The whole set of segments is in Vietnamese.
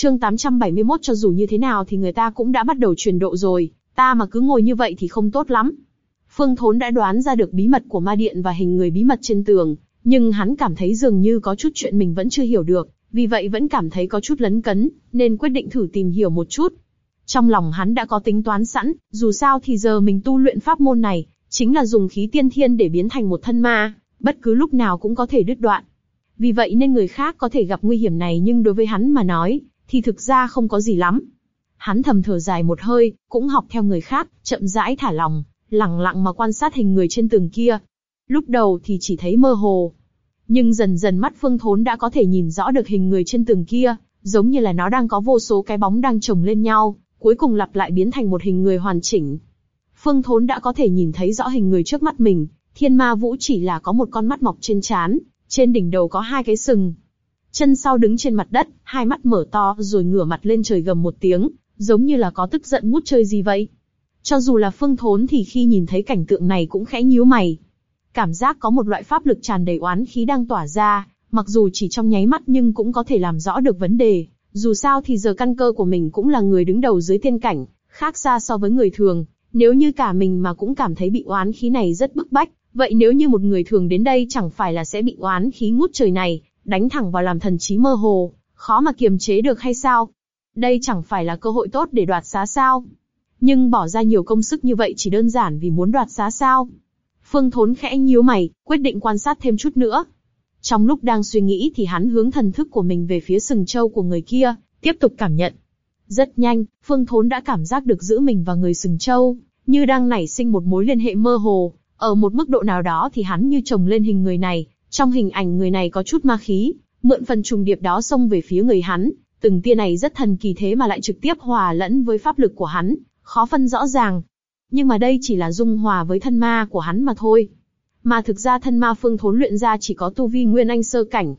Chương 871 cho dù như thế nào thì người ta cũng đã bắt đầu truyền độ rồi, ta mà cứ ngồi như vậy thì không tốt lắm. Phương Thốn đã đoán ra được bí mật của ma điện và hình người bí mật trên tường, nhưng hắn cảm thấy dường như có chút chuyện mình vẫn chưa hiểu được, vì vậy vẫn cảm thấy có chút lấn cấn, nên quyết định thử tìm hiểu một chút. Trong lòng hắn đã có tính toán sẵn, dù sao thì giờ mình tu luyện pháp môn này, chính là dùng khí tiên thiên để biến thành một thân ma, bất cứ lúc nào cũng có thể đứt đoạn. Vì vậy nên người khác có thể gặp nguy hiểm này nhưng đối với hắn mà nói, thì thực ra không có gì lắm. Hắn thầm thở dài một hơi, cũng học theo người khác, chậm rãi thả lòng, lặng lặng mà quan sát hình người trên tường kia. Lúc đầu thì chỉ thấy mơ hồ, nhưng dần dần mắt Phương Thốn đã có thể nhìn rõ được hình người trên tường kia, giống như là nó đang có vô số cái bóng đang chồng lên nhau, cuối cùng lặp lại biến thành một hình người hoàn chỉnh. Phương Thốn đã có thể nhìn thấy rõ hình người trước mắt mình, Thiên Ma Vũ chỉ là có một con mắt mọc trên trán, trên đỉnh đầu có hai cái sừng. Chân sau đứng trên mặt đất, hai mắt mở to rồi ngửa mặt lên trời gầm một tiếng, giống như là có tức giận ngút chơi gì vậy. Cho dù là Phương Thốn thì khi nhìn thấy cảnh tượng này cũng khẽ nhíu mày. Cảm giác có một loại pháp lực tràn đầy oán khí đang tỏa ra, mặc dù chỉ trong nháy mắt nhưng cũng có thể làm rõ được vấn đề. Dù sao thì giờ căn cơ của mình cũng là người đứng đầu dưới tiên cảnh, khác xa so với người thường. Nếu như cả mình mà cũng cảm thấy bị oán khí này rất bức bách, vậy nếu như một người thường đến đây chẳng phải là sẽ bị oán khí ngút trời này, đánh thẳng vào làm thần trí mơ hồ, khó mà kiềm chế được hay sao? Đây chẳng phải là cơ hội tốt để đoạt xá sao? Nhưng bỏ ra nhiều công sức như vậy chỉ đơn giản vì muốn đoạt xá sao? Phương Thốn khẽ nhíu mày, quyết định quan sát thêm chút nữa. Trong lúc đang suy nghĩ thì hắn hướng thần thức của mình về phía sừng châu của người kia, tiếp tục cảm nhận. Rất nhanh, Phương Thốn đã cảm giác được giữ mình và người sừng châu, như đang nảy sinh một mối liên hệ mơ hồ. Ở một mức độ nào đó thì hắn như trồng lên hình người này, trong hình ảnh người này có chút ma khí, mượn phần trùng điệp đó xông về phía người hắn. Từng tia này rất thần kỳ thế mà lại trực tiếp hòa lẫn với pháp lực của hắn, khó phân rõ ràng. Nhưng mà đây chỉ là dung hòa với thân ma của hắn mà thôi. Mà thực ra thân ma phương thốn luyện ra chỉ có tu vi nguyên anh sơ cảnh.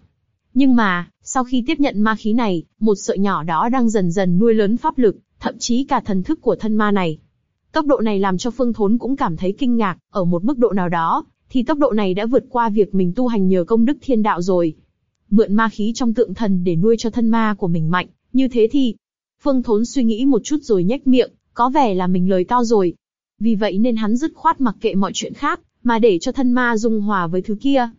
Nhưng mà, sau khi tiếp nhận ma khí này, một sợi nhỏ đó đang dần dần nuôi lớn pháp lực, thậm chí cả thần thức của thân ma này. Tốc độ này làm cho phương thốn cũng cảm thấy kinh ngạc, ở một mức độ nào đó, thì tốc độ này đã vượt qua việc mình tu hành nhờ công đức thiên đạo rồi. Mượn ma khí trong tượng thần để nuôi cho thân ma của mình mạnh, như thế thì... Phương Thốn suy nghĩ một chút rồi nhếch miệng, có vẻ là mình lời to rồi. Vì vậy nên hắn dứt khoát mặc kệ mọi chuyện khác, mà để cho thân ma dung hòa với thứ kia.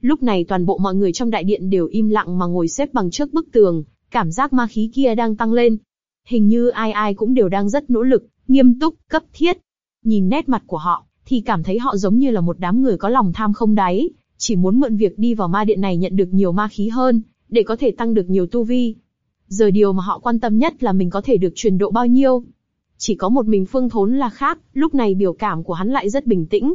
Lúc này toàn bộ mọi người trong đại điện đều im lặng mà ngồi xếp bằng trước bức tường, cảm giác ma khí kia đang tăng lên. Hình như ai ai cũng đều đang rất nỗ lực, nghiêm túc, cấp thiết. Nhìn nét mặt của họ, thì cảm thấy họ giống như là một đám người có lòng tham không đáy, chỉ muốn mượn việc đi vào ma điện này nhận được nhiều ma khí hơn, để có thể tăng được nhiều tu vi. Giờ điều mà họ quan tâm nhất là mình có thể được truyền độ bao nhiêu. Chỉ có một mình Phương Thốn là khác, lúc này biểu cảm của hắn lại rất bình tĩnh.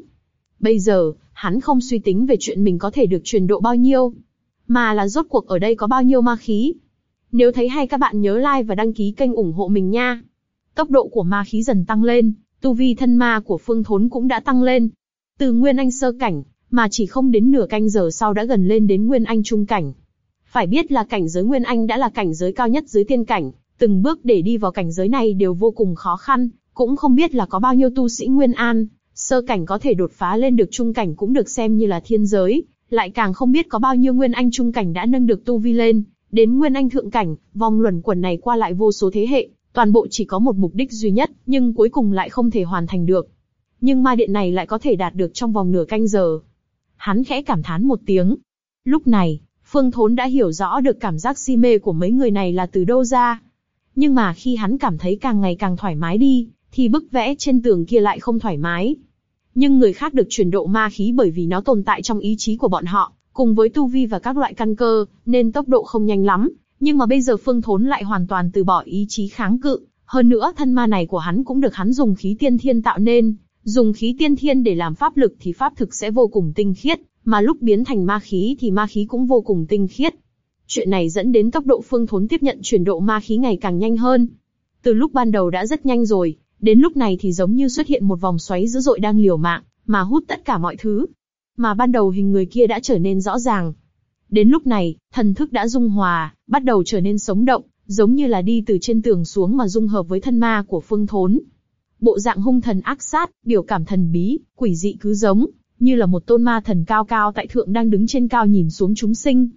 Bây giờ, hắn không suy tính về chuyện mình có thể được truyền độ bao nhiêu, mà là rốt cuộc ở đây có bao nhiêu ma khí. Nếu thấy hay các bạn nhớ like và đăng ký kênh ủng hộ mình nha. Tốc độ của ma khí dần tăng lên, tu vi thân ma của Phương Thốn cũng đã tăng lên. Từ Nguyên Anh sơ cảnh, mà chỉ không đến nửa canh giờ sau đã gần lên đến Nguyên Anh trung cảnh. Phải biết là cảnh giới Nguyên Anh đã là cảnh giới cao nhất dưới tiên cảnh, từng bước để đi vào cảnh giới này đều vô cùng khó khăn, cũng không biết là có bao nhiêu tu sĩ Nguyên An, sơ cảnh có thể đột phá lên được trung cảnh cũng được xem như là thiên giới, lại càng không biết có bao nhiêu Nguyên Anh trung cảnh đã nâng được tu vi lên, đến Nguyên Anh thượng cảnh, vòng luẩn quẩn này qua lại vô số thế hệ, toàn bộ chỉ có một mục đích duy nhất, nhưng cuối cùng lại không thể hoàn thành được. Nhưng ma điện này lại có thể đạt được trong vòng nửa canh giờ. Hắn khẽ cảm thán một tiếng. Lúc này, Phương Thốn đã hiểu rõ được cảm giác si mê của mấy người này là từ đâu ra. Nhưng mà khi hắn cảm thấy càng ngày càng thoải mái đi, thì bức vẽ trên tường kia lại không thoải mái. Nhưng người khác được truyền độ ma khí bởi vì nó tồn tại trong ý chí của bọn họ, cùng với tu vi và các loại căn cơ, nên tốc độ không nhanh lắm. Nhưng mà bây giờ Phương Thốn lại hoàn toàn từ bỏ ý chí kháng cự. Hơn nữa thân ma này của hắn cũng được hắn dùng khí tiên thiên tạo nên, dùng khí tiên thiên để làm pháp lực thì pháp thực sẽ vô cùng tinh khiết, mà lúc biến thành ma khí thì ma khí cũng vô cùng tinh khiết. Chuyện này dẫn đến tốc độ Phương Thốn tiếp nhận chuyển độ ma khí ngày càng nhanh hơn. Từ lúc ban đầu đã rất nhanh rồi, đến lúc này thì giống như xuất hiện một vòng xoáy dữ dội đang liều mạng, mà hút tất cả mọi thứ. Mà ban đầu hình người kia đã trở nên rõ ràng. Đến lúc này, thần thức đã dung hòa, bắt đầu trở nên sống động, giống như là đi từ trên tường xuống mà dung hợp với thân ma của Phương Thốn. Bộ dạng hung thần ác sát, biểu cảm thần bí, quỷ dị cứ giống, như là một tôn ma thần cao cao tại thượng đang đứng trên cao nhìn xuống chúng sinh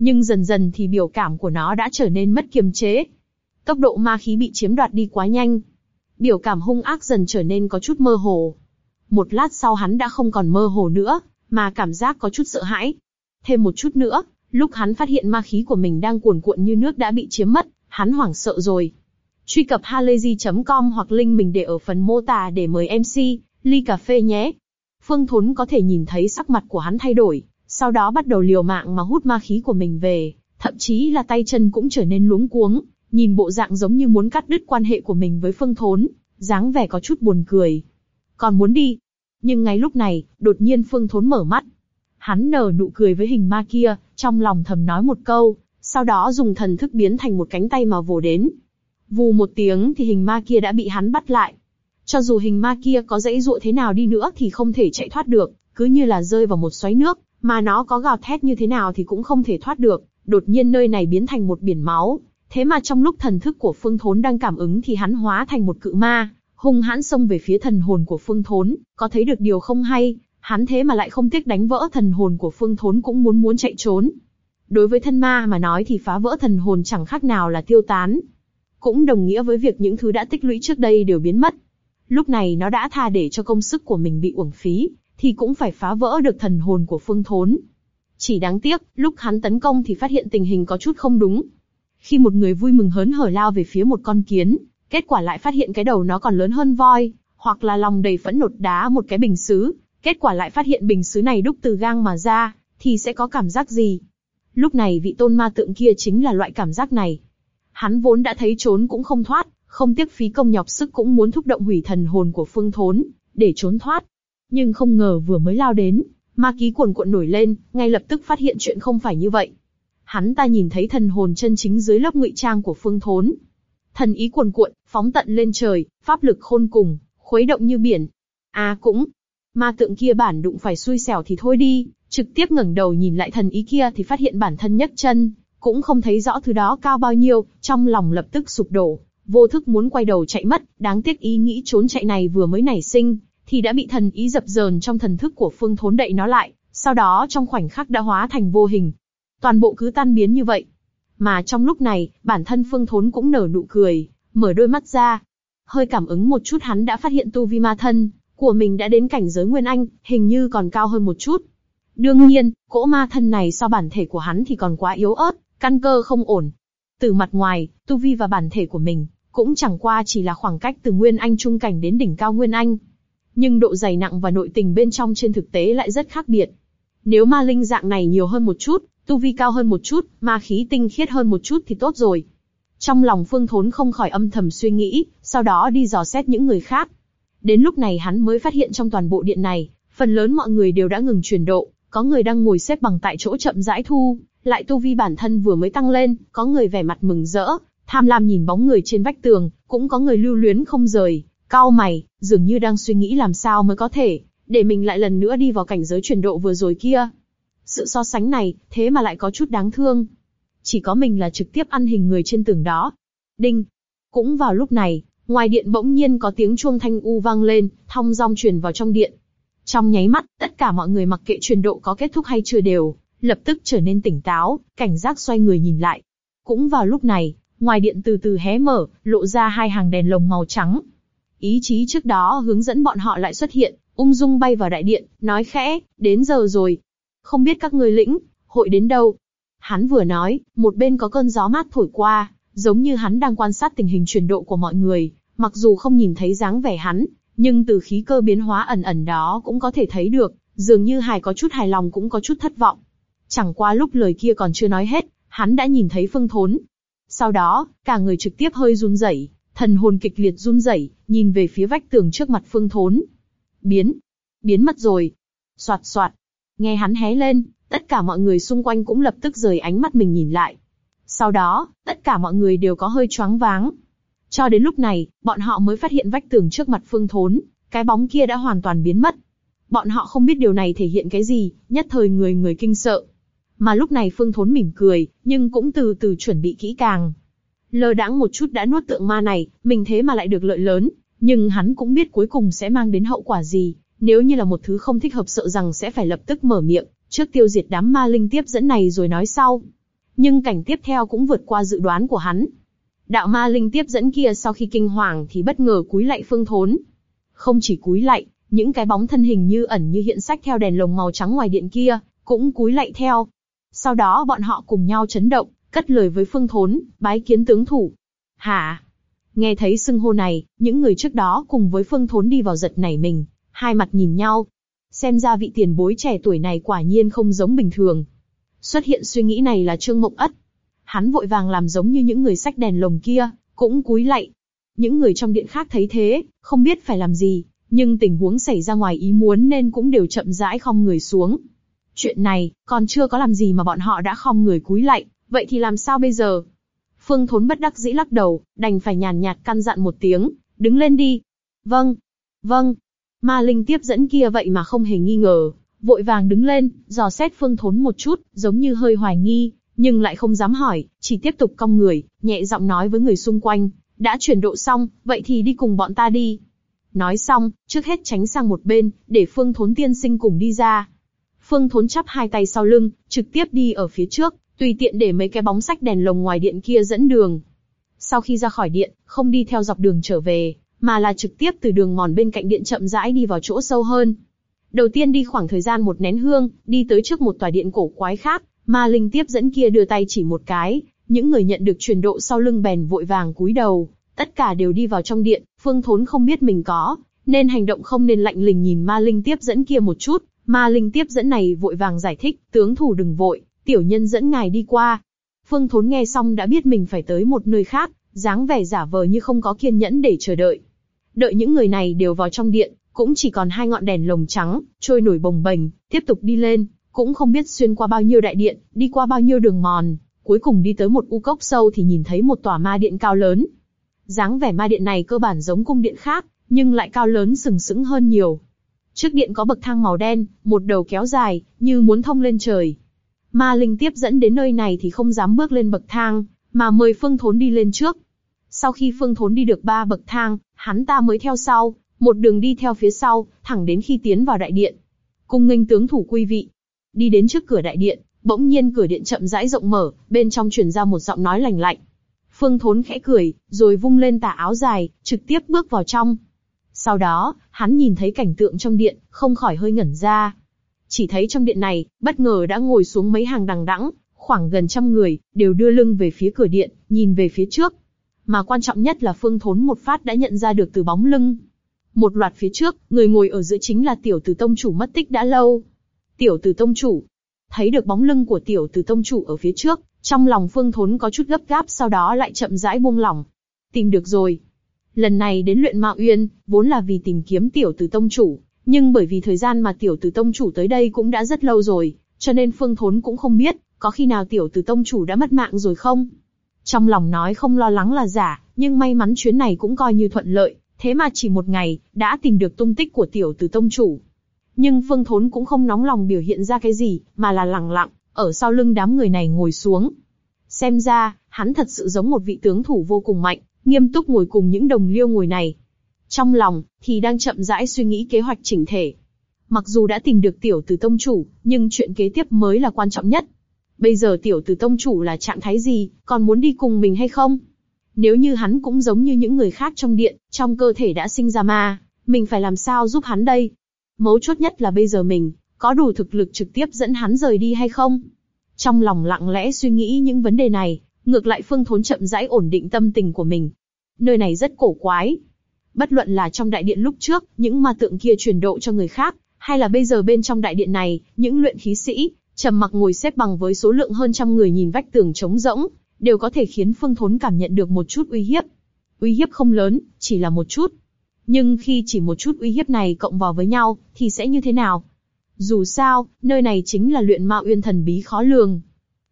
nhưng dần dần thì biểu cảm của nó đã trở nên mất kiềm chế. Tốc độ ma khí bị chiếm đoạt đi quá nhanh. Biểu cảm hung ác dần trở nên có chút mơ hồ. Một lát sau hắn đã không còn mơ hồ nữa, mà cảm giác có chút sợ hãi. Thêm một chút nữa, lúc hắn phát hiện ma khí của mình đang cuồn cuộn như nước đã bị chiếm mất, hắn hoảng sợ rồi. Truy cập halayzi.com hoặc link mình để ở phần mô tả để mời MC, ly cà phê nhé. Phương Thốn có thể nhìn thấy sắc mặt của hắn thay đổi, sau đó bắt đầu liều mạng mà hút ma khí của mình về, thậm chí là tay chân cũng trở nên luống cuống, nhìn bộ dạng giống như muốn cắt đứt quan hệ của mình với Phương Thốn, dáng vẻ có chút buồn cười. Còn muốn đi, nhưng ngay lúc này, đột nhiên Phương Thốn mở mắt. Hắn nở nụ cười với hình ma kia, trong lòng thầm nói một câu, sau đó dùng thần thức biến thành một cánh tay mà vồ đến. Vù một tiếng thì hình ma kia đã bị hắn bắt lại. Cho dù hình ma kia có dãy dụa thế nào đi nữa thì không thể chạy thoát được, cứ như là rơi vào một xoáy nước, mà nó có gào thét như thế nào thì cũng không thể thoát được. Đột nhiên nơi này biến thành một biển máu, thế mà trong lúc thần thức của Phương Thốn đang cảm ứng thì hắn hóa thành một cự ma, hung hãn xông về phía thần hồn của Phương Thốn. Có thấy được điều không hay, hắn thế mà lại không tiếc đánh vỡ thần hồn của Phương Thốn cũng muốn muốn chạy trốn. Đối với thân ma mà nói thì phá vỡ thần hồn chẳng khác nào là tiêu tán, cũng đồng nghĩa với việc những thứ đã tích lũy trước đây đều biến mất. Lúc này nó đã tha để cho công sức của mình bị uổng phí, thì cũng phải phá vỡ được thần hồn của Phương Thốn. Chỉ đáng tiếc, lúc hắn tấn công thì phát hiện tình hình có chút không đúng. Khi một người vui mừng hớn hở lao về phía một con kiến, kết quả lại phát hiện cái đầu nó còn lớn hơn voi, hoặc là lòng đầy phẫn nộ đá một cái bình sứ, kết quả lại phát hiện bình sứ này đúc từ gang mà ra, thì sẽ có cảm giác gì? Lúc này vị tôn ma tượng kia chính là loại cảm giác này. Hắn vốn đã thấy trốn cũng không thoát, không tiếc phí công nhọc sức cũng muốn thúc động hủy thần hồn của Phương Thốn, để trốn thoát. Nhưng không ngờ vừa mới lao đến, ma ký cuồn cuộn nổi lên, ngay lập tức phát hiện chuyện không phải như vậy. Hắn ta nhìn thấy thần hồn chân chính dưới lớp ngụy trang của Phương Thốn. Thần ý cuồn cuộn, phóng tận lên trời, pháp lực khôn cùng, khuấy động như biển. À cũng, ma tượng kia bản đụng phải xui xẻo thì thôi đi, trực tiếp ngẩng đầu nhìn lại thần ý kia thì phát hiện bản thân nhấc chân, cũng không thấy rõ thứ đó cao bao nhiêu, trong lòng lập tức sụp đổ, vô thức muốn quay đầu chạy mất, đáng tiếc ý nghĩ trốn chạy này vừa mới nảy sinh, thì đã bị thần ý dập dờn trong thần thức của Phương Thốn đậy nó lại, sau đó trong khoảnh khắc đã hóa thành vô hình. Toàn bộ cứ tan biến như vậy. Mà trong lúc này, bản thân Phương Thốn cũng nở nụ cười, mở đôi mắt ra. Hơi cảm ứng một chút hắn đã phát hiện tu vi ma thân của mình đã đến cảnh giới Nguyên Anh, hình như còn cao hơn một chút. Đương nhiên, cỗ ma thân này so bản thể của hắn thì còn quá yếu ớt, căn cơ không ổn. Từ mặt ngoài, tu vi và bản thể của mình, cũng chẳng qua chỉ là khoảng cách từ Nguyên Anh trung cảnh đến đỉnh cao Nguyên Anh. Nhưng độ dày nặng và nội tình bên trong trên thực tế lại rất khác biệt. Nếu ma linh dạng này nhiều hơn một chút, tu vi cao hơn một chút, ma khí tinh khiết hơn một chút thì tốt rồi. Trong lòng Phương Thốn không khỏi âm thầm suy nghĩ, sau đó đi dò xét những người khác. Đến lúc này hắn mới phát hiện trong toàn bộ điện này, phần lớn mọi người đều đã ngừng chuyển độ, có người đang ngồi xếp bằng tại chỗ chậm rãi thu, lại tu vi bản thân vừa mới tăng lên, có người vẻ mặt mừng rỡ, tham lam nhìn bóng người trên vách tường, cũng có người lưu luyến không rời, cao mày, dường như đang suy nghĩ làm sao mới có thể, để mình lại lần nữa đi vào cảnh giới chuyển độ vừa rồi kia. Sự so sánh này, thế mà lại có chút đáng thương. Chỉ có mình là trực tiếp ăn hình người trên tường đó. Đinh. Cũng vào lúc này, ngoài điện bỗng nhiên có tiếng chuông thanh u vang lên, thong dong truyền vào trong điện. Trong nháy mắt, tất cả mọi người mặc kệ truyền độ có kết thúc hay chưa đều, lập tức trở nên tỉnh táo, cảnh giác xoay người nhìn lại. Cũng vào lúc này, ngoài điện từ từ hé mở, lộ ra hai hàng đèn lồng màu trắng. Ý chí trước đó hướng dẫn bọn họ lại xuất hiện, ung dung bay vào đại điện, nói khẽ, đến giờ rồi. Không biết các người lĩnh, hội đến đâu? Hắn vừa nói, một bên có cơn gió mát thổi qua, giống như hắn đang quan sát tình hình chuyển độ của mọi người, mặc dù không nhìn thấy dáng vẻ hắn, nhưng từ khí cơ biến hóa ẩn ẩn đó cũng có thể thấy được, dường như hài có chút hài lòng cũng có chút thất vọng. Chẳng qua lúc lời kia còn chưa nói hết, hắn đã nhìn thấy Phương Thốn. Sau đó, cả người trực tiếp hơi run rẩy, thần hồn kịch liệt run rẩy, nhìn về phía vách tường trước mặt Phương Thốn. Biến, biến mất rồi. Soạt soạt. Nghe hắn hé lên, tất cả mọi người xung quanh cũng lập tức rời ánh mắt mình nhìn lại. Sau đó, tất cả mọi người đều có hơi choáng váng. Cho đến lúc này, bọn họ mới phát hiện vách tường trước mặt Phương Thốn, cái bóng kia đã hoàn toàn biến mất. Bọn họ không biết điều này thể hiện cái gì, nhất thời người người kinh sợ. Mà lúc này Phương Thốn mỉm cười, nhưng cũng từ từ chuẩn bị kỹ càng. Lơ đãng một chút đã nuốt tượng ma này, mình thế mà lại được lợi lớn, nhưng hắn cũng biết cuối cùng sẽ mang đến hậu quả gì. Nếu như là một thứ không thích hợp sợ rằng sẽ phải lập tức mở miệng, trước tiêu diệt đám ma linh tiếp dẫn này rồi nói sau. Nhưng cảnh tiếp theo cũng vượt qua dự đoán của hắn đạo ma linh tiếp dẫn kia sau khi kinh hoàng thì bất ngờ cúi lạy phương thốn. Không chỉ cúi lạy, những cái bóng thân hình như ẩn như hiện sách theo đèn lồng màu trắng ngoài điện kia, cũng cúi lạy theo. Sau đó bọn họ cùng nhau chấn động, cất lời với phương thốn, bái kiến tướng thủ. Hả? Nghe thấy xưng hô này, những người trước đó cùng với phương thốn đi vào giật nảy mình, hai mặt nhìn nhau. Xem ra vị tiền bối trẻ tuổi này quả nhiên không giống bình thường. Xuất hiện suy nghĩ này là Trương Mộng Ất. Hắn vội vàng làm giống như những người sách đèn lồng kia, cũng cúi lạy. Những người trong điện khác thấy thế, không biết phải làm gì, nhưng tình huống xảy ra ngoài ý muốn nên cũng đều chậm rãi khom người xuống. Chuyện này, còn chưa có làm gì mà bọn họ đã khom người cúi lạy, vậy thì làm sao bây giờ? Phương Thốn bất đắc dĩ lắc đầu, đành phải nhàn nhạt căn dặn một tiếng, đứng lên đi. Vâng, vâng. Ma linh tiếp dẫn kia vậy mà không hề nghi ngờ, vội vàng đứng lên, dò xét Phương Thốn một chút, giống như hơi hoài nghi, nhưng lại không dám hỏi, chỉ tiếp tục cong người, nhẹ giọng nói với người xung quanh, đã chuyển độ xong, vậy thì đi cùng bọn ta đi. Nói xong, trước hết tránh sang một bên, để Phương Thốn tiên sinh cùng đi ra. Phương Thốn chắp hai tay sau lưng, trực tiếp đi ở phía trước, tùy tiện để mấy cái bóng sách đèn lồng ngoài điện kia dẫn đường. Sau khi ra khỏi điện, không đi theo dọc đường trở về, mà là trực tiếp từ đường mòn bên cạnh điện chậm rãi đi vào chỗ sâu hơn. Đầu tiên đi khoảng thời gian một nén hương, đi tới trước một tòa điện cổ quái khác, ma linh tiếp dẫn kia đưa tay chỉ một cái, những người nhận được truyền độ sau lưng bèn vội vàng cúi đầu, tất cả đều đi vào trong điện, phương thốn không biết mình có, nên hành động không nên lạnh lình nhìn ma linh tiếp dẫn kia một chút, ma linh tiếp dẫn này vội vàng giải thích, tướng thủ đừng vội, tiểu nhân dẫn ngài đi qua. Phương thốn nghe xong đã biết mình phải tới một nơi khác, dáng vẻ giả vờ như không có kiên nhẫn để chờ đợi. Đợi những người này đều vào trong điện, cũng chỉ còn hai ngọn đèn lồng trắng, trôi nổi bồng bềnh, tiếp tục đi lên, cũng không biết xuyên qua bao nhiêu đại điện, đi qua bao nhiêu đường mòn, cuối cùng đi tới một u cốc sâu thì nhìn thấy một tòa ma điện cao lớn. dáng vẻ ma điện này cơ bản giống cung điện khác, nhưng lại cao lớn sừng sững hơn nhiều. Trước điện có bậc thang màu đen, một đầu kéo dài, như muốn thông lên trời. Ma linh tiếp dẫn đến nơi này thì không dám bước lên bậc thang, mà mời Phương Thốn đi lên trước. Sau khi Phương Thốn đi được ba bậc thang, hắn ta mới theo sau, một đường đi theo phía sau, thẳng đến khi tiến vào đại điện. Cung nghênh tướng thủ quy vị. Đi đến trước cửa đại điện, bỗng nhiên cửa điện chậm rãi rộng mở, bên trong truyền ra một giọng nói lạnh lạnh. Phương Thốn khẽ cười, rồi vung lên tà áo dài, trực tiếp bước vào trong. Sau đó, hắn nhìn thấy cảnh tượng trong điện, không khỏi hơi ngẩn ra. Chỉ thấy trong điện này, bất ngờ đã ngồi xuống mấy hàng đằng đẵng, khoảng gần trăm người, đều đưa lưng về phía cửa điện, nhìn về phía trước. Mà quan trọng nhất là Phương Thốn một phát đã nhận ra được từ bóng lưng. Một loạt phía trước, người ngồi ở giữa chính là tiểu tử tông chủ mất tích đã lâu. Tiểu tử tông chủ, thấy được bóng lưng của tiểu tử tông chủ ở phía trước, trong lòng Phương Thốn có chút gấp gáp, sau đó lại chậm rãi buông lỏng. Tìm được rồi. Lần này đến luyện Mạo Uyên, vốn là vì tìm kiếm tiểu tử tông chủ, nhưng bởi vì thời gian mà tiểu tử tông chủ tới đây cũng đã rất lâu rồi, cho nên Phương Thốn cũng không biết, có khi nào tiểu tử tông chủ đã mất mạng rồi không. Trong lòng nói không lo lắng là giả, nhưng may mắn chuyến này cũng coi như thuận lợi, thế mà chỉ một ngày, đã tìm được tung tích của tiểu tử tông chủ. Nhưng Phương Thốn cũng không nóng lòng biểu hiện ra cái gì, mà là lặng lặng, ở sau lưng đám người này ngồi xuống. Xem ra, hắn thật sự giống một vị tướng thủ vô cùng mạnh, nghiêm túc ngồi cùng những đồng liêu ngồi này. Trong lòng, thì đang chậm rãi suy nghĩ kế hoạch chỉnh thể. Mặc dù đã tìm được tiểu tử tông chủ, nhưng chuyện kế tiếp mới là quan trọng nhất. Bây giờ tiểu tử tông chủ là trạng thái gì, còn muốn đi cùng mình hay không? Nếu như hắn cũng giống như những người khác trong điện, trong cơ thể đã sinh ra ma, mình phải làm sao giúp hắn đây? Mấu chốt nhất là bây giờ mình, có đủ thực lực trực tiếp dẫn hắn rời đi hay không? Trong lòng lặng lẽ suy nghĩ những vấn đề này, ngược lại Phương Thốn chậm rãi ổn định tâm tình của mình. Nơi này rất cổ quái. Bất luận là trong đại điện lúc trước, những ma tượng kia truyền độ cho người khác, hay là bây giờ bên trong đại điện này, những luyện khí sĩ, trầm mặc ngồi xếp bằng với số lượng hơn trăm người nhìn vách tường trống rỗng, đều có thể khiến Phương Thốn cảm nhận được một chút uy hiếp. Uy hiếp không lớn, chỉ là một chút. Nhưng khi chỉ một chút uy hiếp này cộng vào với nhau, thì sẽ như thế nào? Dù sao, nơi này chính là luyện ma uyên thần bí khó lường.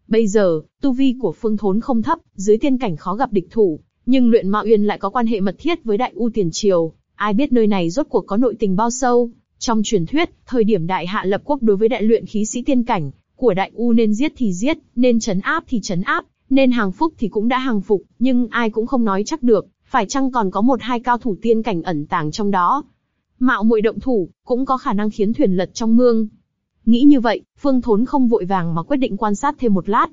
Bây giờ, tu vi của Phương Thốn không thấp, dưới tiên cảnh khó gặp địch thủ, nhưng luyện ma uyên lại có quan hệ mật thiết với Đại U Tiền Triều. Ai biết nơi này rốt cuộc có nội tình bao sâu? Trong truyền thuyết, thời điểm Đại Hạ lập quốc đối với đại luyện khí sĩ tiên cảnh của Đại U nên giết thì giết, nên chấn áp thì chấn áp, nên hàng phúc thì cũng đã hàng phục, nhưng ai cũng không nói chắc được, phải chăng còn có một hai cao thủ tiên cảnh ẩn tàng trong đó. Mạo muội động thủ, cũng có khả năng khiến thuyền lật trong mương. Nghĩ như vậy, Phương Thốn không vội vàng mà quyết định quan sát thêm một lát.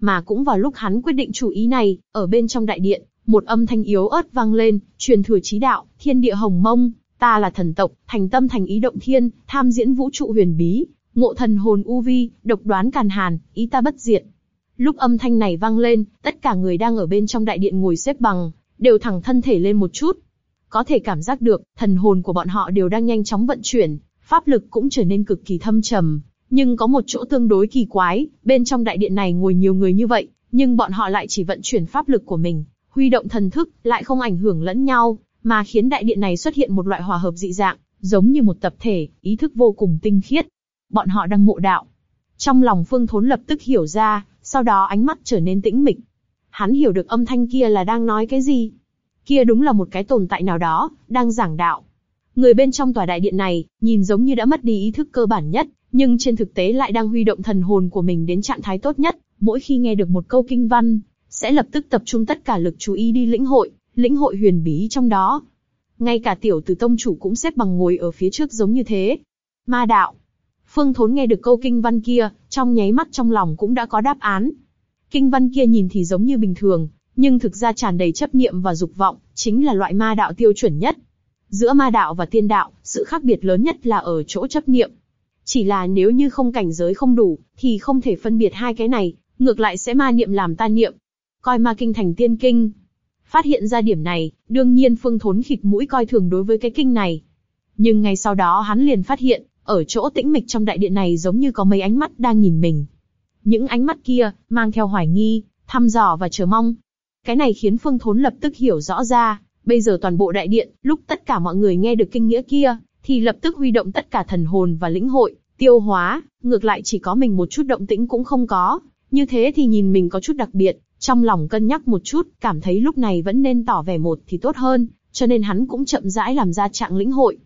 Mà cũng vào lúc hắn quyết định chủ ý này, ở bên trong đại điện, Một âm thanh yếu ớt vang lên, truyền thừa trí đạo, thiên địa hồng mông, ta là thần tộc, thành tâm thành ý động thiên, tham diễn vũ trụ huyền bí, ngộ thần hồn u vi, độc đoán càn hàn, ý ta bất diệt. Lúc âm thanh này vang lên, tất cả người đang ở bên trong đại điện ngồi xếp bằng, đều thẳng thân thể lên một chút. Có thể cảm giác được, thần hồn của bọn họ đều đang nhanh chóng vận chuyển, pháp lực cũng trở nên cực kỳ thâm trầm. Nhưng có một chỗ tương đối kỳ quái, bên trong đại điện này ngồi nhiều người như vậy, nhưng bọn họ lại chỉ vận chuyển pháp lực của mình, huy động thần thức, lại không ảnh hưởng lẫn nhau, mà khiến đại điện này xuất hiện một loại hòa hợp dị dạng, giống như một tập thể, ý thức vô cùng tinh khiết. Bọn họ đang ngộ đạo. Trong lòng Phương Thốn lập tức hiểu ra, sau đó ánh mắt trở nên tĩnh mịch. Hắn hiểu được âm thanh kia là đang nói cái gì. Kia đúng là một cái tồn tại nào đó, đang giảng đạo. Người bên trong tòa đại điện này, nhìn giống như đã mất đi ý thức cơ bản nhất, nhưng trên thực tế lại đang huy động thần hồn của mình đến trạng thái tốt nhất. Mỗi khi nghe được một câu kinh văn, sẽ lập tức tập trung tất cả lực chú ý đi lĩnh hội, lĩnh hội huyền bí trong đó. Ngay cả tiểu tử tông chủ cũng xếp bằng ngồi ở phía trước giống như thế. Ma đạo. Phương Thốn nghe được câu kinh văn kia, trong nháy mắt trong lòng cũng đã có đáp án. Kinh văn kia nhìn thì giống như bình thường, nhưng thực ra tràn đầy chấp niệm và dục vọng, chính là loại ma đạo tiêu chuẩn nhất. Giữa ma đạo và tiên đạo, sự khác biệt lớn nhất là ở chỗ chấp niệm. Chỉ là nếu như không cảnh giới không đủ, thì không thể phân biệt hai cái này, ngược lại sẽ ma niệm làm ta niệm. Coi ma kinh thành tiên kinh. Phát hiện ra điểm này, đương nhiên Phương Thốn khịt mũi coi thường đối với cái kinh này. Nhưng ngay sau đó hắn liền phát hiện, ở chỗ tĩnh mịch trong đại điện này giống như có mấy ánh mắt đang nhìn mình. Những ánh mắt kia, mang theo hoài nghi, thăm dò và chờ mong. Cái này khiến Phương Thốn lập tức hiểu rõ ra, bây giờ toàn bộ đại điện, lúc tất cả mọi người nghe được kinh nghĩa kia, thì lập tức huy động tất cả thần hồn và lĩnh hội, tiêu hóa, ngược lại chỉ có mình một chút động tĩnh cũng không có. Như thế thì nhìn mình có chút đặc biệt, trong lòng cân nhắc một chút, cảm thấy lúc này vẫn nên tỏ vẻ một thì tốt hơn, cho nên hắn cũng chậm rãi làm ra trạng lĩnh hội.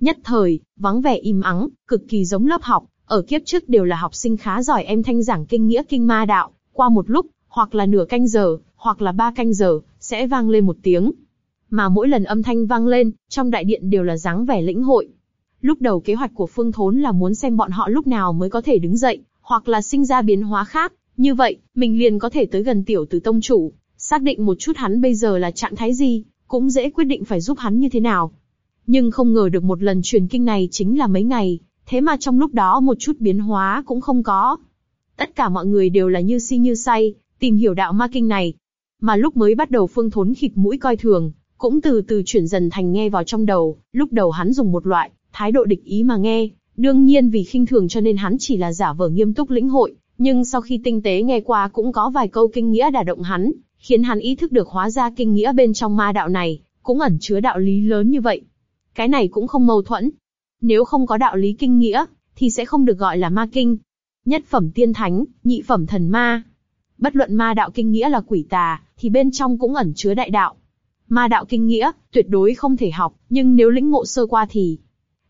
Nhất thời, vắng vẻ im ắng, cực kỳ giống lớp học, ở kiếp trước đều là học sinh khá giỏi em thanh giảng kinh nghĩa kinh ma đạo, qua một lúc, hoặc là nửa canh giờ, hoặc là ba canh giờ, sẽ vang lên một tiếng. Mà mỗi lần âm thanh vang lên, trong đại điện đều là dáng vẻ lĩnh hội. Lúc đầu kế hoạch của Phương Thốn là muốn xem bọn họ lúc nào mới có thể đứng dậy, hoặc là sinh ra biến hóa khác, như vậy, mình liền có thể tới gần tiểu tử tông chủ, xác định một chút hắn bây giờ là trạng thái gì, cũng dễ quyết định phải giúp hắn như thế nào. Nhưng không ngờ được một lần truyền kinh này chính là mấy ngày, thế mà trong lúc đó một chút biến hóa cũng không có. Tất cả mọi người đều là như si như say, tìm hiểu đạo ma kinh này. Mà lúc mới bắt đầu phương thốn khịt mũi coi thường, cũng từ từ chuyển dần thành nghe vào trong đầu, lúc đầu hắn dùng một loại, thái độ địch ý mà nghe, đương nhiên vì khinh thường cho nên hắn chỉ là giả vờ nghiêm túc lĩnh hội, nhưng sau khi tinh tế nghe qua cũng có vài câu kinh nghĩa đả động hắn, khiến hắn ý thức được hóa ra kinh nghĩa bên trong ma đạo này, cũng ẩn chứa đạo lý lớn như vậy. Cái này cũng không mâu thuẫn. Nếu không có đạo lý kinh nghĩa, thì sẽ không được gọi là ma kinh. Nhất phẩm tiên thánh, nhị phẩm thần ma. Bất luận ma đạo kinh nghĩa là quỷ tà, thì bên trong cũng ẩn chứa đại đạo. Ma đạo kinh nghĩa, tuyệt đối không thể học, nhưng nếu lĩnh ngộ sơ qua thì...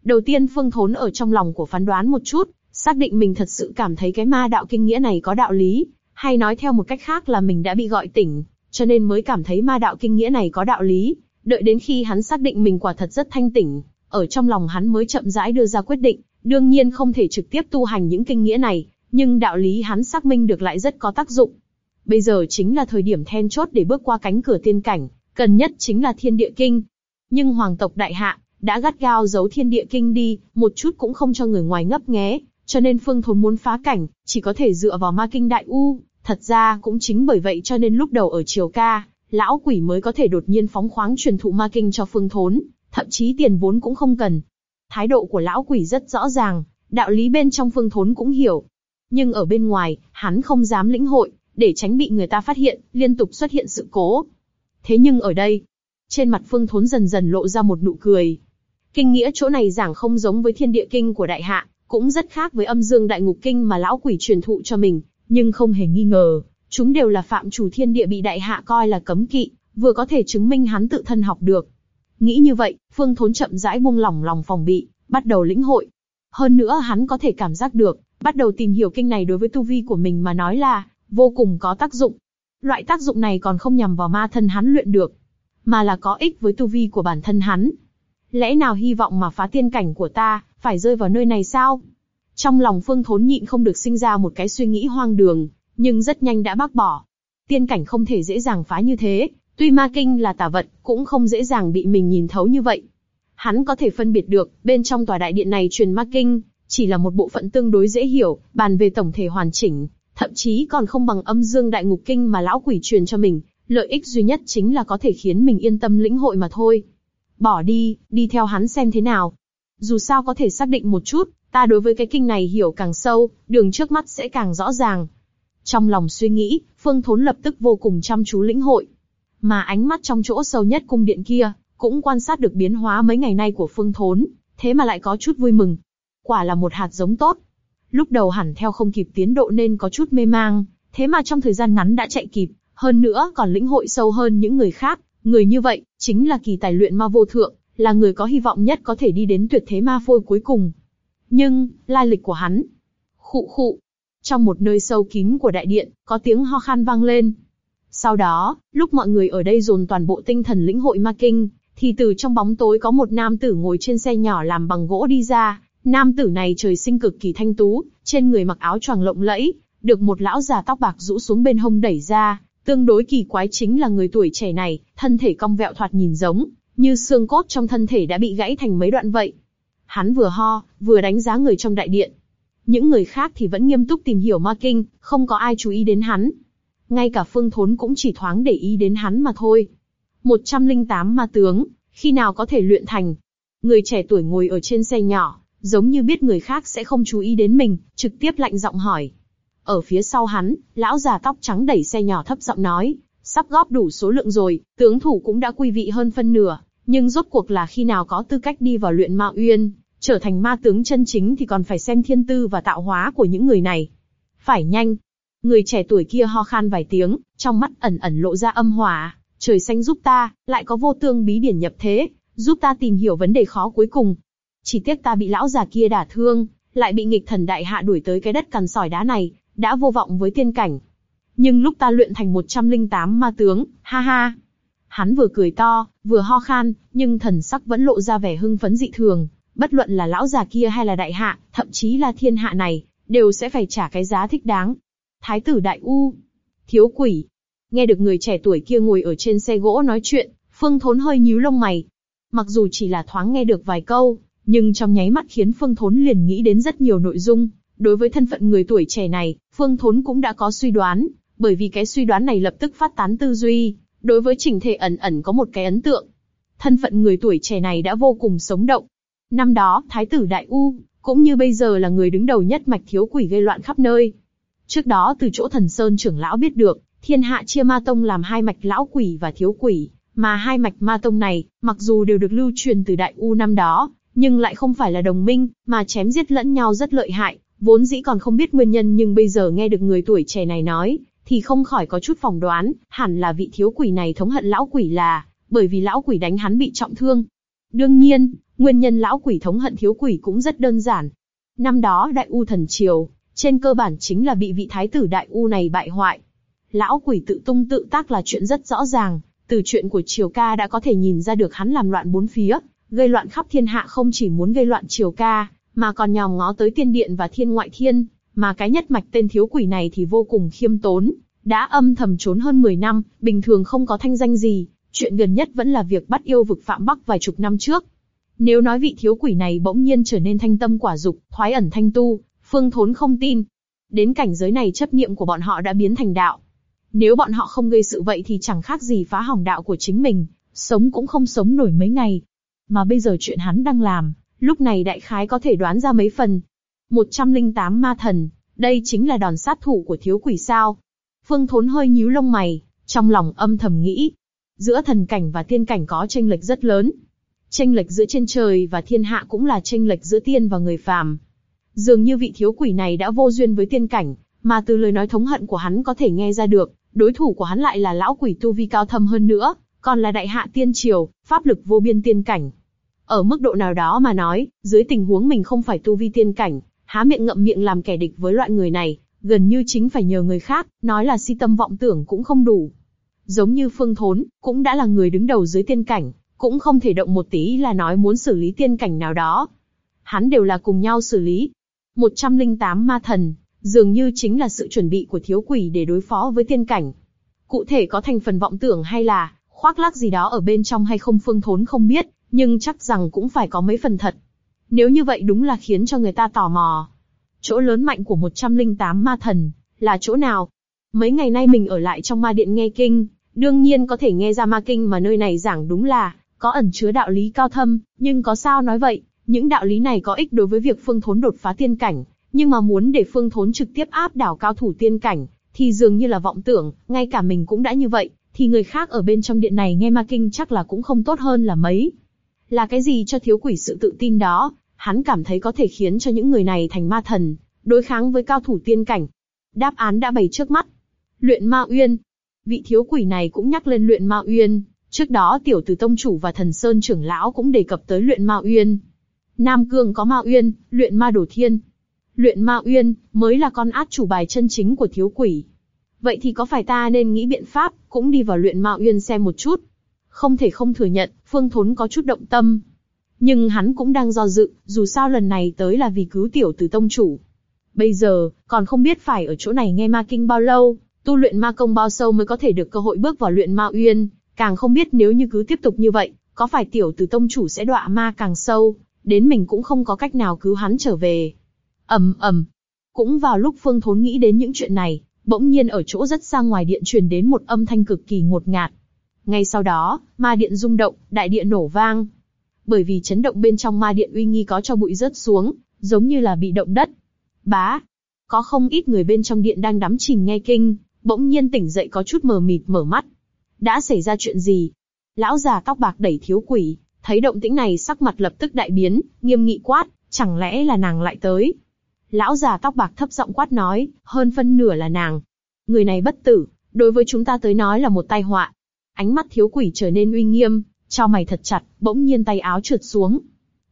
Đầu tiên Phương Thốn ở trong lòng của phán đoán một chút, xác định mình thật sự cảm thấy cái ma đạo kinh nghĩa này có đạo lý, hay nói theo một cách khác là mình đã bị gọi tỉnh, cho nên mới cảm thấy ma đạo kinh nghĩa này có đạo lý. Đợi đến khi hắn xác định mình quả thật rất thanh tỉnh, ở trong lòng hắn mới chậm rãi đưa ra quyết định, đương nhiên không thể trực tiếp tu hành những kinh nghĩa này, nhưng đạo lý hắn xác minh được lại rất có tác dụng. Bây giờ chính là thời điểm then chốt để bước qua cánh cửa tiên cảnh, cần nhất chính là thiên địa kinh. Nhưng hoàng tộc đại hạ đã gắt gao giấu thiên địa kinh đi, một chút cũng không cho người ngoài ngấp nghé, cho nên Phương Thốn muốn phá cảnh, chỉ có thể dựa vào ma kinh đại u. Thật ra cũng chính bởi vậy cho nên lúc đầu ở triều ca, lão quỷ mới có thể đột nhiên phóng khoáng truyền thụ ma kinh cho Phương Thốn, thậm chí tiền vốn cũng không cần. Thái độ của lão quỷ rất rõ ràng, đạo lý bên trong Phương Thốn cũng hiểu. Nhưng ở bên ngoài, hắn không dám lĩnh hội, để tránh bị người ta phát hiện, liên tục xuất hiện sự cố. Thế nhưng ở đây, trên mặt Phương Thốn dần dần lộ ra một nụ cười. Kinh nghĩa chỗ này giảng không giống với thiên địa kinh của đại hạ, cũng rất khác với âm dương đại ngục kinh mà lão quỷ truyền thụ cho mình, nhưng không hề nghi ngờ, chúng đều là phạm chủ thiên địa bị đại hạ coi là cấm kỵ, vừa có thể chứng minh hắn tự thân học được. Nghĩ như vậy, Phương Thốn chậm rãi buông lỏng lòng phòng bị, bắt đầu lĩnh hội. Hơn nữa hắn có thể cảm giác được, bắt đầu tìm hiểu kinh này đối với tu vi của mình mà nói là vô cùng có tác dụng. Loại tác dụng này còn không nhằm vào ma thân hắn luyện được, mà là có ích với tu vi của bản thân hắn. Lẽ nào hy vọng mà phá tiên cảnh của ta, phải rơi vào nơi này sao? Trong lòng Phương Thốn nhịn không được sinh ra một cái suy nghĩ hoang đường, nhưng rất nhanh đã bác bỏ. Tiên cảnh không thể dễ dàng phá như thế, Tuy ma kinh là tà vật, cũng không dễ dàng bị mình nhìn thấu như vậy. Hắn có thể phân biệt được, bên trong tòa đại điện này truyền ma kinh, chỉ là một bộ phận tương đối dễ hiểu, bàn về tổng thể hoàn chỉnh, thậm chí còn không bằng âm dương đại ngục kinh mà lão quỷ truyền cho mình, lợi ích duy nhất chính là có thể khiến mình yên tâm lĩnh hội mà thôi. Bỏ đi, đi theo hắn xem thế nào. Dù sao có thể xác định một chút, ta đối với cái kinh này hiểu càng sâu, đường trước mắt sẽ càng rõ ràng. Trong lòng suy nghĩ, Phương Thốn lập tức vô cùng chăm chú lĩnh hội. Mà ánh mắt trong chỗ sâu nhất cung điện kia, cũng quan sát được biến hóa mấy ngày nay của Phương Thốn, thế mà lại có chút vui mừng. Quả là một hạt giống tốt. Lúc đầu hẳn theo không kịp tiến độ nên có chút mê mang, thế mà trong thời gian ngắn đã chạy kịp, hơn nữa còn lĩnh hội sâu hơn những người khác. Người như vậy, chính là kỳ tài luyện ma vô thượng, là người có hy vọng nhất có thể đi đến tuyệt thế ma phôi cuối cùng. Nhưng, lai lịch của hắn. Khụ khụ. Trong một nơi sâu kín của đại điện, có tiếng ho khan vang lên. Sau đó, lúc mọi người ở đây dồn toàn bộ tinh thần lĩnh hội ma kinh, thì từ trong bóng tối có một nam tử ngồi trên xe nhỏ làm bằng gỗ đi ra. Nam tử này trời sinh cực kỳ thanh tú, trên người mặc áo choàng lộng lẫy, được một lão già tóc bạc rũ xuống bên hông đẩy ra. Tương đối kỳ quái chính là người tuổi trẻ này, thân thể cong vẹo thoạt nhìn giống, như xương cốt trong thân thể đã bị gãy thành mấy đoạn vậy. Hắn vừa ho, vừa đánh giá người trong đại điện. Những người khác thì vẫn nghiêm túc tìm hiểu ma kinh, không có ai chú ý đến hắn. Ngay cả Phương Thốn cũng chỉ thoáng để ý đến hắn mà thôi. 108 ma tướng, khi nào có thể luyện thành? Người trẻ tuổi ngồi ở trên xe nhỏ, giống như biết người khác sẽ không chú ý đến mình, trực tiếp lạnh giọng hỏi. Ở phía sau hắn, lão già tóc trắng đẩy xe nhỏ thấp giọng nói, sắp góp đủ số lượng rồi, tướng thủ cũng đã quy vị hơn phân nửa, nhưng rốt cuộc là khi nào có tư cách đi vào luyện ma uyên, trở thành ma tướng chân chính thì còn phải xem thiên tư và tạo hóa của những người này. Phải nhanh. Người trẻ tuổi kia ho khan vài tiếng, trong mắt ẩn ẩn lộ ra âm hòa. Trời xanh giúp ta, lại có vô tương bí điển nhập thế, giúp ta tìm hiểu vấn đề khó cuối cùng. Chỉ tiếc ta bị lão già kia đả thương, lại bị nghịch thần đại hạ đuổi tới cái đất cằn sỏi đá này, đã vô vọng với tiên cảnh. Nhưng lúc ta luyện thành 108 ma tướng, ha ha. Hắn vừa cười to, vừa ho khan, nhưng thần sắc vẫn lộ ra vẻ hưng phấn dị thường, bất luận là lão già kia hay là đại hạ, thậm chí là thiên hạ này, đều sẽ phải trả cái giá thích đáng. Thái tử đại u, thiếu quỷ. Nghe được người trẻ tuổi kia ngồi ở trên xe gỗ nói chuyện, Phương Thốn hơi nhíu lông mày. Mặc dù chỉ là thoáng nghe được vài câu, nhưng trong nháy mắt khiến Phương Thốn liền nghĩ đến rất nhiều nội dung. Đối với thân phận người tuổi trẻ này, Phương Thốn cũng đã có suy đoán, bởi vì cái suy đoán này lập tức phát tán tư duy, đối với trình thể ẩn ẩn có một cái ấn tượng. Thân phận người tuổi trẻ này đã vô cùng sống động, Năm đó, Thái tử Đại U, cũng như bây giờ là người đứng đầu nhất mạch thiếu quỷ gây loạn khắp nơi. Trước đó từ chỗ thần Sơn trưởng lão biết được, thiên hạ chia ma tông làm hai mạch lão quỷ và thiếu quỷ, mà hai mạch ma tông này, mặc dù đều được lưu truyền từ Đại U năm đó, nhưng lại không phải là đồng minh, mà chém giết lẫn nhau rất lợi hại, vốn dĩ còn không biết nguyên nhân nhưng bây giờ nghe được người tuổi trẻ này nói, thì không khỏi có chút phỏng đoán, hẳn là vị thiếu quỷ này thống hận lão quỷ là, bởi vì lão quỷ đánh hắn bị trọng thương. Đương nhiên, Nguyên nhân lão quỷ thống hận thiếu quỷ cũng rất đơn giản. Năm đó đại u thần triều, trên cơ bản chính là bị vị thái tử đại u này bại hoại. Lão quỷ tự tung tự tác là chuyện rất rõ ràng, từ chuyện của triều ca đã có thể nhìn ra được hắn làm loạn bốn phía, gây loạn khắp thiên hạ không chỉ muốn gây loạn triều ca, mà còn nhòm ngó tới tiên điện và thiên ngoại thiên, mà cái nhất mạch tên thiếu quỷ này thì vô cùng khiêm tốn, đã âm thầm trốn hơn 10 năm, bình thường không có thanh danh gì, chuyện gần nhất vẫn là việc bắt yêu vực Phạm Bắc vài chục năm trước, nếu nói vị thiếu quỷ này bỗng nhiên trở nên thanh tâm quả dục, thoái ẩn thanh tu, Phương Thốn không tin. Đến cảnh giới này chấp niệm của bọn họ đã biến thành đạo. Nếu bọn họ không gây sự vậy thì chẳng khác gì phá hỏng đạo của chính mình, sống cũng không sống nổi mấy ngày. Mà bây giờ chuyện hắn đang làm, lúc này đại khái có thể đoán ra mấy phần. 108 ma thần, đây chính là đòn sát thủ của thiếu quỷ sao. Phương Thốn hơi nhíu lông mày, trong lòng âm thầm nghĩ. Giữa thần cảnh và tiên cảnh có tranh lệch rất lớn, Tranh lệch giữa trên trời và thiên hạ cũng là tranh lệch giữa tiên và người phàm. Dường như vị thiếu quỷ này đã vô duyên với tiên cảnh, mà từ lời nói thống hận của hắn có thể nghe ra được, đối thủ của hắn lại là lão quỷ tu vi cao thâm hơn nữa, còn là đại hạ tiên triều, pháp lực vô biên tiên cảnh. Ở mức độ nào đó mà nói, dưới tình huống mình không phải tu vi tiên cảnh, há miệng ngậm miệng làm kẻ địch với loại người này, gần như chính phải nhờ người khác, nói là si tâm vọng tưởng cũng không đủ. Giống như Phương Thốn, cũng đã là người đứng đầu dưới tiên cảnh, cũng không thể động một tí là nói muốn xử lý tiên cảnh nào đó. Hắn đều là cùng nhau xử lý. 108 ma thần, dường như chính là sự chuẩn bị của thiếu quỷ để đối phó với tiên cảnh. Cụ thể có thành phần vọng tưởng hay là khoác lác gì đó ở bên trong hay không Phương Thốn không biết, nhưng chắc rằng cũng phải có mấy phần thật. Nếu như vậy đúng là khiến cho người ta tò mò. Chỗ lớn mạnh của 108 ma thần, là chỗ nào? Mấy ngày nay mình ở lại trong ma điện nghe kinh, đương nhiên có thể nghe ra ma kinh mà nơi này giảng đúng là, có ẩn chứa đạo lý cao thâm, nhưng có sao nói vậy, những đạo lý này có ích đối với việc Phương Thốn đột phá tiên cảnh, nhưng mà muốn để Phương Thốn trực tiếp áp đảo cao thủ tiên cảnh, thì dường như là vọng tưởng, ngay cả mình cũng đã như vậy, thì người khác ở bên trong điện này nghe ma kinh chắc là cũng không tốt hơn là mấy. Là cái gì cho thiếu quỷ sự tự tin đó, hắn cảm thấy có thể khiến cho những người này thành ma thần, đối kháng với cao thủ tiên cảnh. Đáp án đã bày trước mắt. Luyện ma uyên. Vị thiếu quỷ này cũng nhắc lên luyện ma uyên, trước đó tiểu tử tông chủ và thần sơn trưởng lão cũng đề cập tới luyện ma uyên. Nam Cương có ma uyên, luyện ma đổ thiên. Luyện ma uyên, mới là con át chủ bài chân chính của thiếu quỷ. Vậy thì có phải ta nên nghĩ biện pháp, cũng đi vào luyện ma uyên xem một chút. Không thể không thừa nhận, Phương Thốn có chút động tâm. Nhưng hắn cũng đang do dự, dù sao lần này tới là vì cứu tiểu tử tông chủ. Bây giờ, còn không biết phải ở chỗ này nghe ma kinh bao lâu, tu luyện ma công bao sâu mới có thể được cơ hội bước vào luyện ma uyên, càng không biết nếu như cứ tiếp tục như vậy, có phải tiểu tử tông chủ sẽ đọa ma càng sâu, đến mình cũng không có cách nào cứu hắn trở về. ầm ầm. Cũng vào lúc Phương Thốn nghĩ đến những chuyện này, bỗng nhiên ở chỗ rất xa ngoài điện truyền đến một âm thanh cực kỳ ngột ngạt. Ngay sau đó, ma điện rung động, đại điện nổ vang. Bởi vì chấn động bên trong ma điện uy nghi có cho bụi rớt xuống, giống như là bị động đất. Bá, có không ít người bên trong điện đang đắm chìm nghe kinh, bỗng nhiên tỉnh dậy có chút mờ mịt mở mắt. Đã xảy ra chuyện gì? Lão già tóc bạc đẩy thiếu quỷ, thấy động tĩnh này sắc mặt lập tức đại biến, nghiêm nghị quát, chẳng lẽ là nàng lại tới? Lão già tóc bạc thấp giọng quát nói, hơn phân nửa là nàng. Người này bất tử, đối với chúng ta tới nói là một tai họa. Ánh mắt thiếu quỷ trở nên uy nghiêm, cho mày thật chặt, bỗng nhiên tay áo trượt xuống.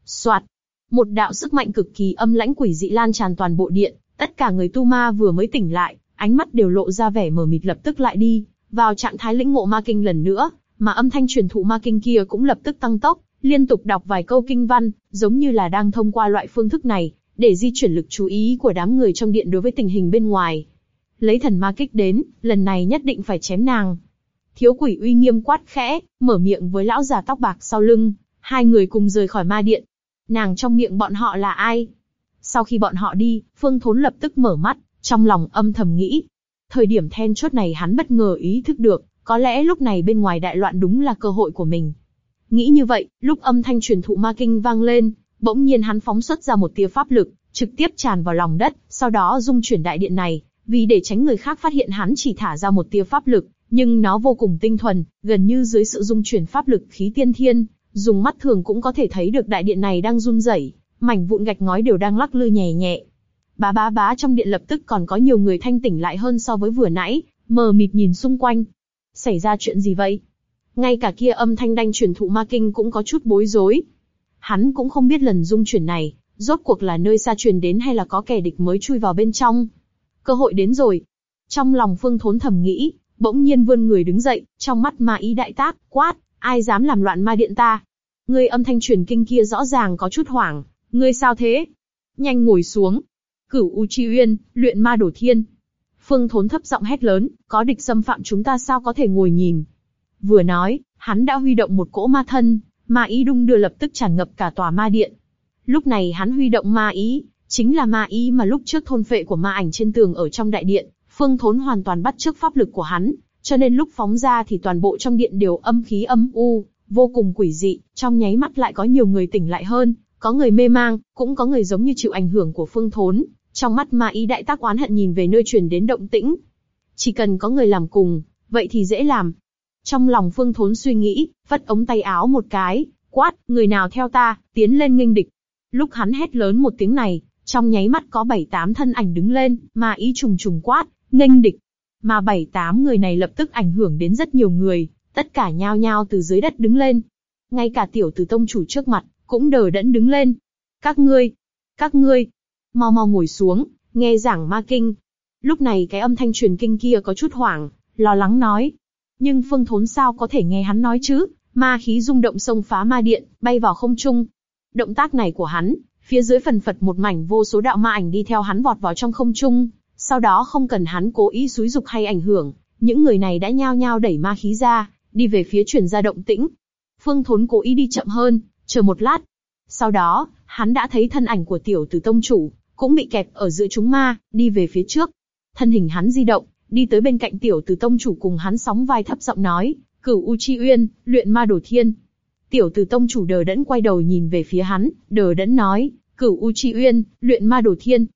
Soạt, một đạo sức mạnh cực kỳ âm lãnh quỷ dị lan tràn toàn bộ điện, tất cả người tu ma vừa mới tỉnh lại, ánh mắt đều lộ ra vẻ mờ mịt lập tức lại đi, vào trạng thái lĩnh ngộ ma kinh lần nữa, mà âm thanh truyền thụ ma kinh kia cũng lập tức tăng tốc, liên tục đọc vài câu kinh văn, giống như là đang thông qua loại phương thức này, để di chuyển lực chú ý của đám người trong điện đối với tình hình bên ngoài. Lấy thần ma kích đến, lần này nhất định phải chém nàng. Thiếu quỷ uy nghiêm quát khẽ, mở miệng với lão già tóc bạc sau lưng, hai người cùng rời khỏi ma điện. Nàng trong miệng bọn họ là ai? Sau khi bọn họ đi, Phương Thốn lập tức mở mắt, trong lòng âm thầm nghĩ. Thời điểm then chốt này hắn bất ngờ ý thức được, có lẽ lúc này bên ngoài đại loạn đúng là cơ hội của mình. Nghĩ như vậy, lúc âm thanh truyền thụ ma kinh vang lên, bỗng nhiên hắn phóng xuất ra một tia pháp lực, trực tiếp tràn vào lòng đất, sau đó dung chuyển đại điện này, vì để tránh người khác phát hiện hắn chỉ thả ra một tia pháp lực, nhưng nó vô cùng tinh thuần, gần như dưới sự dung chuyển pháp lực khí tiên thiên, dùng mắt thường cũng có thể thấy được đại điện này đang run rẩy, mảnh vụn gạch ngói đều đang lắc lư nhẹ nhẹ. Bá bá bá trong điện lập tức còn có nhiều người thanh tỉnh lại hơn so với vừa nãy, mờ mịt nhìn xung quanh. Xảy ra chuyện gì vậy? Ngay cả kia âm thanh đanh truyền thụ ma kinh cũng có chút bối rối. Hắn cũng không biết lần dung chuyển này, rốt cuộc là nơi xa truyền đến hay là có kẻ địch mới chui vào bên trong. Cơ hội đến rồi. Trong lòng Phương Thốn thầm nghĩ, bỗng nhiên vươn người đứng dậy, trong mắt ma ý đại tác, quát, ai dám làm loạn ma điện ta? Người âm thanh truyền kinh kia rõ ràng có chút hoảng, ngươi sao thế? Nhanh ngồi xuống. Cửu U Chi Uyên, luyện ma đổ thiên. Phương Thốn thấp giọng hét lớn, có địch xâm phạm chúng ta sao có thể ngồi nhìn? Vừa nói, hắn đã huy động một cỗ ma thân, ma ý đung đưa lập tức tràn ngập cả tòa ma điện. Lúc này hắn huy động ma ý, chính là ma ý mà lúc trước thôn phệ của ma ảnh trên tường ở trong đại điện, Phương Thốn hoàn toàn bắt trước pháp lực của hắn, cho nên lúc phóng ra thì toàn bộ trong điện đều âm khí âm u, vô cùng quỷ dị. Trong nháy mắt lại có nhiều người tỉnh lại hơn, có người mê mang, cũng có người giống như chịu ảnh hưởng của Phương Thốn. Trong mắt ma ý đại tác oán hận nhìn về nơi truyền đến động tĩnh. Chỉ cần có người làm cùng, vậy thì dễ làm. Trong lòng Phương Thốn suy nghĩ, vất ống tay áo một cái, quát, người nào theo ta, tiến lên nghênh địch. Lúc hắn hét lớn một tiếng này, trong nháy mắt có bảy tám thân ảnh đứng lên, ma ý trùng trùng quát, nghênh địch. Mà bảy tám người này lập tức ảnh hưởng đến rất nhiều người, tất cả nhao nhao từ dưới đất đứng lên. Ngay cả tiểu tử tông chủ trước mặt, cũng đờ đẫn đứng lên. Các ngươi, các ngươi, mau mau ngồi xuống, nghe giảng ma kinh. Lúc này cái âm thanh truyền kinh kia có chút hoảng, lo lắng nói. Nhưng Phương Thốn sao có thể nghe hắn nói chứ? Ma khí rung động xông phá ma điện, bay vào không trung. Động tác này của hắn, phía dưới phần phật một mảnh vô số đạo ma ảnh đi theo hắn vọt vào trong không trung. Sau đó không cần hắn cố ý xúi dục hay ảnh hưởng, những người này đã nhao nhao đẩy ma khí ra, đi về phía chuyển ra động tĩnh. Phương Thốn cố ý đi chậm hơn, chờ một lát. Sau đó, hắn đã thấy thân ảnh của tiểu tử tông chủ, cũng bị kẹp ở giữa chúng ma, đi về phía trước. Thân hình hắn di động, đi tới bên cạnh tiểu tử tông chủ cùng hắn sóng vai thấp giọng nói, cửu U Chi Uyên, luyện ma đồ thiên. Tiểu tử tông chủ đờ đẫn quay đầu nhìn về phía hắn, đờ đẫn nói, cửu U Chi Uyên, luyện ma đồ thiên.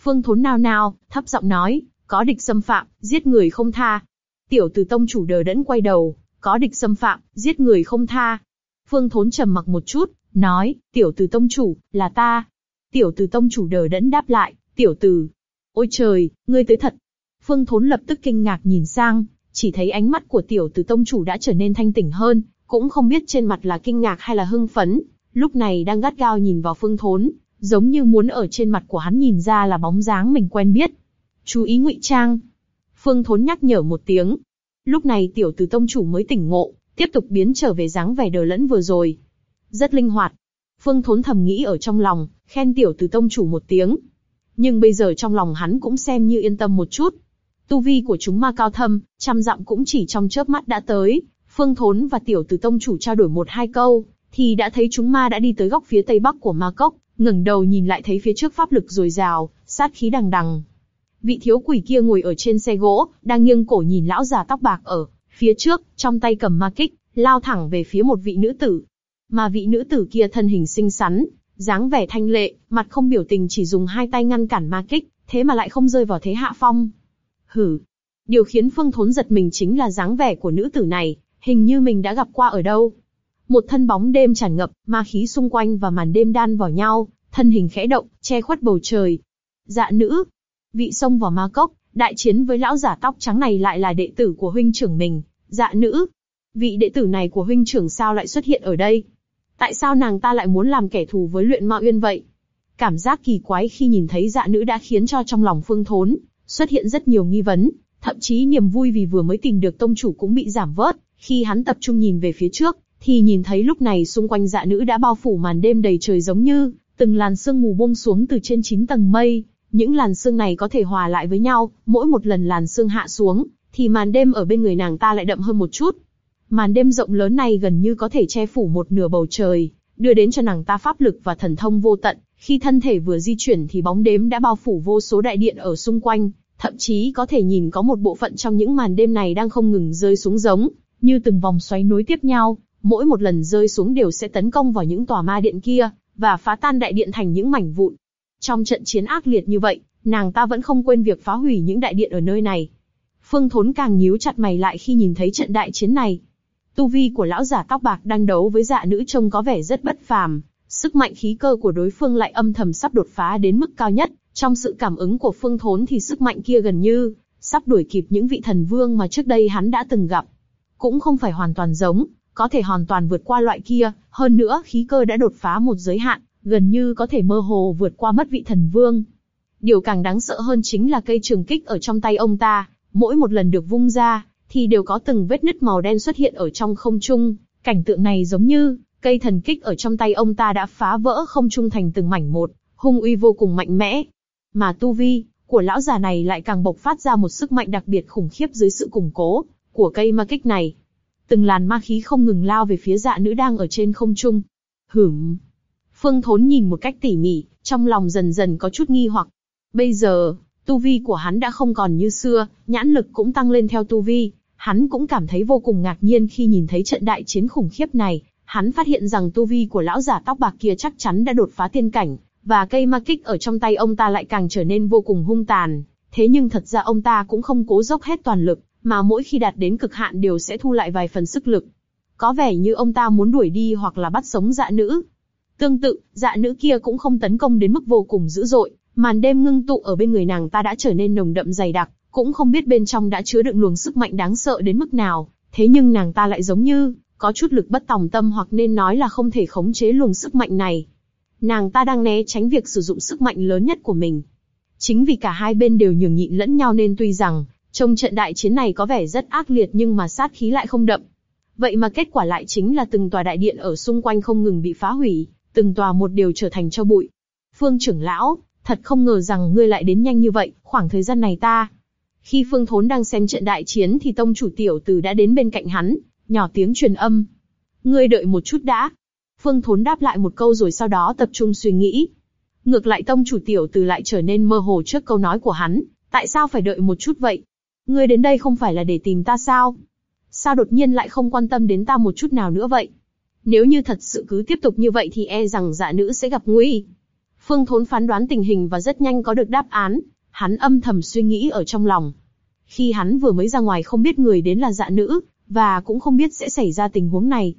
Phương Thốn nao nao, thấp giọng nói, có địch xâm phạm, giết người không tha. Tiểu tử tông chủ đờ đẫn quay đầu, có địch xâm phạm, giết người không tha. Phương Thốn trầm mặc một chút, nói, tiểu tử tông chủ, là ta. Tiểu tử tông chủ đờ đẫn đáp lại, tiểu tử. Ôi trời, ngươi tới thật. Phương Thốn lập tức kinh ngạc nhìn sang, chỉ thấy ánh mắt của tiểu tử tông chủ đã trở nên thanh tỉnh hơn, cũng không biết trên mặt là kinh ngạc hay là hưng phấn, lúc này đang gắt gao nhìn vào Phương Thốn, giống như muốn ở trên mặt của hắn nhìn ra là bóng dáng mình quen biết. Chú ý ngụy trang. Phương Thốn nhắc nhở một tiếng. Lúc này tiểu tử tông chủ mới tỉnh ngộ, tiếp tục biến trở về dáng vẻ đờ lẫn vừa rồi. Rất linh hoạt. Phương Thốn thầm nghĩ ở trong lòng, khen tiểu tử tông chủ một tiếng. Nhưng bây giờ trong lòng hắn cũng xem như yên tâm một chút. Tu vi của chúng ma cao thâm, trăm dặm cũng chỉ trong chớp mắt đã tới. Phương Thốn và tiểu tử tông chủ trao đổi một hai câu, thì đã thấy chúng ma đã đi tới góc phía tây bắc của ma cốc, ngẩng đầu nhìn lại thấy phía trước pháp lực dồi dào, sát khí đằng đằng. Vị thiếu quỷ kia ngồi ở trên xe gỗ, đang nghiêng cổ nhìn lão già tóc bạc ở phía trước, trong tay cầm ma kích, lao thẳng về phía một vị nữ tử. Mà vị nữ tử kia thân hình xinh xắn, dáng vẻ thanh lệ, mặt không biểu tình chỉ dùng hai tay ngăn cản ma kích, thế mà lại không rơi vào thế hạ phong. Hử. Điều khiến Phương Thốn giật mình chính là dáng vẻ của nữ tử này, hình như mình đã gặp qua ở đâu. Một thân bóng đêm tràn ngập, ma khí xung quanh và màn đêm đan vào nhau, thân hình khẽ động, che khuất bầu trời. Dạ nữ, vị xông vào ma cốc, đại chiến với lão giả tóc trắng này lại là đệ tử của huynh trưởng mình, dạ nữ. Vị đệ tử này của huynh trưởng sao lại xuất hiện ở đây? Tại sao nàng ta lại muốn làm kẻ thù với luyện ma uyên vậy? Cảm giác kỳ quái khi nhìn thấy dạ nữ đã khiến cho trong lòng phương thốn, xuất hiện rất nhiều nghi vấn, thậm chí niềm vui vì vừa mới tìm được tông chủ cũng bị giảm vớt, khi hắn tập trung nhìn về phía trước, thì nhìn thấy lúc này xung quanh dạ nữ đã bao phủ màn đêm đầy trời giống như từng làn sương mù buông xuống từ trên chín tầng mây. Những làn sương này có thể hòa lại với nhau, mỗi một lần làn sương hạ xuống, thì màn đêm ở bên người nàng ta lại đậm hơn một chút. Màn đêm rộng lớn này gần như có thể che phủ một nửa bầu trời, đưa đến cho nàng ta pháp lực và thần thông vô tận. Khi thân thể vừa di chuyển thì bóng đêm đã bao phủ vô số đại điện ở xung quanh, thậm chí có thể nhìn có một bộ phận trong những màn đêm này đang không ngừng rơi xuống giống, như từng vòng xoáy nối tiếp nhau, mỗi một lần rơi xuống đều sẽ tấn công vào những tòa ma điện kia, và phá tan đại điện thành những mảnh vụn. Trong trận chiến ác liệt như vậy, nàng ta vẫn không quên việc phá hủy những đại điện ở nơi này. Phương Thốn càng nhíu chặt mày lại khi nhìn thấy trận đại chiến này. Tu vi của lão giả tóc bạc đang đấu với dạ nữ trông có vẻ rất bất phàm, sức mạnh khí cơ của đối phương lại âm thầm sắp đột phá đến mức cao nhất. Trong sự cảm ứng của Phương Thốn thì sức mạnh kia gần như sắp đuổi kịp những vị thần vương mà trước đây hắn đã từng gặp. Cũng không phải hoàn toàn giống, có thể hoàn toàn vượt qua loại kia, hơn nữa khí cơ đã đột phá một giới hạn, gần như có thể mơ hồ vượt qua mất vị thần vương. Điều càng đáng sợ hơn chính là cây trường kích ở trong tay ông ta, mỗi một lần được vung ra, thì đều có từng vết nứt màu đen xuất hiện ở trong không trung. Cảnh tượng này giống như cây thần kích ở trong tay ông ta đã phá vỡ không trung thành từng mảnh một, hung uy vô cùng mạnh mẽ. Mà tu vi của lão già này lại càng bộc phát ra một sức mạnh đặc biệt khủng khiếp dưới sự củng cố của cây ma kích này từng làn ma khí không ngừng lao về phía dạ nữ đang ở trên không trung. Hửm. Phương Thốn nhìn một cách tỉ mỉ, trong lòng dần dần có chút nghi hoặc. Bây giờ, tu vi của hắn đã không còn như xưa, nhãn lực cũng tăng lên theo tu vi. Hắn cũng cảm thấy vô cùng ngạc nhiên khi nhìn thấy trận đại chiến khủng khiếp này. Hắn phát hiện rằng tu vi của lão giả tóc bạc kia chắc chắn đã đột phá tiên cảnh, và cây ma kích ở trong tay ông ta lại càng trở nên vô cùng hung tàn. Thế nhưng thật ra ông ta cũng không cố dốc hết toàn lực, mà mỗi khi đạt đến cực hạn đều sẽ thu lại vài phần sức lực. Có vẻ như ông ta muốn đuổi đi hoặc là bắt sống dạ nữ. Tương tự, dạ nữ kia cũng không tấn công đến mức vô cùng dữ dội, màn đêm ngưng tụ ở bên người nàng ta đã trở nên nồng đậm dày đặc, cũng không biết bên trong đã chứa đựng luồng sức mạnh đáng sợ đến mức nào, thế nhưng nàng ta lại giống như có chút lực bất tòng tâm hoặc nên nói là không thể khống chế luồng sức mạnh này. Nàng ta đang né tránh việc sử dụng sức mạnh lớn nhất của mình. Chính vì cả hai bên đều nhường nhịn lẫn nhau nên tuy rằng trong trận đại chiến này có vẻ rất ác liệt nhưng mà sát khí lại không đậm. Vậy mà kết quả lại chính là từng tòa đại điện ở xung quanh không ngừng bị phá hủy, từng tòa một đều trở thành cho bụi. Phương trưởng lão, thật không ngờ rằng ngươi lại đến nhanh như vậy, khoảng thời gian này ta. Khi Phương Thốn đang xem trận đại chiến thì tông chủ tiểu tử đã đến bên cạnh hắn, nhỏ tiếng truyền âm. Ngươi đợi một chút đã. Phương Thốn đáp lại một câu rồi sau đó tập trung suy nghĩ. Ngược lại tông chủ tiểu từ lại trở nên mơ hồ trước câu nói của hắn, tại sao phải đợi một chút vậy? Ngươi đến đây không phải là để tìm ta sao? Sao đột nhiên lại không quan tâm đến ta một chút nào nữa vậy? Nếu như thật sự cứ tiếp tục như vậy thì e rằng dạ nữ sẽ gặp nguy. Phương Thốn phán đoán tình hình và rất nhanh có được đáp án, hắn âm thầm suy nghĩ ở trong lòng. Khi hắn vừa mới ra ngoài không biết người đến là dạ nữ, và cũng không biết sẽ xảy ra tình huống này.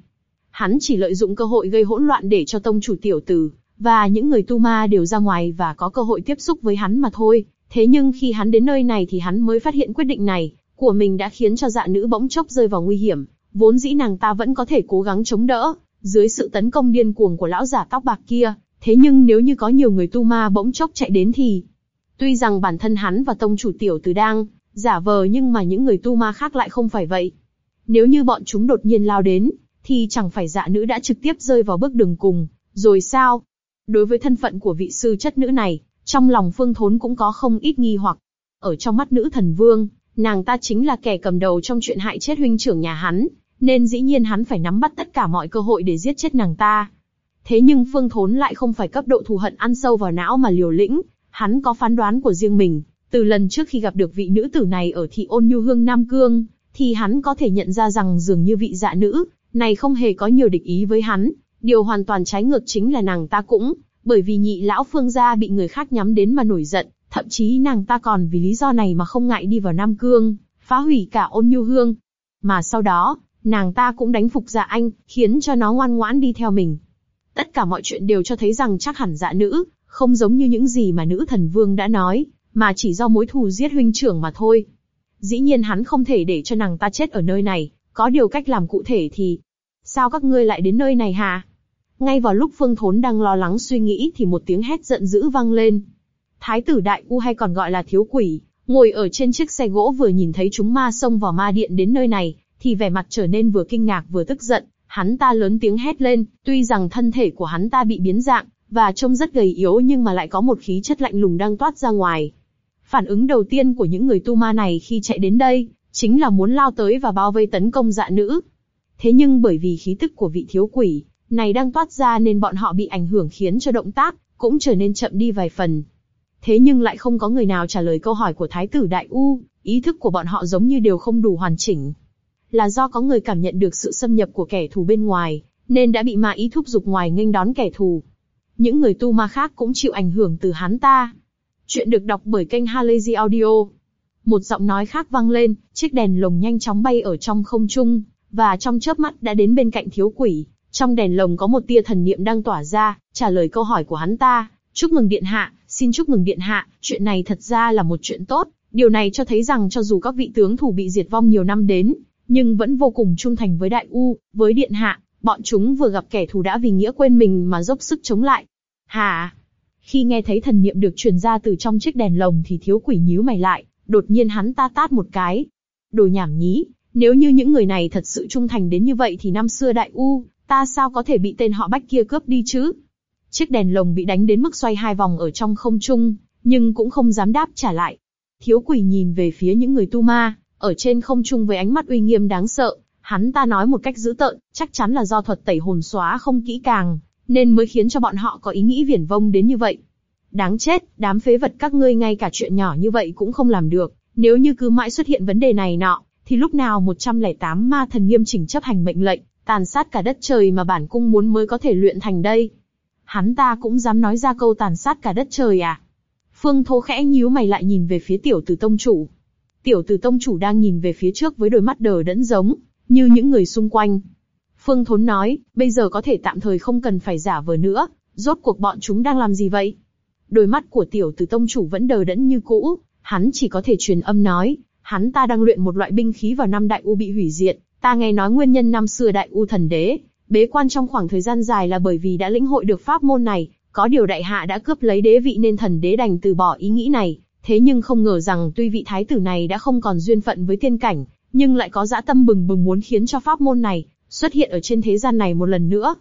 Hắn chỉ lợi dụng cơ hội gây hỗn loạn để cho tông chủ tiểu tử, và những người tu ma đều ra ngoài và có cơ hội tiếp xúc với hắn mà thôi. Thế nhưng khi hắn đến nơi này thì hắn mới phát hiện quyết định này của mình đã khiến cho dạ nữ bỗng chốc rơi vào nguy hiểm. Vốn dĩ nàng ta vẫn có thể cố gắng chống đỡ, dưới sự tấn công điên cuồng của lão giả tóc bạc kia. Thế nhưng nếu như có nhiều người tu ma bỗng chốc chạy đến thì, tuy rằng bản thân hắn và tông chủ tiểu tử đang giả vờ nhưng mà những người tu ma khác lại không phải vậy. Nếu như bọn chúng đột nhiên lao đến, thì chẳng phải dạ nữ đã trực tiếp rơi vào bước đường cùng, rồi sao? Đối với thân phận của vị sư chất nữ này, trong lòng Phương Thốn cũng có không ít nghi hoặc. Ở trong mắt nữ thần vương, nàng ta chính là kẻ cầm đầu trong chuyện hại chết huynh trưởng nhà hắn, nên dĩ nhiên hắn phải nắm bắt tất cả mọi cơ hội để giết chết nàng ta. Thế nhưng Phương Thốn lại không phải cấp độ thù hận ăn sâu vào não mà liều lĩnh, hắn có phán đoán của riêng mình. Từ lần trước khi gặp được vị nữ tử này ở thị ôn nhu hương Nam Cương, thì hắn có thể nhận ra rằng dường như vị dạ nữ này không hề có nhiều địch ý với hắn. Điều hoàn toàn trái ngược chính là nàng ta cũng, bởi vì nhị lão phương gia bị người khác nhắm đến mà nổi giận, thậm chí nàng ta còn vì lý do này mà không ngại đi vào Nam Cương, phá hủy cả ôn nhu hương. Mà sau đó, nàng ta cũng đánh phục dạ anh, khiến cho nó ngoan ngoãn đi theo mình. Tất cả mọi chuyện đều cho thấy rằng chắc hẳn dạ nữ, không giống như những gì mà nữ thần vương đã nói, mà chỉ do mối thù giết huynh trưởng mà thôi. Dĩ nhiên hắn không thể để cho nàng ta chết ở nơi này, có điều cách làm cụ thể thì... Sao các ngươi lại đến nơi này hả? Ngay vào lúc Phương Thốn đang lo lắng suy nghĩ thì một tiếng hét giận dữ vang lên. Thái tử Đại U hay còn gọi là thiếu quỷ, ngồi ở trên chiếc xe gỗ vừa nhìn thấy chúng ma xông vào ma điện đến nơi này, thì vẻ mặt trở nên vừa kinh ngạc vừa tức giận. Hắn ta lớn tiếng hét lên, tuy rằng thân thể của hắn ta bị biến dạng, và trông rất gầy yếu nhưng mà lại có một khí chất lạnh lùng đang toát ra ngoài. Phản ứng đầu tiên của những người tu ma này khi chạy đến đây, chính là muốn lao tới và bao vây tấn công dạ nữ. Thế nhưng bởi vì khí tức của vị thiếu quỷ này đang toát ra nên bọn họ bị ảnh hưởng khiến cho động tác cũng trở nên chậm đi vài phần. Thế nhưng lại không có người nào trả lời câu hỏi của Thái tử Đại U, ý thức của bọn họ giống như đều không đủ hoàn chỉnh. Là do có người cảm nhận được sự xâm nhập của kẻ thù bên ngoài, nên đã bị ma ý thúc giục ngoài nghênh đón kẻ thù. Những người tu ma khác cũng chịu ảnh hưởng từ hắn ta. Chuyện được đọc bởi kênh Halazy Audio. Một giọng nói khác vang lên, chiếc đèn lồng nhanh chóng bay ở trong không trung, và trong chớp mắt đã đến bên cạnh thiếu quỷ. Trong đèn lồng có một tia thần niệm đang tỏa ra, trả lời câu hỏi của hắn ta. Chúc mừng điện hạ, xin chúc mừng điện hạ, chuyện này thật ra là một chuyện tốt. Điều này cho thấy rằng cho dù các vị tướng thủ bị diệt vong nhiều năm đến, nhưng vẫn vô cùng trung thành với đại u, với điện hạ. Bọn chúng vừa gặp kẻ thù đã vì nghĩa quên mình mà dốc sức chống lại. Hả? Khi nghe thấy thần niệm được truyền ra từ trong chiếc đèn lồng thì thiếu quỷ nhíu mày lại, đột nhiên hắn ta tát một cái. Đồ nhảm nhí, nếu như những người này thật sự trung thành đến như vậy thì năm xưa đại u, ta sao có thể bị tên họ bách kia cướp đi chứ? Chiếc đèn lồng bị đánh đến mức xoay hai vòng ở trong không trung, nhưng cũng không dám đáp trả lại. Thiếu quỷ nhìn về phía những người tu ma, ở trên không trung với ánh mắt uy nghiêm đáng sợ, hắn ta nói một cách dữ tợn, chắc chắn là do thuật tẩy hồn xóa không kỹ càng, nên mới khiến cho bọn họ có ý nghĩ viển vông đến như vậy. Đáng chết, đám phế vật các ngươi ngay cả chuyện nhỏ như vậy cũng không làm được, nếu như cứ mãi xuất hiện vấn đề này nọ, thì lúc nào 108 ma thần nghiêm chỉnh chấp hành mệnh lệnh, tàn sát cả đất trời mà bản cung muốn mới có thể luyện thành đây. Hắn ta cũng dám nói ra câu tàn sát cả đất trời à? Phương Thố khẽ nhíu mày lại nhìn về phía tiểu tử tông chủ. Tiểu tử tông chủ đang nhìn về phía trước với đôi mắt đờ đẫn giống, như những người xung quanh. Phương Thốn nói, bây giờ có thể tạm thời không cần phải giả vờ nữa, rốt cuộc bọn chúng đang làm gì vậy? Đôi mắt của tiểu tử tông chủ vẫn đờ đẫn như cũ, hắn chỉ có thể truyền âm nói, hắn ta đang luyện một loại binh khí vào năm đại u bị hủy diệt, ta nghe nói nguyên nhân năm xưa đại u thần đế, bế quan trong khoảng thời gian dài là bởi vì đã lĩnh hội được pháp môn này, có điều đại hạ đã cướp lấy đế vị nên thần đế đành từ bỏ ý nghĩ này, thế nhưng không ngờ rằng tuy vị thái tử này đã không còn duyên phận với tiên cảnh, nhưng lại có dã tâm bừng bừng muốn khiến cho pháp môn này xuất hiện ở trên thế gian này một lần nữa.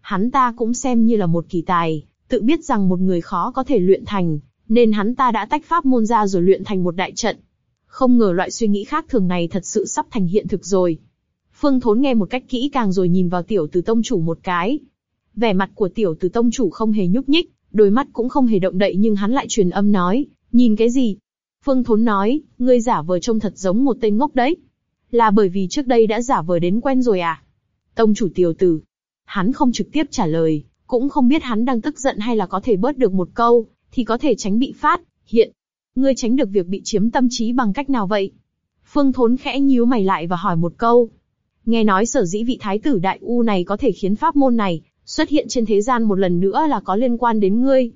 Hắn ta cũng xem như là một kỳ tài, tự biết rằng một người khó có thể luyện thành, nên hắn ta đã tách pháp môn ra rồi luyện thành một đại trận. Không ngờ loại suy nghĩ khác thường này thật sự sắp thành hiện thực rồi. Phương Thốn nghe một cách kỹ càng rồi nhìn vào tiểu từ tông chủ một cái. Vẻ mặt của tiểu từ tông chủ không hề nhúc nhích, đôi mắt cũng không hề động đậy nhưng hắn lại truyền âm nói, nhìn cái gì? Phương Thốn nói, ngươi giả vờ trông thật giống một tên ngốc đấy. Là bởi vì trước đây đã giả vờ đến quen rồi à? Tông chủ tiểu tử. Hắn không trực tiếp trả lời, cũng không biết hắn đang tức giận hay là có thể bớt được một câu, thì có thể tránh bị phát, hiện. Ngươi tránh được việc bị chiếm tâm trí bằng cách nào vậy? Phương Thốn khẽ nhíu mày lại và hỏi một câu. Nghe nói sở dĩ vị thái tử đại u này có thể khiến pháp môn này xuất hiện trên thế gian một lần nữa là có liên quan đến ngươi.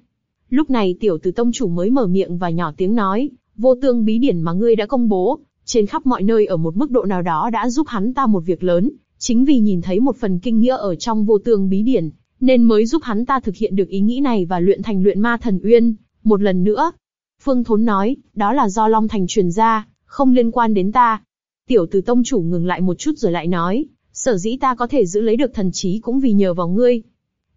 Lúc này tiểu tử tông chủ mới mở miệng và nhỏ tiếng nói, vô tương bí điển mà ngươi đã công bố, trên khắp mọi nơi ở một mức độ nào đó đã giúp hắn ta một việc lớn, chính vì nhìn thấy một phần kinh nghĩa ở trong vô tương bí điển, nên mới giúp hắn ta thực hiện được ý nghĩ này và luyện thành luyện ma thần uyên. Một lần nữa, Phương Thốn nói, đó là do Long Thành truyền ra, không liên quan đến ta. Tiểu tử tông chủ ngừng lại một chút rồi lại nói, sở dĩ ta có thể giữ lấy được thần trí cũng vì nhờ vào ngươi.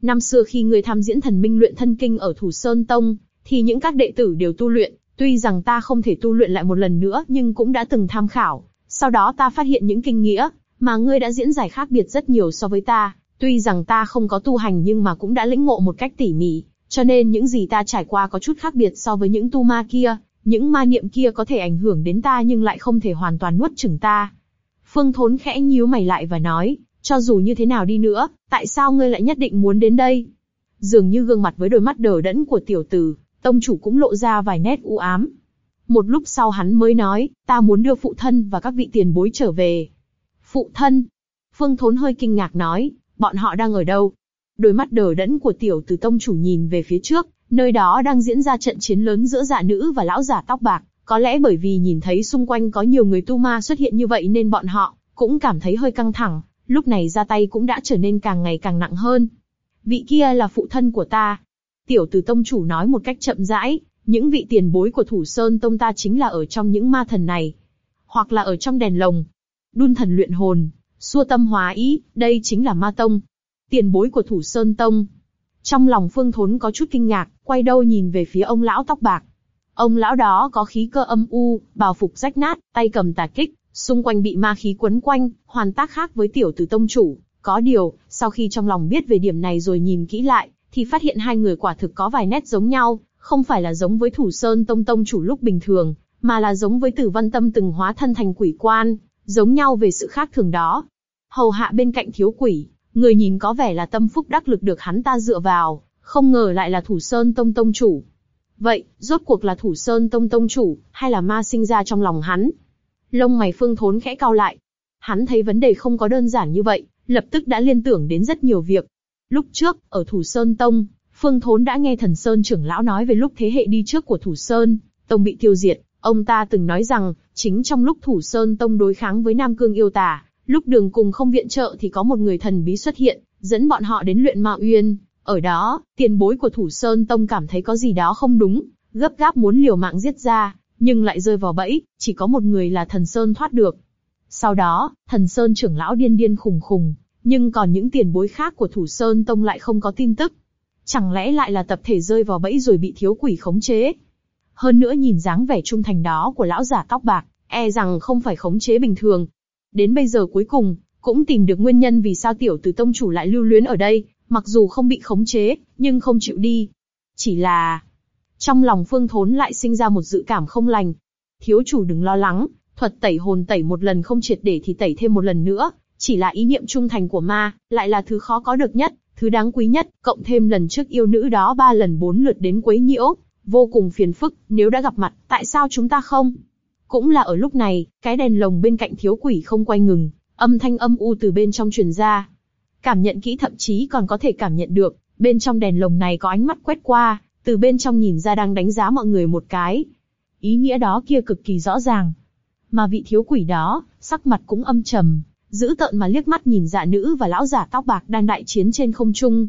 Năm xưa khi ngươi tham diễn thần minh luyện thân kinh ở Thủ Sơn Tông, thì những các đệ tử đều tu luyện, tuy rằng ta không thể tu luyện lại một lần nữa nhưng cũng đã từng tham khảo. Sau đó ta phát hiện những kinh nghĩa mà ngươi đã diễn giải khác biệt rất nhiều so với ta. Tuy rằng ta không có tu hành nhưng mà cũng đã lĩnh ngộ một cách tỉ mỉ, cho nên những gì ta trải qua có chút khác biệt so với những tu ma kia. Những ma niệm kia có thể ảnh hưởng đến ta nhưng lại không thể hoàn toàn nuốt chửng ta. Phương Thốn khẽ nhíu mày lại và nói, cho dù như thế nào đi nữa, tại sao ngươi lại nhất định muốn đến đây? Dường như gương mặt với đôi mắt đờ đẫn của tiểu tử, tông chủ cũng lộ ra vài nét u ám. Một lúc sau hắn mới nói, ta muốn đưa phụ thân và các vị tiền bối trở về. Phụ thân? Phương Thốn hơi kinh ngạc nói, bọn họ đang ở đâu? Đôi mắt đờ đẫn của tiểu tử tông chủ nhìn về phía trước, nơi đó đang diễn ra trận chiến lớn giữa dạ nữ và lão giả tóc bạc. Có lẽ bởi vì nhìn thấy xung quanh có nhiều người tu ma xuất hiện như vậy nên bọn họ cũng cảm thấy hơi căng thẳng, lúc này ra tay cũng đã trở nên càng ngày càng nặng hơn. Vị kia là phụ thân của ta. Tiểu tử tông chủ nói một cách chậm rãi, những vị tiền bối của thủ sơn tông ta chính là ở trong những ma thần này, hoặc là ở trong đèn lồng. Đun thần luyện hồn, xua tâm hóa ý, đây chính là ma tông. Tiền bối của thủ sơn tông. Trong lòng phương thốn có chút kinh ngạc, quay đầu nhìn về phía ông lão tóc bạc. Ông lão đó có khí cơ âm u, bào phục rách nát, tay cầm tà kích, xung quanh bị ma khí quấn quanh, hoàn tác khác với tiểu tử tông chủ. Có điều, sau khi trong lòng biết về điểm này rồi nhìn kỹ lại, thì phát hiện hai người quả thực có vài nét giống nhau, không phải là giống với thủ sơn tông tông chủ lúc bình thường, mà là giống với tử văn tâm từng hóa thân thành quỷ quan, giống nhau về sự khác thường đó. Hầu hạ bên cạnh thiếu quỷ, người nhìn có vẻ là tâm phúc đắc lực được hắn ta dựa vào, không ngờ lại là thủ sơn tông tông chủ. Vậy, rốt cuộc là thủ sơn tông tông chủ, hay là ma sinh ra trong lòng hắn? Lông mày phương thốn khẽ cao lại. Hắn thấy vấn đề không có đơn giản như vậy, lập tức đã liên tưởng đến rất nhiều việc. Lúc trước, ở thủ sơn tông, phương thốn đã nghe thần sơn trưởng lão nói về lúc thế hệ đi trước của thủ sơn, tông bị tiêu diệt. Ông ta từng nói rằng, chính trong lúc thủ sơn tông đối kháng với Nam Cương yêu tà, lúc đường cùng không viện trợ thì có một người thần bí xuất hiện, dẫn bọn họ đến luyện ma uyên, ở đó, tiền bối của Thủ Sơn Tông cảm thấy có gì đó không đúng, gấp gáp muốn liều mạng giết ra, nhưng lại rơi vào bẫy, chỉ có một người là Thần Sơn thoát được. Sau đó, Thần Sơn trưởng lão điên điên khùng khùng, nhưng còn những tiền bối khác của Thủ Sơn Tông lại không có tin tức. Chẳng lẽ lại là tập thể rơi vào bẫy rồi bị thiếu quỷ khống chế? Hơn nữa nhìn dáng vẻ trung thành đó của lão giả tóc bạc, e rằng không phải khống chế bình thường. Đến bây giờ cuối cùng, cũng tìm được nguyên nhân vì sao tiểu tử tông chủ lại lưu luyến ở đây, mặc dù không bị khống chế, nhưng không chịu đi. Chỉ là, trong lòng Phương Thốn lại sinh ra một dự cảm không lành. Thiếu chủ đừng lo lắng, thuật tẩy hồn tẩy một lần không triệt để thì tẩy thêm một lần nữa, chỉ là ý niệm trung thành của ma, lại là thứ khó có được nhất, thứ đáng quý nhất, cộng thêm lần trước yêu nữ đó ba lần bốn lượt đến quấy nhiễu, vô cùng phiền phức, nếu đã gặp mặt, tại sao chúng ta không? Cũng là ở lúc này, cái đèn lồng bên cạnh thiếu quỷ không quay ngừng, âm thanh âm u từ bên trong truyền ra, Cảm nhận kỹ thậm chí còn có thể cảm nhận được, bên trong đèn lồng này có ánh mắt quét qua, từ bên trong nhìn ra đang đánh giá mọi người một cái. Ý nghĩa đó kia cực kỳ rõ ràng. Mà vị thiếu quỷ đó, sắc mặt cũng âm trầm, giữ tợn mà liếc mắt nhìn dạ nữ và lão giả tóc bạc đang đại chiến trên không trung.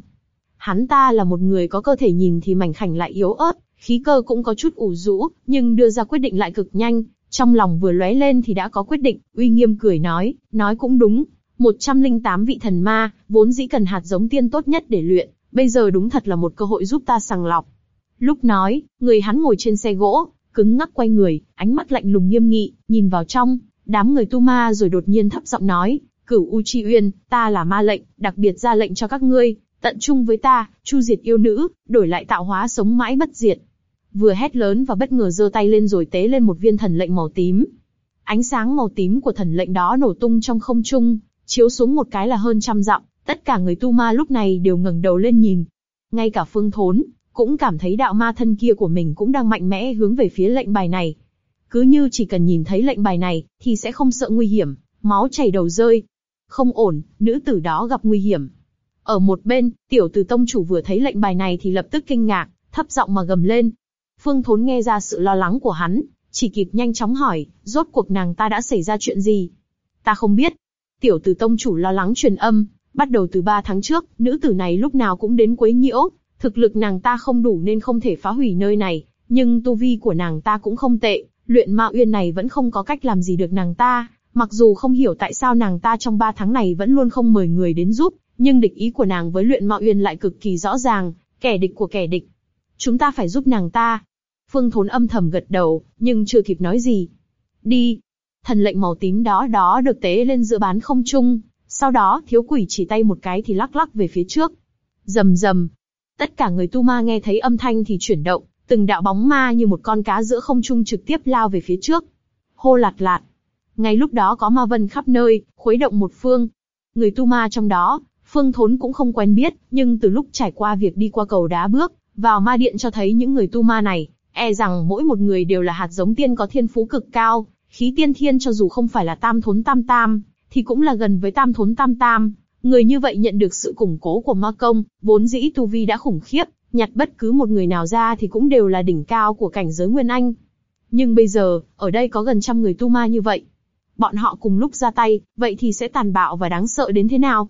Hắn ta là một người có cơ thể nhìn thì mảnh khảnh lại yếu ớt, khí cơ cũng có chút ủ rũ, nhưng đưa ra quyết định lại cực nhanh, trong lòng vừa lóe lên thì đã có quyết định, uy nghiêm cười nói, nói cũng đúng, 108 vị thần ma, vốn dĩ cần hạt giống tiên tốt nhất để luyện, bây giờ đúng thật là một cơ hội giúp ta sàng lọc. Lúc nói, người hắn ngồi trên xe gỗ, cứng ngắc quay người, ánh mắt lạnh lùng nghiêm nghị, nhìn vào trong, đám người tu ma rồi đột nhiên thấp giọng nói, Cửu U Chi Uyên, ta là ma lệnh, đặc biệt ra lệnh cho các ngươi, tận trung với ta, chu diệt yêu nữ, đổi lại tạo hóa sống mãi bất diệt. Vừa hét lớn và bất ngờ giơ tay lên rồi tế lên một viên thần lệnh màu tím. Ánh sáng màu tím của thần lệnh đó nổ tung trong không trung, chiếu xuống một cái là hơn trăm dặm, tất cả người tu ma lúc này đều ngẩng đầu lên nhìn. Ngay cả Phương Thốn, cũng cảm thấy đạo ma thân kia của mình cũng đang mạnh mẽ hướng về phía lệnh bài này. Cứ như chỉ cần nhìn thấy lệnh bài này, thì sẽ không sợ nguy hiểm, máu chảy đầu rơi. Không ổn, nữ tử đó gặp nguy hiểm. Ở một bên, tiểu tử tông chủ vừa thấy lệnh bài này thì lập tức kinh ngạc, thấp giọng mà gầm lên. Phương Thốn nghe ra sự lo lắng của hắn, chỉ kịp nhanh chóng hỏi, rốt cuộc nàng ta đã xảy ra chuyện gì? Ta không biết. Tiểu tử tông chủ lo lắng truyền âm, bắt đầu từ ba tháng trước, nữ tử này lúc nào cũng đến quấy nhiễu, thực lực nàng ta không đủ nên không thể phá hủy nơi này, nhưng tu vi của nàng ta cũng không tệ, luyện ma uyên này vẫn không có cách làm gì được nàng ta, mặc dù không hiểu tại sao nàng ta trong ba tháng này vẫn luôn không mời người đến giúp, nhưng địch ý của nàng với luyện ma uyên lại cực kỳ rõ ràng, kẻ địch của kẻ địch. Chúng ta phải giúp nàng ta. Phương Thốn âm thầm gật đầu, nhưng chưa kịp nói gì. Đi. Thần lệnh màu tím đó đó được tế lên giữa bán không trung, sau đó thiếu quỷ chỉ tay một cái thì lắc lắc về phía trước. rầm rầm. Tất cả người tu ma nghe thấy âm thanh thì chuyển động, từng đạo bóng ma như một con cá giữa không trung trực tiếp lao về phía trước. Hô lạt lạt. Ngay lúc đó có ma vân khắp nơi, khuấy động một phương. Người tu ma trong đó, Phương Thốn cũng không quen biết, nhưng từ lúc trải qua việc đi qua cầu đá bước, vào ma điện cho thấy những người tu ma này, e rằng mỗi một người đều là hạt giống tiên có thiên phú cực cao, khí tiên thiên cho dù không phải là tam thốn tam tam, thì cũng là gần với tam thốn tam tam. Người như vậy nhận được sự củng cố của ma công, vốn dĩ tu vi đã khủng khiếp, nhặt bất cứ một người nào ra thì cũng đều là đỉnh cao của cảnh giới Nguyên Anh. Nhưng bây giờ, ở đây có gần trăm người tu ma như vậy. Bọn họ cùng lúc ra tay, vậy thì sẽ tàn bạo và đáng sợ đến thế nào?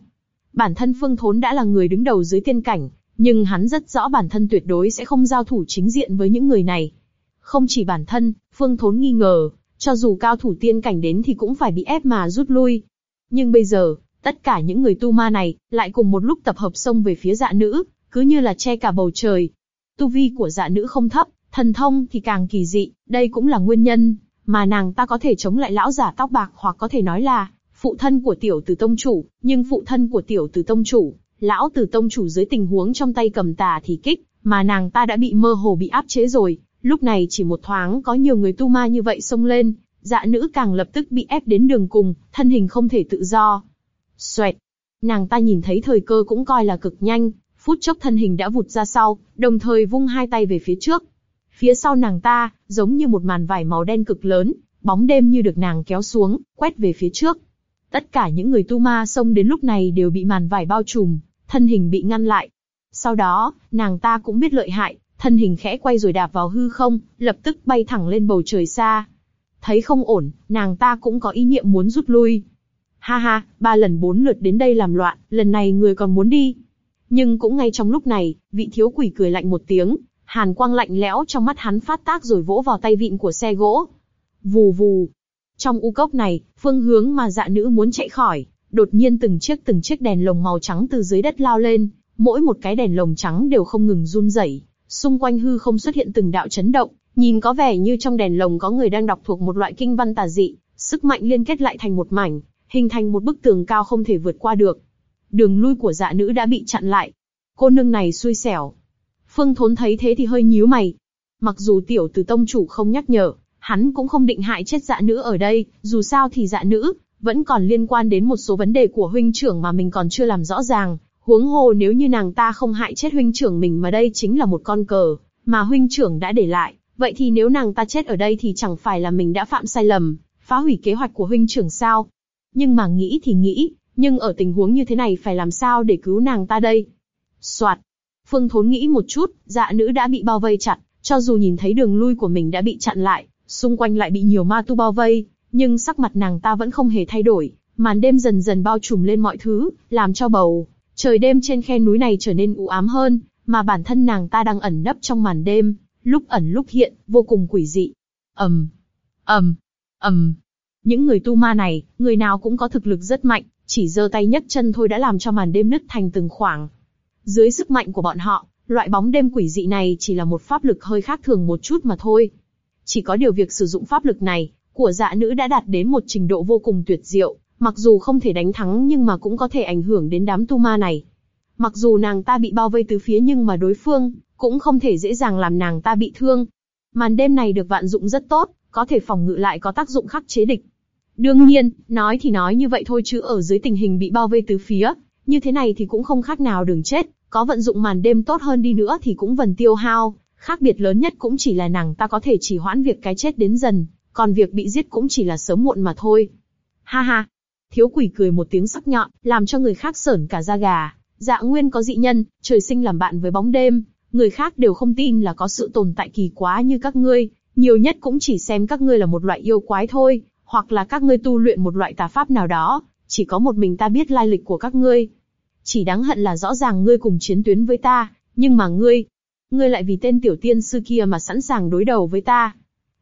Bản thân Phương Thốn đã là người đứng đầu dưới tiên cảnh, nhưng hắn rất rõ bản thân tuyệt đối sẽ không giao thủ chính diện với những người này. Không chỉ bản thân, Phương Thốn nghi ngờ, cho dù cao thủ tiên cảnh đến thì cũng phải bị ép mà rút lui. Nhưng bây giờ, tất cả những người tu ma này lại cùng một lúc tập hợp xông về phía dạ nữ, cứ như là che cả bầu trời. Tu vi của dạ nữ không thấp, thần thông thì càng kỳ dị, đây cũng là nguyên nhân mà nàng ta có thể chống lại lão giả tóc bạc hoặc có thể nói là phụ thân của tiểu tử tông chủ, nhưng phụ thân của tiểu tử tông chủ, lão tử tông chủ dưới tình huống trong tay cầm tà thì kích, mà nàng ta đã bị mơ hồ bị áp chế rồi. Lúc này chỉ một thoáng có nhiều người tu ma như vậy xông lên, dạ nữ càng lập tức bị ép đến đường cùng, thân hình không thể tự do. Xoẹt, nàng ta nhìn thấy thời cơ cũng coi là cực nhanh, phút chốc thân hình đã vụt ra sau, đồng thời vung hai tay về phía trước. Phía sau nàng ta, giống như một màn vải màu đen cực lớn, bóng đêm như được nàng kéo xuống, quét về phía trước. Tất cả những người tu ma xông đến lúc này đều bị màn vải bao trùm, thân hình bị ngăn lại. Sau đó, nàng ta cũng biết lợi hại, thân hình khẽ quay rồi đạp vào hư không, lập tức bay thẳng lên bầu trời xa. Thấy không ổn, nàng ta cũng có ý niệm muốn rút lui. Ha ha, ba lần bốn lượt đến đây làm loạn, lần này người còn muốn đi. Nhưng cũng ngay trong lúc này, vị thiếu quỷ cười lạnh một tiếng, hàn quang lạnh lẽo trong mắt hắn phát tác rồi vỗ vào tay vịn của xe gỗ. Vù vù, trong u cốc này, phương hướng mà dạ nữ muốn chạy khỏi, đột nhiên từng chiếc từng chiếc đèn lồng màu trắng từ dưới đất lao lên, mỗi một cái đèn lồng trắng đều không ngừng run rẩy, xung quanh hư không xuất hiện từng đạo chấn động, nhìn có vẻ như trong đèn lồng có người đang đọc thuộc một loại kinh văn tà dị, sức mạnh liên kết lại thành một mảnh, hình thành một bức tường cao không thể vượt qua được. Đường lui của dạ nữ đã bị chặn lại. Cô nương này xui xẻo. Phương Thốn thấy thế thì hơi nhíu mày. Mặc dù tiểu tử tông chủ không nhắc nhở, hắn cũng không định hại chết dạ nữ ở đây, dù sao thì dạ nữ, vẫn còn liên quan đến một số vấn đề của huynh trưởng mà mình còn chưa làm rõ ràng, huống hồ nếu như nàng ta không hại chết huynh trưởng mình mà đây chính là một con cờ, mà huynh trưởng đã để lại, vậy thì nếu nàng ta chết ở đây thì chẳng phải là mình đã phạm sai lầm, phá hủy kế hoạch của huynh trưởng sao? Nhưng mà nghĩ thì nghĩ, nhưng ở tình huống như thế này phải làm sao để cứu nàng ta đây? Soạt. Phương Thốn nghĩ một chút, dạ nữ đã bị bao vây chặt, cho dù nhìn thấy đường lui của mình đã bị chặn lại, xung quanh lại bị nhiều ma tu bao vây, nhưng sắc mặt nàng ta vẫn không hề thay đổi. Màn đêm dần dần bao trùm lên mọi thứ, làm cho bầu trời đêm trên khe núi này trở nên u ám hơn, mà bản thân nàng ta đang ẩn nấp trong màn đêm, lúc ẩn lúc hiện, vô cùng quỷ dị. ầm, ầm, ầm. Những người tu ma này, người nào cũng có thực lực rất mạnh, chỉ giơ tay nhấc chân thôi đã làm cho màn đêm nứt thành từng khoảng. Dưới sức mạnh của bọn họ, loại bóng đêm quỷ dị này chỉ là một pháp lực hơi khác thường một chút mà thôi. Chỉ có điều việc sử dụng pháp lực này, của dạ nữ đã đạt đến một trình độ vô cùng tuyệt diệu, Mặc dù không thể đánh thắng nhưng mà cũng có thể ảnh hưởng đến đám tu ma này. Mặc dù nàng ta bị bao vây từ phía nhưng mà đối phương cũng không thể dễ dàng làm nàng ta bị thương. Màn đêm này được vạn dụng rất tốt, có thể phòng ngự lại có tác dụng khắc chế địch. Đương nhiên, nói thì nói như vậy thôi chứ ở dưới tình hình bị bao vây tứ phía, như thế này thì cũng không khác nào đường chết, có vận dụng màn đêm tốt hơn đi nữa thì cũng vần tiêu hao, khác biệt lớn nhất cũng chỉ là nàng ta có thể chỉ hoãn việc cái chết đến dần, còn việc bị giết cũng chỉ là sớm muộn mà thôi. Ha ha, thiếu quỷ cười một tiếng sắc nhọn, làm cho người khác sởn cả da gà. Dạ nguyên có dị nhân, trời sinh làm bạn với bóng đêm, người khác đều không tin là có sự tồn tại kỳ quá như các ngươi, nhiều nhất cũng chỉ xem các ngươi là một loại yêu quái thôi, hoặc là các ngươi tu luyện một loại tà pháp nào đó, chỉ có một mình ta biết lai lịch của các ngươi. Chỉ đáng hận là rõ ràng ngươi cùng chiến tuyến với ta, nhưng mà ngươi, ngươi lại vì tên tiểu tiên sư kia mà sẵn sàng đối đầu với ta.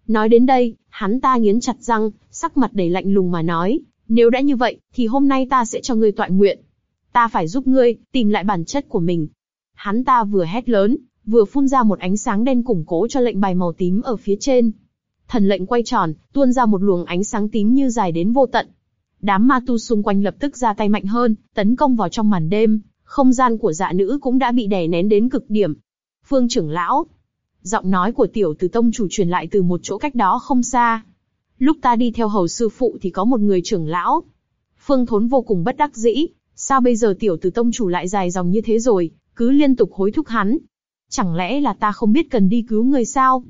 Nói đến đây, hắn ta nghiến chặt răng, sắc mặt đầy lạnh lùng mà nói, nếu đã như vậy, thì hôm nay ta sẽ cho ngươi tọa nguyện. Ta phải giúp ngươi, tìm lại bản chất của mình. Hắn ta vừa hét lớn, vừa phun ra một ánh sáng đen củng cố cho lệnh bài màu tím ở phía trên. Thần lệnh quay tròn, tuôn ra một luồng ánh sáng tím như dài đến vô tận. Đám ma tu xung quanh lập tức ra tay mạnh hơn, tấn công vào trong màn đêm, không gian của dạ nữ cũng đã bị đè nén đến cực điểm. Phương trưởng lão, giọng nói của tiểu từ tông chủ truyền lại từ một chỗ cách đó không xa. Lúc ta đi theo hầu sư phụ thì có một người trưởng lão. Phương thốn vô cùng bất đắc dĩ, sao bây giờ tiểu từ tông chủ lại dài dòng như thế rồi, cứ liên tục hối thúc hắn. Chẳng lẽ là ta không biết cần đi cứu người sao?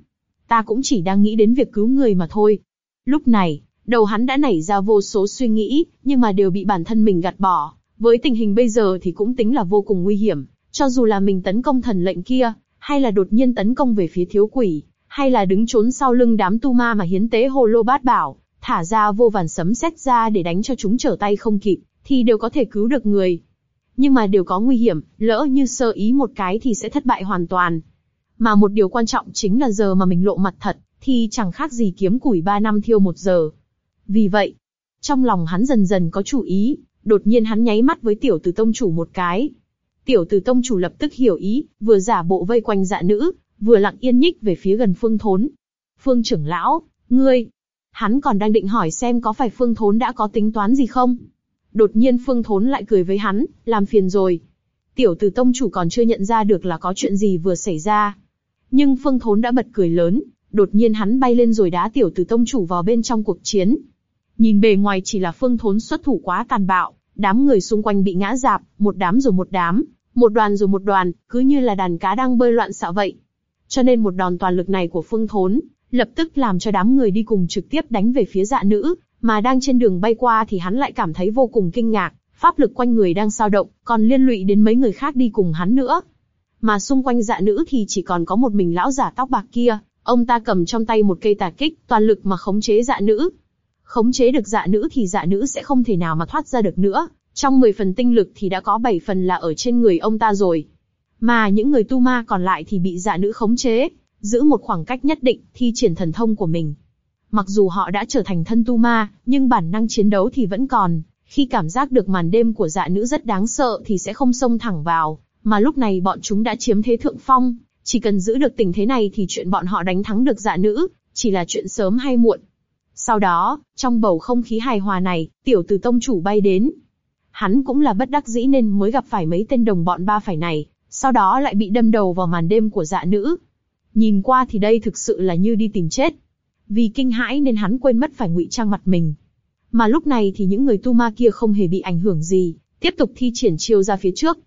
Ta cũng chỉ đang nghĩ đến việc cứu người mà thôi. Lúc này, đầu hắn đã nảy ra vô số suy nghĩ, nhưng mà đều bị bản thân mình gạt bỏ. Với tình hình bây giờ thì cũng tính là vô cùng nguy hiểm, cho dù là mình tấn công thần lệnh kia, hay là đột nhiên tấn công về phía thiếu quỷ, hay là đứng trốn sau lưng đám tu ma mà hiến tế hồ lô bát bảo, thả ra vô vàn sấm sét ra để đánh cho chúng trở tay không kịp, thì đều có thể cứu được người. Nhưng mà đều có nguy hiểm, lỡ như sơ ý một cái thì sẽ thất bại hoàn toàn. Mà một điều quan trọng chính là giờ mà mình lộ mặt thật, thì chẳng khác gì kiếm củi ba năm thiêu một giờ. Vì vậy, trong lòng hắn dần dần có chủ ý, đột nhiên hắn nháy mắt với tiểu tử tông chủ một cái. Tiểu tử tông chủ lập tức hiểu ý, vừa giả bộ vây quanh dạ nữ, vừa lặng yên nhích về phía gần phương thốn. Phương trưởng lão, ngươi, hắn còn đang định hỏi xem có phải phương thốn đã có tính toán gì không? Đột nhiên phương thốn lại cười với hắn, làm phiền rồi. Tiểu tử tông chủ còn chưa nhận ra được là có chuyện gì vừa xảy ra. Nhưng phương thốn đã bật cười lớn, đột nhiên hắn bay lên rồi đá tiểu tử tông chủ vào bên trong cuộc chiến. Nhìn bề ngoài chỉ là phương thốn xuất thủ quá tàn bạo, đám người xung quanh bị ngã dạp, một đám rồi một đám, một đoàn rồi một đoàn, cứ như là đàn cá đang bơi loạn xạo vậy. Cho nên một đòn toàn lực này của phương thốn, lập tức làm cho đám người đi cùng trực tiếp đánh về phía dạ nữ, mà đang trên đường bay qua thì hắn lại cảm thấy vô cùng kinh ngạc, pháp lực quanh người đang sao động, còn liên lụy đến mấy người khác đi cùng hắn nữa. Mà xung quanh dạ nữ thì chỉ còn có một mình lão giả tóc bạc kia, ông ta cầm trong tay một cây tà kích, toàn lực mà khống chế dạ nữ. Khống chế được dạ nữ thì dạ nữ sẽ không thể nào mà thoát ra được nữa, trong 10 phần tinh lực thì đã có 7 phần là ở trên người ông ta rồi. Mà những người tu ma còn lại thì bị dạ nữ khống chế, giữ một khoảng cách nhất định, thi triển thần thông của mình. Mặc dù họ đã trở thành thân tu ma, nhưng bản năng chiến đấu thì vẫn còn. Khi cảm giác được màn đêm của dạ nữ rất đáng sợ thì sẽ không xông thẳng vào, mà lúc này bọn chúng đã chiếm thế thượng phong. Chỉ cần giữ được tình thế này thì chuyện bọn họ đánh thắng được dạ nữ, chỉ là chuyện sớm hay muộn. Sau đó, trong bầu không khí hài hòa này, tiểu từ tông chủ bay đến. Hắn cũng là bất đắc dĩ nên mới gặp phải mấy tên đồng bọn ba phải này, sau đó lại bị đâm đầu vào màn đêm của dạ nữ. Nhìn qua thì đây thực sự là như đi tìm chết. Vì kinh hãi nên hắn quên mất phải ngụy trang mặt mình. Mà lúc này thì những người tu ma kia không hề bị ảnh hưởng gì, tiếp tục thi triển chiêu ra phía trước.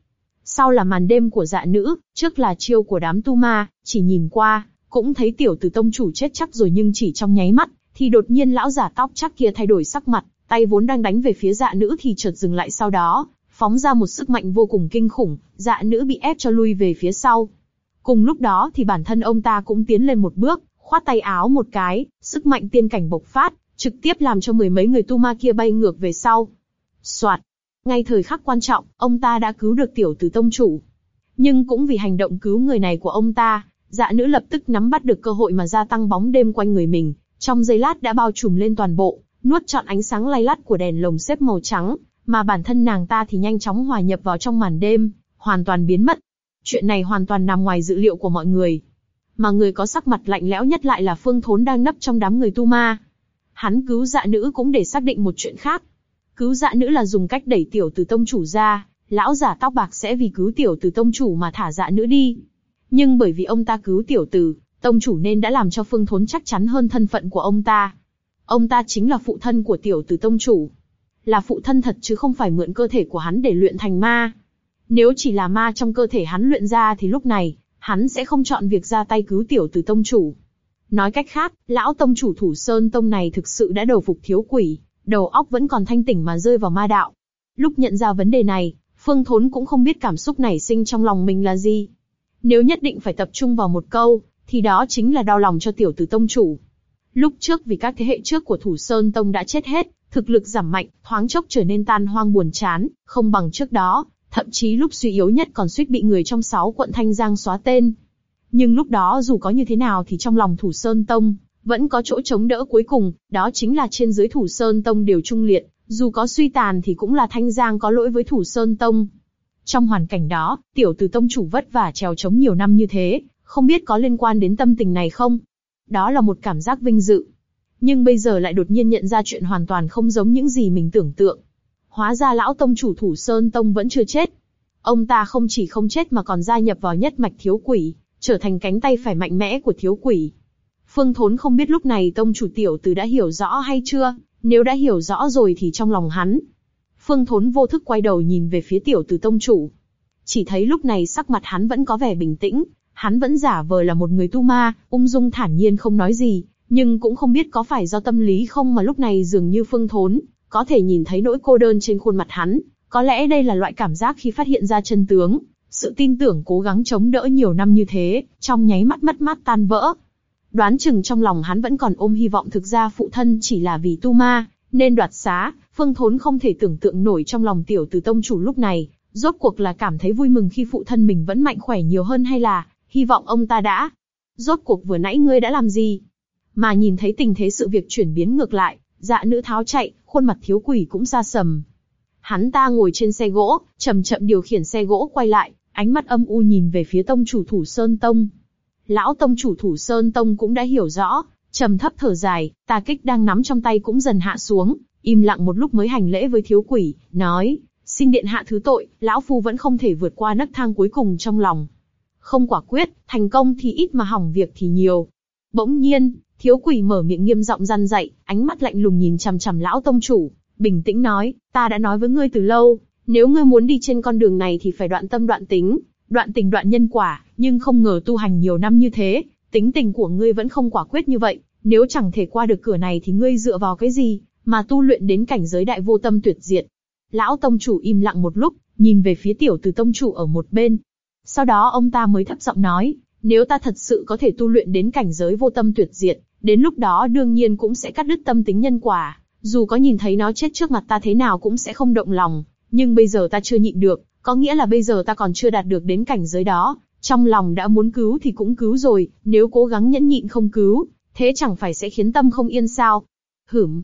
Sau là màn đêm của dạ nữ, trước là chiêu của đám tu ma, chỉ nhìn qua, cũng thấy tiểu tử tông chủ chết chắc rồi nhưng chỉ trong nháy mắt, thì đột nhiên lão giả tóc chắc kia thay đổi sắc mặt, tay vốn đang đánh về phía dạ nữ thì chợt dừng lại sau đó, phóng ra một sức mạnh vô cùng kinh khủng, dạ nữ bị ép cho lui về phía sau. Cùng lúc đó thì bản thân ông ta cũng tiến lên một bước, khoát tay áo một cái, sức mạnh tiên cảnh bộc phát, trực tiếp làm cho mười mấy người tu ma kia bay ngược về sau. Soạt. Ngay thời khắc quan trọng, ông ta đã cứu được tiểu tử tông chủ. Nhưng cũng vì hành động cứu người này của ông ta, dạ nữ lập tức nắm bắt được cơ hội mà gia tăng bóng đêm quanh người mình, trong giây lát đã bao trùm lên toàn bộ, nuốt trọn ánh sáng lay lắt của đèn lồng xếp màu trắng, mà bản thân nàng ta thì nhanh chóng hòa nhập vào trong màn đêm, hoàn toàn biến mất. Chuyện này hoàn toàn nằm ngoài dự liệu của mọi người. Mà người có sắc mặt lạnh lẽo nhất lại là Phương Thốn đang nấp trong đám người tu ma. Hắn cứu dạ nữ cũng để xác định một chuyện khác. Cứu dạ nữ là dùng cách đẩy tiểu từ tông chủ ra, lão giả tóc bạc sẽ vì cứu tiểu từ tông chủ mà thả dạ nữ đi. Nhưng bởi vì ông ta cứu tiểu từ tông chủ nên đã làm cho Phương Thốn chắc chắn hơn thân phận của ông ta. Ông ta chính là phụ thân của tiểu từ tông chủ. Là phụ thân thật chứ không phải mượn cơ thể của hắn để luyện thành ma. Nếu chỉ là ma trong cơ thể hắn luyện ra thì lúc này, hắn sẽ không chọn việc ra tay cứu tiểu từ tông chủ. Nói cách khác, lão tông chủ thủ sơn tông này thực sự đã đầu phục thiếu quỷ, đầu óc vẫn còn thanh tỉnh mà rơi vào ma đạo. Lúc nhận ra vấn đề này, Phương Thốn cũng không biết cảm xúc nảy sinh trong lòng mình là gì. Nếu nhất định phải tập trung vào một câu, thì đó chính là đau lòng cho tiểu tử tông chủ. Lúc trước vì các thế hệ trước của Thủ Sơn Tông đã chết hết, thực lực giảm mạnh, thoáng chốc trở nên tan hoang buồn chán, không bằng trước đó, thậm chí lúc suy yếu nhất còn suýt bị người trong sáu quận Thanh Giang xóa tên. Nhưng lúc đó dù có như thế nào thì trong lòng Thủ Sơn Tông, vẫn có chỗ chống đỡ cuối cùng, đó chính là trên dưới Thủ Sơn Tông đều trung liệt, dù có suy tàn thì cũng là Thanh Giang có lỗi với Thủ Sơn Tông. Trong hoàn cảnh đó, tiểu tử tông chủ vất vả trèo chống nhiều năm như thế, không biết có liên quan đến tâm tình này không? Đó là một cảm giác vinh dự. Nhưng bây giờ lại đột nhiên nhận ra chuyện hoàn toàn không giống những gì mình tưởng tượng. Hóa ra lão tông chủ thủ Sơn Tông vẫn chưa chết. Ông ta không chỉ không chết mà còn gia nhập vào nhất mạch thiếu quỷ, trở thành cánh tay phải mạnh mẽ của thiếu quỷ. Phương Thốn không biết lúc này tông chủ tiểu tử đã hiểu rõ hay chưa, nếu đã hiểu rõ rồi thì trong lòng hắn. Phương Thốn vô thức quay đầu nhìn về phía tiểu tử tông chủ. Chỉ thấy lúc này sắc mặt hắn vẫn có vẻ bình tĩnh, hắn vẫn giả vờ là một người tu ma, ung dung thản nhiên không nói gì, nhưng cũng không biết có phải do tâm lý không mà lúc này dường như Phương Thốn có thể nhìn thấy nỗi cô đơn trên khuôn mặt hắn. Có lẽ đây là loại cảm giác khi phát hiện ra chân tướng, sự tin tưởng cố gắng chống đỡ nhiều năm như thế, trong nháy mắt mất mát tan vỡ. Đoán chừng trong lòng hắn vẫn còn ôm hy vọng thực ra phụ thân chỉ là vì tu ma, nên đoạt xá, Phương Thốn không thể tưởng tượng nổi trong lòng tiểu tử tông chủ lúc này, rốt cuộc là cảm thấy vui mừng khi phụ thân mình vẫn mạnh khỏe nhiều hơn hay là hy vọng ông ta đã. Rốt cuộc vừa nãy ngươi đã làm gì? Mà nhìn thấy tình thế sự việc chuyển biến ngược lại, dạ nữ tháo chạy, khuôn mặt thiếu quỷ cũng xa sầm. Hắn ta ngồi trên xe gỗ, chậm chậm điều khiển xe gỗ quay lại, ánh mắt âm u nhìn về phía tông chủ thủ Sơn Tông. Lão tông chủ thủ Sơn Tông cũng đã hiểu rõ, trầm thấp thở dài, tà kích đang nắm trong tay cũng dần hạ xuống, im lặng một lúc mới hành lễ với thiếu quỷ, nói, xin điện hạ thứ tội, lão phu vẫn không thể vượt qua nấc thang cuối cùng trong lòng. Không quả quyết, thành công thì ít mà hỏng việc thì nhiều. Bỗng nhiên, thiếu quỷ mở miệng nghiêm giọng răn dạy, ánh mắt lạnh lùng nhìn chằm chằm lão tông chủ, bình tĩnh nói, ta đã nói với ngươi từ lâu, nếu ngươi muốn đi trên con đường này thì phải đoạn tâm đoạn tính, đoạn tình đoạn nhân quả, nhưng không ngờ tu hành nhiều năm như thế, tính tình của ngươi vẫn không quả quyết như vậy, nếu chẳng thể qua được cửa này thì ngươi dựa vào cái gì, mà tu luyện đến cảnh giới đại vô tâm tuyệt diệt. Lão tông chủ im lặng một lúc, nhìn về phía tiểu từ tông chủ ở một bên. Sau đó ông ta mới thấp giọng nói, nếu ta thật sự có thể tu luyện đến cảnh giới vô tâm tuyệt diệt, đến lúc đó đương nhiên cũng sẽ cắt đứt tâm tính nhân quả, dù có nhìn thấy nó chết trước mặt ta thế nào cũng sẽ không động lòng, nhưng bây giờ ta chưa nhịn được, có nghĩa là bây giờ ta còn chưa đạt được đến cảnh giới đó, trong lòng đã muốn cứu thì cũng cứu rồi, nếu cố gắng nhẫn nhịn không cứu, thế chẳng phải sẽ khiến tâm không yên sao? Hửm.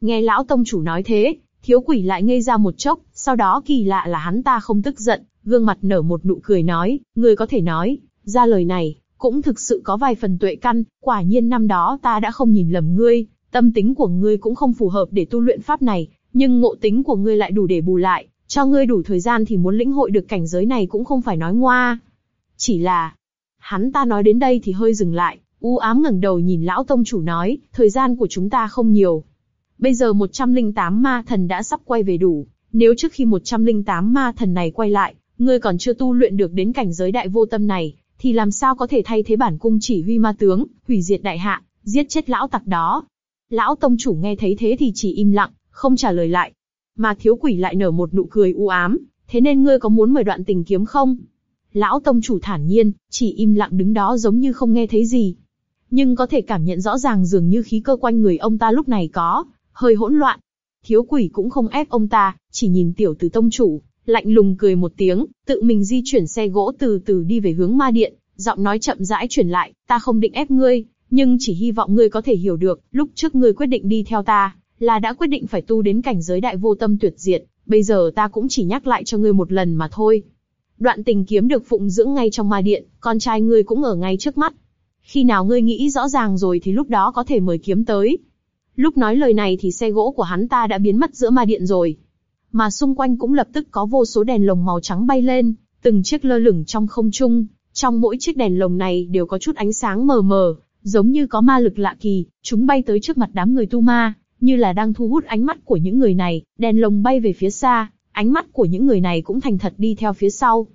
Nghe lão tông chủ nói thế, thiếu quỷ lại ngây ra một chốc, sau đó kỳ lạ là hắn ta không tức giận, gương mặt nở một nụ cười nói, người có thể nói, ra lời này, cũng thực sự có vài phần tuệ căn, quả nhiên năm đó ta đã không nhìn lầm ngươi, tâm tính của ngươi cũng không phù hợp để tu luyện pháp này, nhưng ngộ tính của ngươi lại đủ để bù lại, cho ngươi đủ thời gian thì muốn lĩnh hội được cảnh giới này cũng không phải nói ngoa. Chỉ là, hắn ta nói đến đây thì hơi dừng lại, u ám ngẩng đầu nhìn lão tông chủ nói, thời gian của chúng ta không nhiều. Bây giờ 108 ma thần đã sắp quay về đủ, nếu trước khi 108 ma thần này quay lại, ngươi còn chưa tu luyện được đến cảnh giới đại vô tâm này, thì làm sao có thể thay thế bản cung chỉ huy ma tướng, hủy diệt đại hạ, giết chết lão tặc đó. Lão tông chủ nghe thấy thế thì chỉ im lặng, không trả lời lại. Mà thiếu quỷ lại nở một nụ cười u ám, thế nên ngươi có muốn mời đoạn tình kiếm không? Lão tông chủ thản nhiên, chỉ im lặng đứng đó giống như không nghe thấy gì. Nhưng có thể cảm nhận rõ ràng dường như khí cơ quanh người ông ta lúc này có, hơi hỗn loạn. Thiếu quỷ cũng không ép ông ta, chỉ nhìn tiểu tử tông chủ, lạnh lùng cười một tiếng, tự mình di chuyển xe gỗ từ từ đi về hướng ma điện, giọng nói chậm rãi chuyển lại, ta không định ép ngươi, nhưng chỉ hy vọng ngươi có thể hiểu được, lúc trước ngươi quyết định đi theo ta, là đã quyết định phải tu đến cảnh giới đại vô tâm tuyệt diệt, bây giờ ta cũng chỉ nhắc lại cho ngươi một lần mà thôi. Đoạn tình kiếm được phụng dưỡng ngay trong ma điện, con trai ngươi cũng ở ngay trước mắt. Khi nào ngươi nghĩ rõ ràng rồi thì lúc đó có thể mời kiếm tới. Lúc nói lời này thì xe gỗ của hắn ta đã biến mất giữa ma điện rồi. Mà xung quanh cũng lập tức có vô số đèn lồng màu trắng bay lên, từng chiếc lơ lửng trong không trung. Trong mỗi chiếc đèn lồng này đều có chút ánh sáng mờ mờ, giống như có ma lực lạ kỳ, chúng bay tới trước mặt đám người tu ma, như là đang thu hút ánh mắt của những người này, đèn lồng bay về phía xa, ánh mắt của những người này cũng thành thật đi theo phía sau.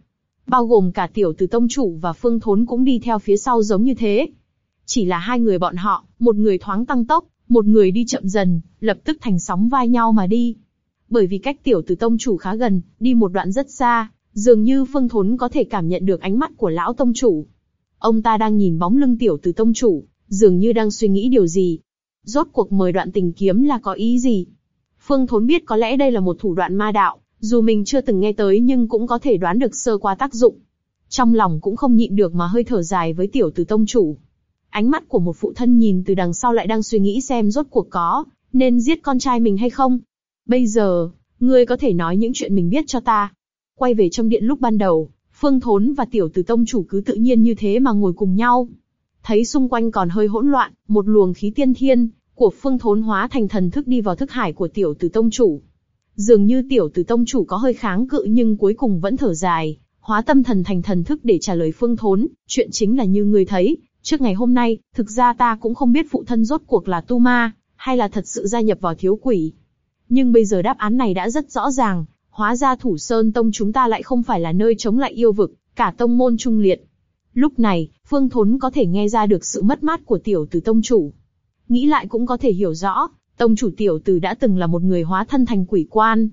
Bao gồm cả tiểu tử tông chủ và phương thốn cũng đi theo phía sau giống như thế. Chỉ là hai người bọn họ, một người thoáng tăng tốc, một người đi chậm dần, lập tức thành sóng vai nhau mà đi. Bởi vì cách tiểu tử tông chủ khá gần, đi một đoạn rất xa, dường như phương thốn có thể cảm nhận được ánh mắt của lão tông chủ. Ông ta đang nhìn bóng lưng tiểu tử tông chủ, dường như đang suy nghĩ điều gì. Rốt cuộc mời đoạn tình kiếm là có ý gì? Phương Thốn biết có lẽ đây là một thủ đoạn ma đạo, dù mình chưa từng nghe tới nhưng cũng có thể đoán được sơ qua tác dụng. Trong lòng cũng không nhịn được mà hơi thở dài với tiểu tử tông chủ. Ánh mắt của một phụ thân nhìn từ đằng sau lại đang suy nghĩ xem rốt cuộc có, nên giết con trai mình hay không. Bây giờ, ngươi có thể nói những chuyện mình biết cho ta. Quay về trong điện lúc ban đầu, Phương Thốn và tiểu tử tông chủ cứ tự nhiên như thế mà ngồi cùng nhau. Thấy xung quanh còn hơi hỗn loạn, một luồng khí tiên thiên của Phương Thốn hóa thành thần thức đi vào thức hải của tiểu tử tông chủ. Dường như tiểu tử tông chủ có hơi kháng cự nhưng cuối cùng vẫn thở dài, hóa tâm thần thành thần thức để trả lời Phương Thốn. Chuyện chính là như người thấy, trước ngày hôm nay, thực ra ta cũng không biết phụ thân rốt cuộc là tu ma, hay là thật sự gia nhập vào thiếu quỷ. Nhưng bây giờ đáp án này đã rất rõ ràng, hóa ra thủ sơn tông chúng ta lại không phải là nơi chống lại yêu vực, cả tông môn trung liệt. Lúc này, Phương Thốn có thể nghe ra được sự mất mát của tiểu tử tông chủ. Nghĩ lại cũng có thể hiểu rõ, tông chủ tiểu tử đã từng là một người hóa thân thành quỷ quan.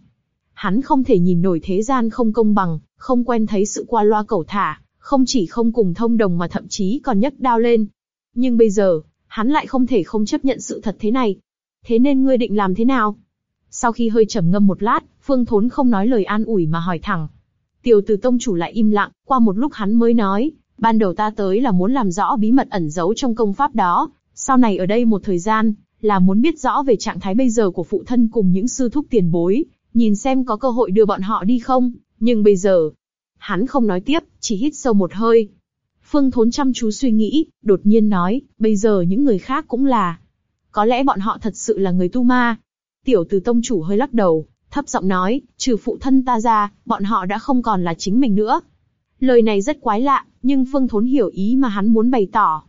Hắn không thể nhìn nổi thế gian không công bằng, không quen thấy sự qua loa cẩu thả, không chỉ không cùng thông đồng mà thậm chí còn nhấc đao lên. Nhưng bây giờ, hắn lại không thể không chấp nhận sự thật thế này. Thế nên ngươi định làm thế nào? Sau khi hơi trầm ngâm một lát, Phương Thốn không nói lời an ủi mà hỏi thẳng. Tiểu tử tông chủ lại im lặng, qua một lúc hắn mới nói, ban đầu ta tới là muốn làm rõ bí mật ẩn giấu trong công pháp đó, sau này ở đây một thời gian, là muốn biết rõ về trạng thái bây giờ của phụ thân cùng những sư thúc tiền bối, nhìn xem có cơ hội đưa bọn họ đi không, nhưng bây giờ, hắn không nói tiếp, chỉ hít sâu một hơi. Phương Thốn chăm chú suy nghĩ, đột nhiên nói, bây giờ những người khác cũng là, có lẽ bọn họ thật sự là người tu ma. Tiểu Từ Tông chủ hơi lắc đầu, thấp giọng nói, trừ phụ thân ta ra, bọn họ đã không còn là chính mình nữa. Lời này rất quái lạ, nhưng Phương Thốn hiểu ý mà hắn muốn bày tỏ.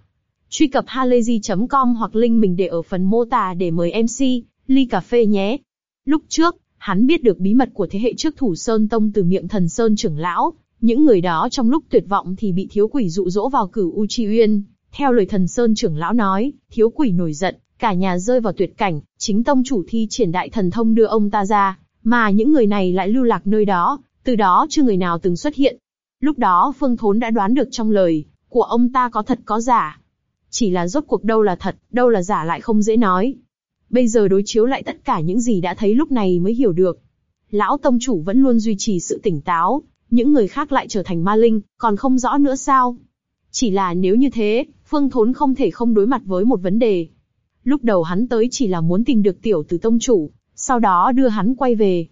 Truy cập halayzi.com hoặc link mình để ở phần mô tả để mời MC, ly cà phê nhé. Lúc trước, hắn biết được bí mật của thế hệ trước thủ Sơn Tông từ miệng thần Sơn trưởng lão. Những người đó trong lúc tuyệt vọng thì bị thiếu quỷ dụ dỗ vào cửu U Chi Uyên. Theo lời thần Sơn trưởng lão nói, thiếu quỷ nổi giận, cả nhà rơi vào tuyệt cảnh, chính tông chủ thi triển đại thần thông đưa ông ta ra, mà những người này lại lưu lạc nơi đó, từ đó chưa người nào từng xuất hiện. Lúc đó Phương Thốn đã đoán được trong lời của ông ta có thật có giả. Chỉ là rốt cuộc đâu là thật, đâu là giả lại không dễ nói. Bây giờ đối chiếu lại tất cả những gì đã thấy lúc này mới hiểu được. Lão tông chủ vẫn luôn duy trì sự tỉnh táo, những người khác lại trở thành ma linh, còn không rõ nữa sao? Chỉ là nếu như thế, Phương Thốn không thể không đối mặt với một vấn đề. Lúc đầu hắn tới chỉ là muốn tìm được tiểu tử tông chủ, sau đó đưa hắn quay về.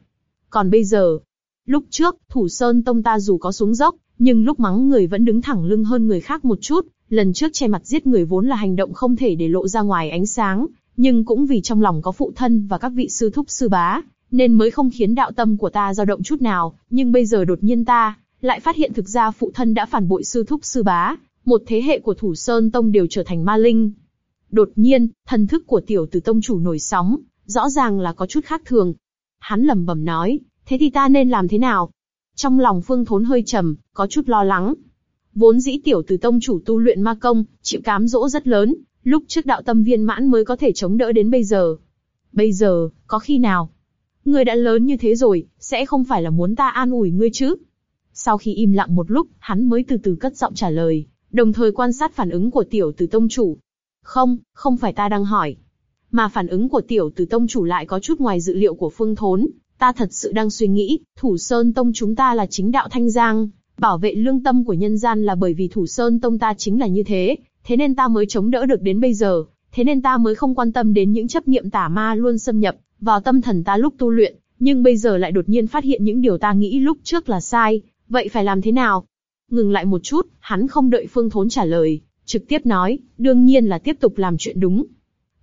Còn bây giờ, lúc trước, thủ sơn tông ta dù có xuống dốc, nhưng lúc mắng người vẫn đứng thẳng lưng hơn người khác một chút, lần trước che mặt giết người vốn là hành động không thể để lộ ra ngoài ánh sáng, nhưng cũng vì trong lòng có phụ thân và các vị sư thúc sư bá, nên mới không khiến đạo tâm của ta dao động chút nào, nhưng bây giờ đột nhiên ta, lại phát hiện thực ra phụ thân đã phản bội sư thúc sư bá, một thế hệ của thủ sơn tông đều trở thành ma linh. Đột nhiên, thần thức của tiểu tử tông chủ nổi sóng, rõ ràng là có chút khác thường. Hắn lẩm bẩm nói, thế thì ta nên làm thế nào? Trong lòng Phương Thốn hơi trầm, có chút lo lắng. Vốn dĩ tiểu tử tông chủ tu luyện ma công, chịu cám dỗ rất lớn, lúc trước đạo tâm viên mãn mới có thể chống đỡ đến bây giờ. Bây giờ, có khi nào? Ngươi đã lớn như thế rồi, sẽ không phải là muốn ta an ủi ngươi chứ? Sau khi im lặng một lúc, hắn mới từ từ cất giọng trả lời, đồng thời quan sát phản ứng của tiểu tử tông chủ. Không, không phải ta đang hỏi, mà phản ứng của tiểu tử tông chủ lại có chút ngoài dự liệu của phương thốn. Ta thật sự đang suy nghĩ, thủ sơn tông chúng ta là chính đạo thanh giang, bảo vệ lương tâm của nhân gian là bởi vì thủ sơn tông ta chính là như thế, thế nên ta mới chống đỡ được đến bây giờ, thế nên ta mới không quan tâm đến những chấp niệm tà ma luôn xâm nhập vào tâm thần ta lúc tu luyện, nhưng bây giờ lại đột nhiên phát hiện những điều ta nghĩ lúc trước là sai, vậy phải làm thế nào? Ngừng lại một chút, hắn không đợi Phương Thốn trả lời, trực tiếp nói, đương nhiên là tiếp tục làm chuyện đúng.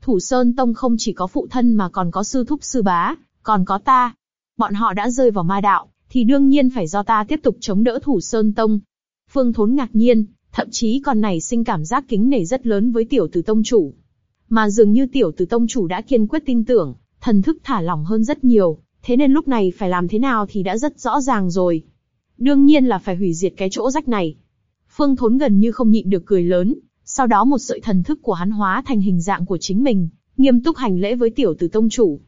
Thủ Sơn Tông không chỉ có phụ thân mà còn có sư thúc sư bá, còn có ta. Bọn họ đã rơi vào ma đạo, thì đương nhiên phải do ta tiếp tục chống đỡ Thủ Sơn Tông. Phương Thốn ngạc nhiên, thậm chí còn nảy sinh cảm giác kính nể rất lớn với tiểu tử tông chủ. Mà dường như tiểu tử tông chủ đã kiên quyết tin tưởng, thần thức thả lỏng hơn rất nhiều, thế nên lúc này phải làm thế nào thì đã rất rõ ràng rồi. Đương nhiên là phải hủy diệt cái chỗ rách này. Phương Thốn gần như không nhịn được cười lớn, sau đó một sợi thần thức của hắn hóa thành hình dạng của chính mình, nghiêm túc hành lễ với tiểu tử tông chủ.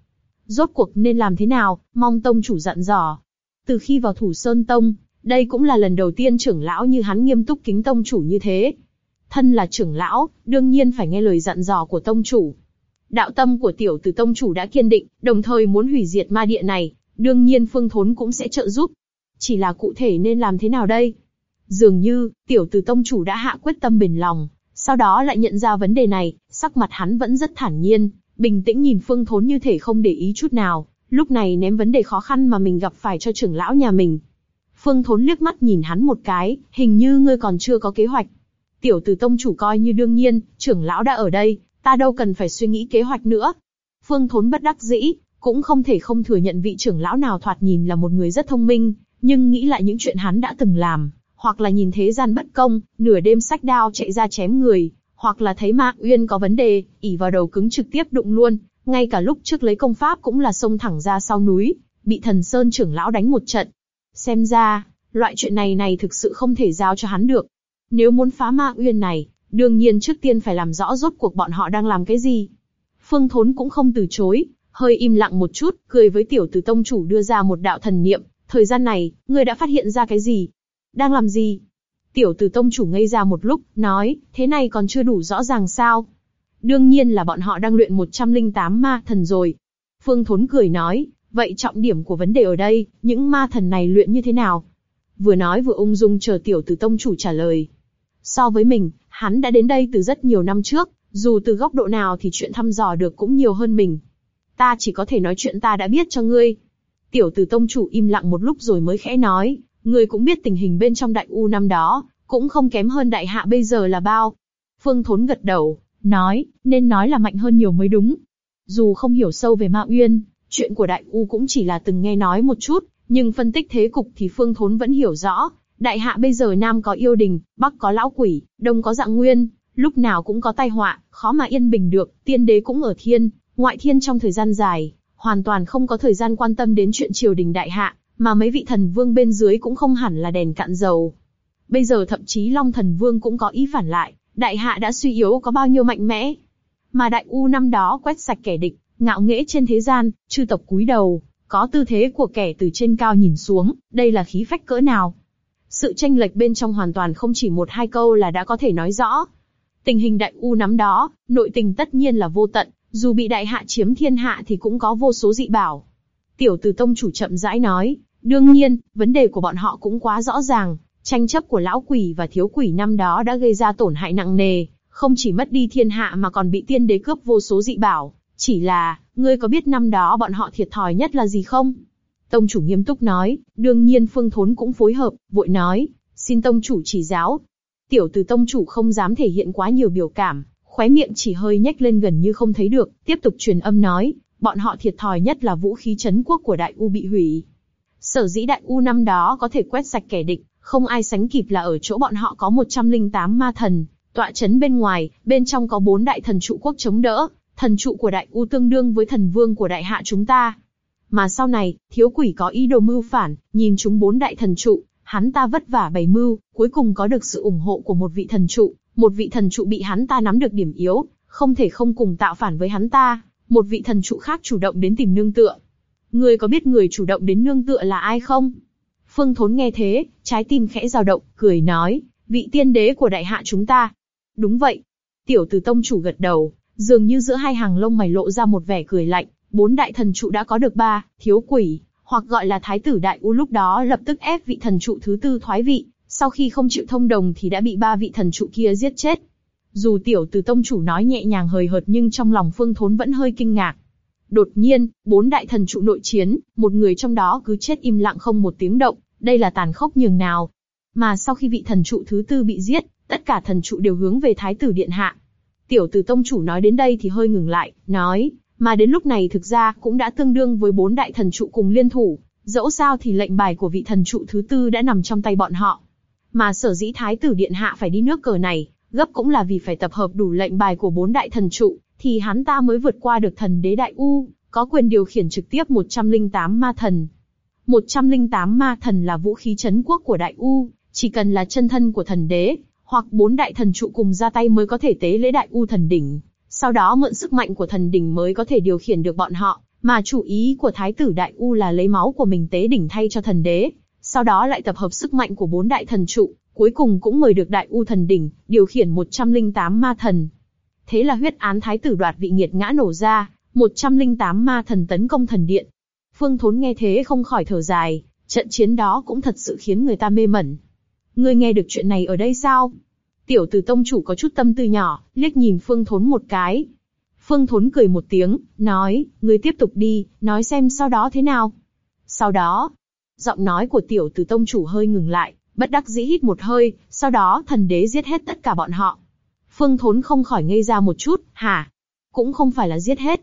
Rốt cuộc nên làm thế nào, mong tông chủ dặn dò. Từ khi vào thủ sơn tông, đây cũng là lần đầu tiên trưởng lão như hắn nghiêm túc kính tông chủ như thế. Thân là trưởng lão, đương nhiên phải nghe lời dặn dò của tông chủ. Đạo tâm của tiểu tử tông chủ đã kiên định, đồng thời muốn hủy diệt ma địa này, đương nhiên phương thốn cũng sẽ trợ giúp. Chỉ là cụ thể nên làm thế nào đây? Dường như, tiểu tử tông chủ đã hạ quyết tâm bền lòng, sau đó lại nhận ra vấn đề này, sắc mặt hắn vẫn rất thản nhiên, bình tĩnh nhìn phương thốn như thể không để ý chút nào, lúc này ném vấn đề khó khăn mà mình gặp phải cho trưởng lão nhà mình. Phương Thốn liếc mắt nhìn hắn một cái, hình như ngươi còn chưa có kế hoạch. Tiểu tử tông chủ coi như đương nhiên, trưởng lão đã ở đây, ta đâu cần phải suy nghĩ kế hoạch nữa. Phương Thốn bất đắc dĩ, cũng không thể không thừa nhận vị trưởng lão nào thoạt nhìn là một người rất thông minh, nhưng nghĩ lại những chuyện hắn đã từng làm, hoặc là nhìn thế gian bất công, nửa đêm sách đao chạy ra chém người, hoặc là thấy mạng Uyên có vấn đề, ỉ vào đầu cứng trực tiếp đụng luôn, ngay cả lúc trước lấy công pháp cũng là xông thẳng ra sau núi, bị thần sơn trưởng lão đánh một trận. Xem ra, loại chuyện này này thực sự không thể giao cho hắn được. Nếu muốn phá Ma Uyên này, đương nhiên trước tiên phải làm rõ rốt cuộc bọn họ đang làm cái gì. Phương Thốn cũng không từ chối, hơi im lặng một chút, cười với tiểu tử tông chủ đưa ra một đạo thần niệm. Thời gian này, ngươi đã phát hiện ra cái gì? Đang làm gì? Tiểu tử tông chủ ngây ra một lúc, nói, thế này còn chưa đủ rõ ràng sao? Đương nhiên là bọn họ đang luyện 108 ma thần rồi. Phương Thốn cười nói, vậy trọng điểm của vấn đề ở đây, những ma thần này luyện như thế nào? Vừa nói vừa ung dung chờ tiểu tử tông chủ trả lời. So với mình, hắn đã đến đây từ rất nhiều năm trước, dù từ góc độ nào thì chuyện thăm dò được cũng nhiều hơn mình. Ta chỉ có thể nói chuyện ta đã biết cho ngươi. Tiểu tử tông chủ im lặng một lúc rồi mới khẽ nói, ngươi cũng biết tình hình bên trong đại u năm đó, cũng không kém hơn đại hạ bây giờ là bao. Phương Thốn gật đầu, nói, nên nói là mạnh hơn nhiều mới đúng. Dù không hiểu sâu về Ma Uyên, chuyện của Đại U cũng chỉ là từng nghe nói một chút, nhưng phân tích thế cục thì Phương Thốn vẫn hiểu rõ. Đại hạ bây giờ Nam có yêu đình, Bắc có lão quỷ, Đông có dạng nguyên, lúc nào cũng có tai họa, khó mà yên bình được. Tiên đế cũng ở thiên, ngoại thiên trong thời gian dài, hoàn toàn không có thời gian quan tâm đến chuyện triều đình đại hạ, mà mấy vị thần vương bên dưới cũng không hẳn là đèn cạn dầu. Bây giờ thậm chí Long thần vương cũng có ý phản lại, đại hạ đã suy yếu có bao nhiêu mạnh mẽ. Mà đại u năm đó quét sạch kẻ địch, ngạo nghễ trên thế gian, chư tộc cúi đầu, có tư thế của kẻ từ trên cao nhìn xuống, đây là khí phách cỡ nào. Sự tranh lệch bên trong hoàn toàn không chỉ một hai câu là đã có thể nói rõ. Tình hình đại u nắm đó, nội tình tất nhiên là vô tận, dù bị đại hạ chiếm thiên hạ thì cũng có vô số dị bảo. Tiểu từ tông chủ chậm rãi nói, đương nhiên, vấn đề của bọn họ cũng quá rõ ràng, Tranh chấp của lão quỷ và thiếu quỷ năm đó đã gây ra tổn hại nặng nề, không chỉ mất đi thiên hạ mà còn bị tiên đế cướp vô số dị bảo. Chỉ là, ngươi có biết năm đó bọn họ thiệt thòi nhất là gì không? Tông chủ nghiêm túc nói, đương nhiên phương thốn cũng phối hợp, vội nói, xin tông chủ chỉ giáo. Tiểu từ tông chủ không dám thể hiện quá nhiều biểu cảm, khóe miệng chỉ hơi nhếch lên gần như không thấy được, tiếp tục truyền âm nói, bọn họ thiệt thòi nhất là vũ khí chấn quốc của đại u bị hủy. Sở dĩ đại u năm đó có thể quét sạch kẻ địch, không ai sánh kịp là ở chỗ bọn họ có 108 ma thần, tọa chấn bên ngoài, bên trong có bốn đại thần trụ quốc chống đỡ, thần trụ của đại u tương đương với thần vương của đại hạ chúng ta. Mà sau này, thiếu quỷ có ý đồ mưu phản, nhìn chúng bốn đại thần trụ, hắn ta vất vả bày mưu, cuối cùng có được sự ủng hộ của một vị thần trụ, một vị thần trụ bị hắn ta nắm được điểm yếu, không thể không cùng tạo phản với hắn ta, một vị thần trụ khác chủ động đến tìm nương tựa. Người có biết người chủ động đến nương tựa là ai không? Phương Thốn nghe thế, trái tim khẽ dao động, cười nói, vị tiên đế của đại hạ chúng ta. Đúng vậy. Tiểu Từ tông chủ gật đầu, dường như giữa hai hàng lông mày lộ ra một vẻ cười lạnh. Bốn đại thần trụ đã có được ba, thiếu quỷ, hoặc gọi là thái tử đại u lúc đó lập tức ép vị thần trụ thứ tư thoái vị. Sau khi không chịu thông đồng thì đã bị ba vị thần trụ kia giết chết. Dù tiểu từ tông chủ nói nhẹ nhàng hời hợt nhưng trong lòng phương thốn vẫn hơi kinh ngạc. Đột nhiên, bốn đại thần trụ nội chiến, một người trong đó cứ chết im lặng không một tiếng động, đây là tàn khốc nhường nào. Mà sau khi vị thần trụ thứ tư bị giết, tất cả thần trụ đều hướng về thái tử điện hạ. Tiểu tử tông chủ nói đến đây thì hơi ngừng lại, nói, mà đến lúc này thực ra cũng đã tương đương với bốn đại thần trụ cùng liên thủ, dẫu sao thì lệnh bài của vị thần trụ thứ tư đã nằm trong tay bọn họ. Mà sở dĩ thái tử điện hạ phải đi nước cờ này, gấp cũng là vì phải tập hợp đủ lệnh bài của bốn đại thần trụ, thì hắn ta mới vượt qua được thần đế đại u, có quyền điều khiển trực tiếp 108 ma thần. 108 ma thần là vũ khí chấn quốc của đại u, chỉ cần là chân thân của thần đế, hoặc bốn đại thần trụ cùng ra tay mới có thể tế lễ đại u thần đỉnh, sau đó mượn sức mạnh của thần đỉnh mới có thể điều khiển được bọn họ, mà chủ ý của thái tử đại u là lấy máu của mình tế đỉnh thay cho thần đế, sau đó lại tập hợp sức mạnh của bốn đại thần trụ, cuối cùng cũng mời được đại u thần đỉnh, điều khiển 108 ma thần. Thế là huyết án thái tử đoạt vị nghiệt ngã nổ ra, 108 ma thần tấn công thần điện. Phương Thốn nghe thế không khỏi thở dài, trận chiến đó cũng thật sự khiến người ta mê mẩn. Ngươi nghe được chuyện này ở đây sao? Tiểu tử tông chủ có chút tâm tư nhỏ, liếc nhìn Phương Thốn một cái. Phương Thốn cười một tiếng, nói, ngươi tiếp tục đi, nói xem sau đó thế nào. Sau đó, giọng nói của tiểu tử tông chủ hơi ngừng lại, bất đắc dĩ hít một hơi, sau đó thần đế giết hết tất cả bọn họ. Phương Thốn không khỏi ngây ra một chút, hả? Cũng không phải là giết hết.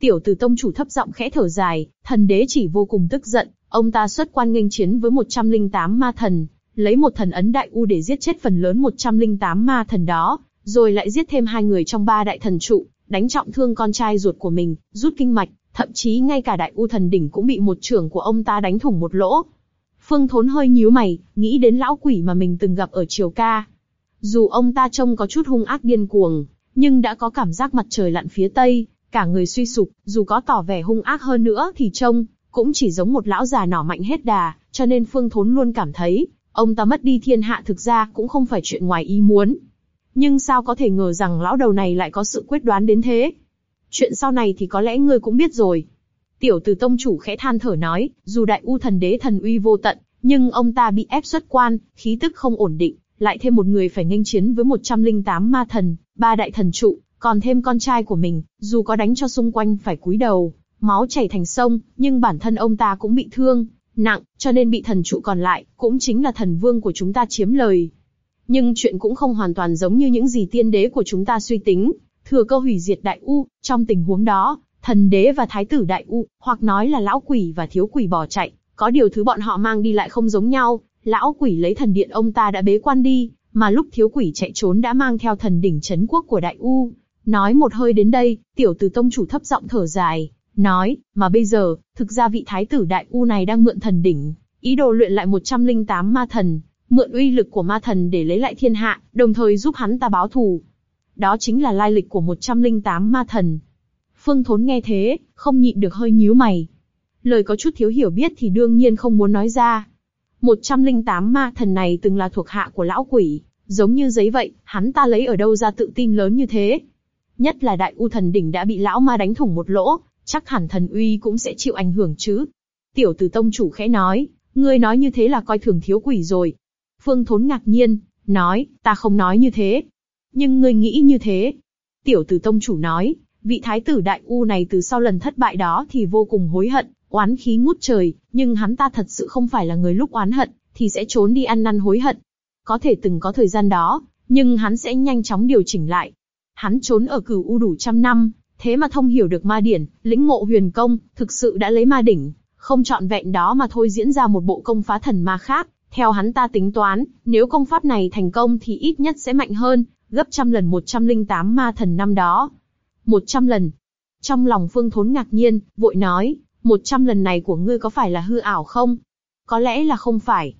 Tiểu tử tông chủ thấp giọng khẽ thở dài, thần đế chỉ vô cùng tức giận, ông ta xuất quan nghênh chiến với 108 ma thần, lấy một thần ấn đại u để giết chết phần lớn 108 ma thần đó, rồi lại giết thêm hai người trong ba đại thần trụ, đánh trọng thương con trai ruột của mình, rút kinh mạch, thậm chí ngay cả đại u thần đỉnh cũng bị một trưởng của ông ta đánh thủng một lỗ. Phương Thốn hơi nhíu mày, nghĩ đến lão quỷ mà mình từng gặp ở Triều Ca. Dù ông ta trông có chút hung ác điên cuồng, nhưng đã có cảm giác mặt trời lặn phía tây, cả người suy sụp, dù có tỏ vẻ hung ác hơn nữa thì trông cũng chỉ giống một lão già nỏ mạnh hết đà, cho nên Phương Thốn luôn cảm thấy ông ta mất đi thiên hạ thực ra cũng không phải chuyện ngoài ý muốn. Nhưng sao có thể ngờ rằng lão đầu này lại có sự quyết đoán đến thế? Chuyện sau này thì có lẽ ngươi cũng biết rồi. Tiểu tử tông chủ khẽ than thở nói, dù đại u thần đế thần uy vô tận, nhưng ông ta bị ép xuất quan, khí tức không ổn định, lại thêm một người phải nghênh chiến với 108 ma thần, ba đại thần trụ, còn thêm con trai của mình, dù có đánh cho xung quanh phải cúi đầu, máu chảy thành sông, nhưng bản thân ông ta cũng bị thương, nặng, cho nên bị thần trụ còn lại, cũng chính là thần vương của chúng ta chiếm lời. Nhưng chuyện cũng không hoàn toàn giống như những gì tiên đế của chúng ta suy tính, thừa cơ hủy diệt đại u, trong tình huống đó, thần đế và thái tử đại u, hoặc nói là lão quỷ và thiếu quỷ bỏ chạy, có điều thứ bọn họ mang đi lại không giống nhau, lão quỷ lấy thần điện ông ta đã bế quan đi, mà lúc thiếu quỷ chạy trốn đã mang theo thần đỉnh chấn quốc của đại u. Nói một hơi đến đây, tiểu tử tông chủ thấp giọng thở dài, nói, mà bây giờ, thực ra vị thái tử đại u này đang mượn thần đỉnh, ý đồ luyện lại 108 ma thần, mượn uy lực của ma thần để lấy lại thiên hạ, đồng thời giúp hắn ta báo thù. Đó chính là lai lịch của 108 ma thần. Phương Thốn nghe thế, không nhịn được hơi nhíu mày. Lời có chút thiếu hiểu biết thì đương nhiên không muốn nói ra. 108 ma thần này từng là thuộc hạ của lão quỷ, giống như giấy vậy, hắn ta lấy ở đâu ra tự tin lớn như thế? Nhất là đại u thần đỉnh đã bị lão ma đánh thủng một lỗ, chắc hẳn thần uy cũng sẽ chịu ảnh hưởng chứ. Tiểu tử tông chủ khẽ nói, ngươi nói như thế là coi thường thiếu quỷ rồi. Phương Thốn ngạc nhiên, nói, ta không nói như thế. Nhưng ngươi nghĩ như thế. Tiểu tử tông chủ nói, vị thái tử đại u này từ sau lần thất bại đó thì vô cùng hối hận, oán khí ngút trời, nhưng hắn ta thật sự không phải là người lúc oán hận, thì sẽ trốn đi ăn năn hối hận. Có thể từng có thời gian đó, nhưng hắn sẽ nhanh chóng điều chỉnh lại. Hắn trốn ở cửu u đủ trăm năm, thế mà thông hiểu được ma điển, lĩnh ngộ huyền công, thực sự đã lấy ma đỉnh, không chọn vẹn đó mà thôi diễn ra một bộ công phá thần ma khác. Theo hắn ta tính toán, nếu công pháp này thành công thì ít nhất sẽ mạnh hơn, gấp trăm lần 108 ma thần năm đó. 100 lần. Trong lòng Phương Thốn ngạc nhiên, vội nói, 100 lần này của ngươi có phải là hư ảo không? Có lẽ là không phải.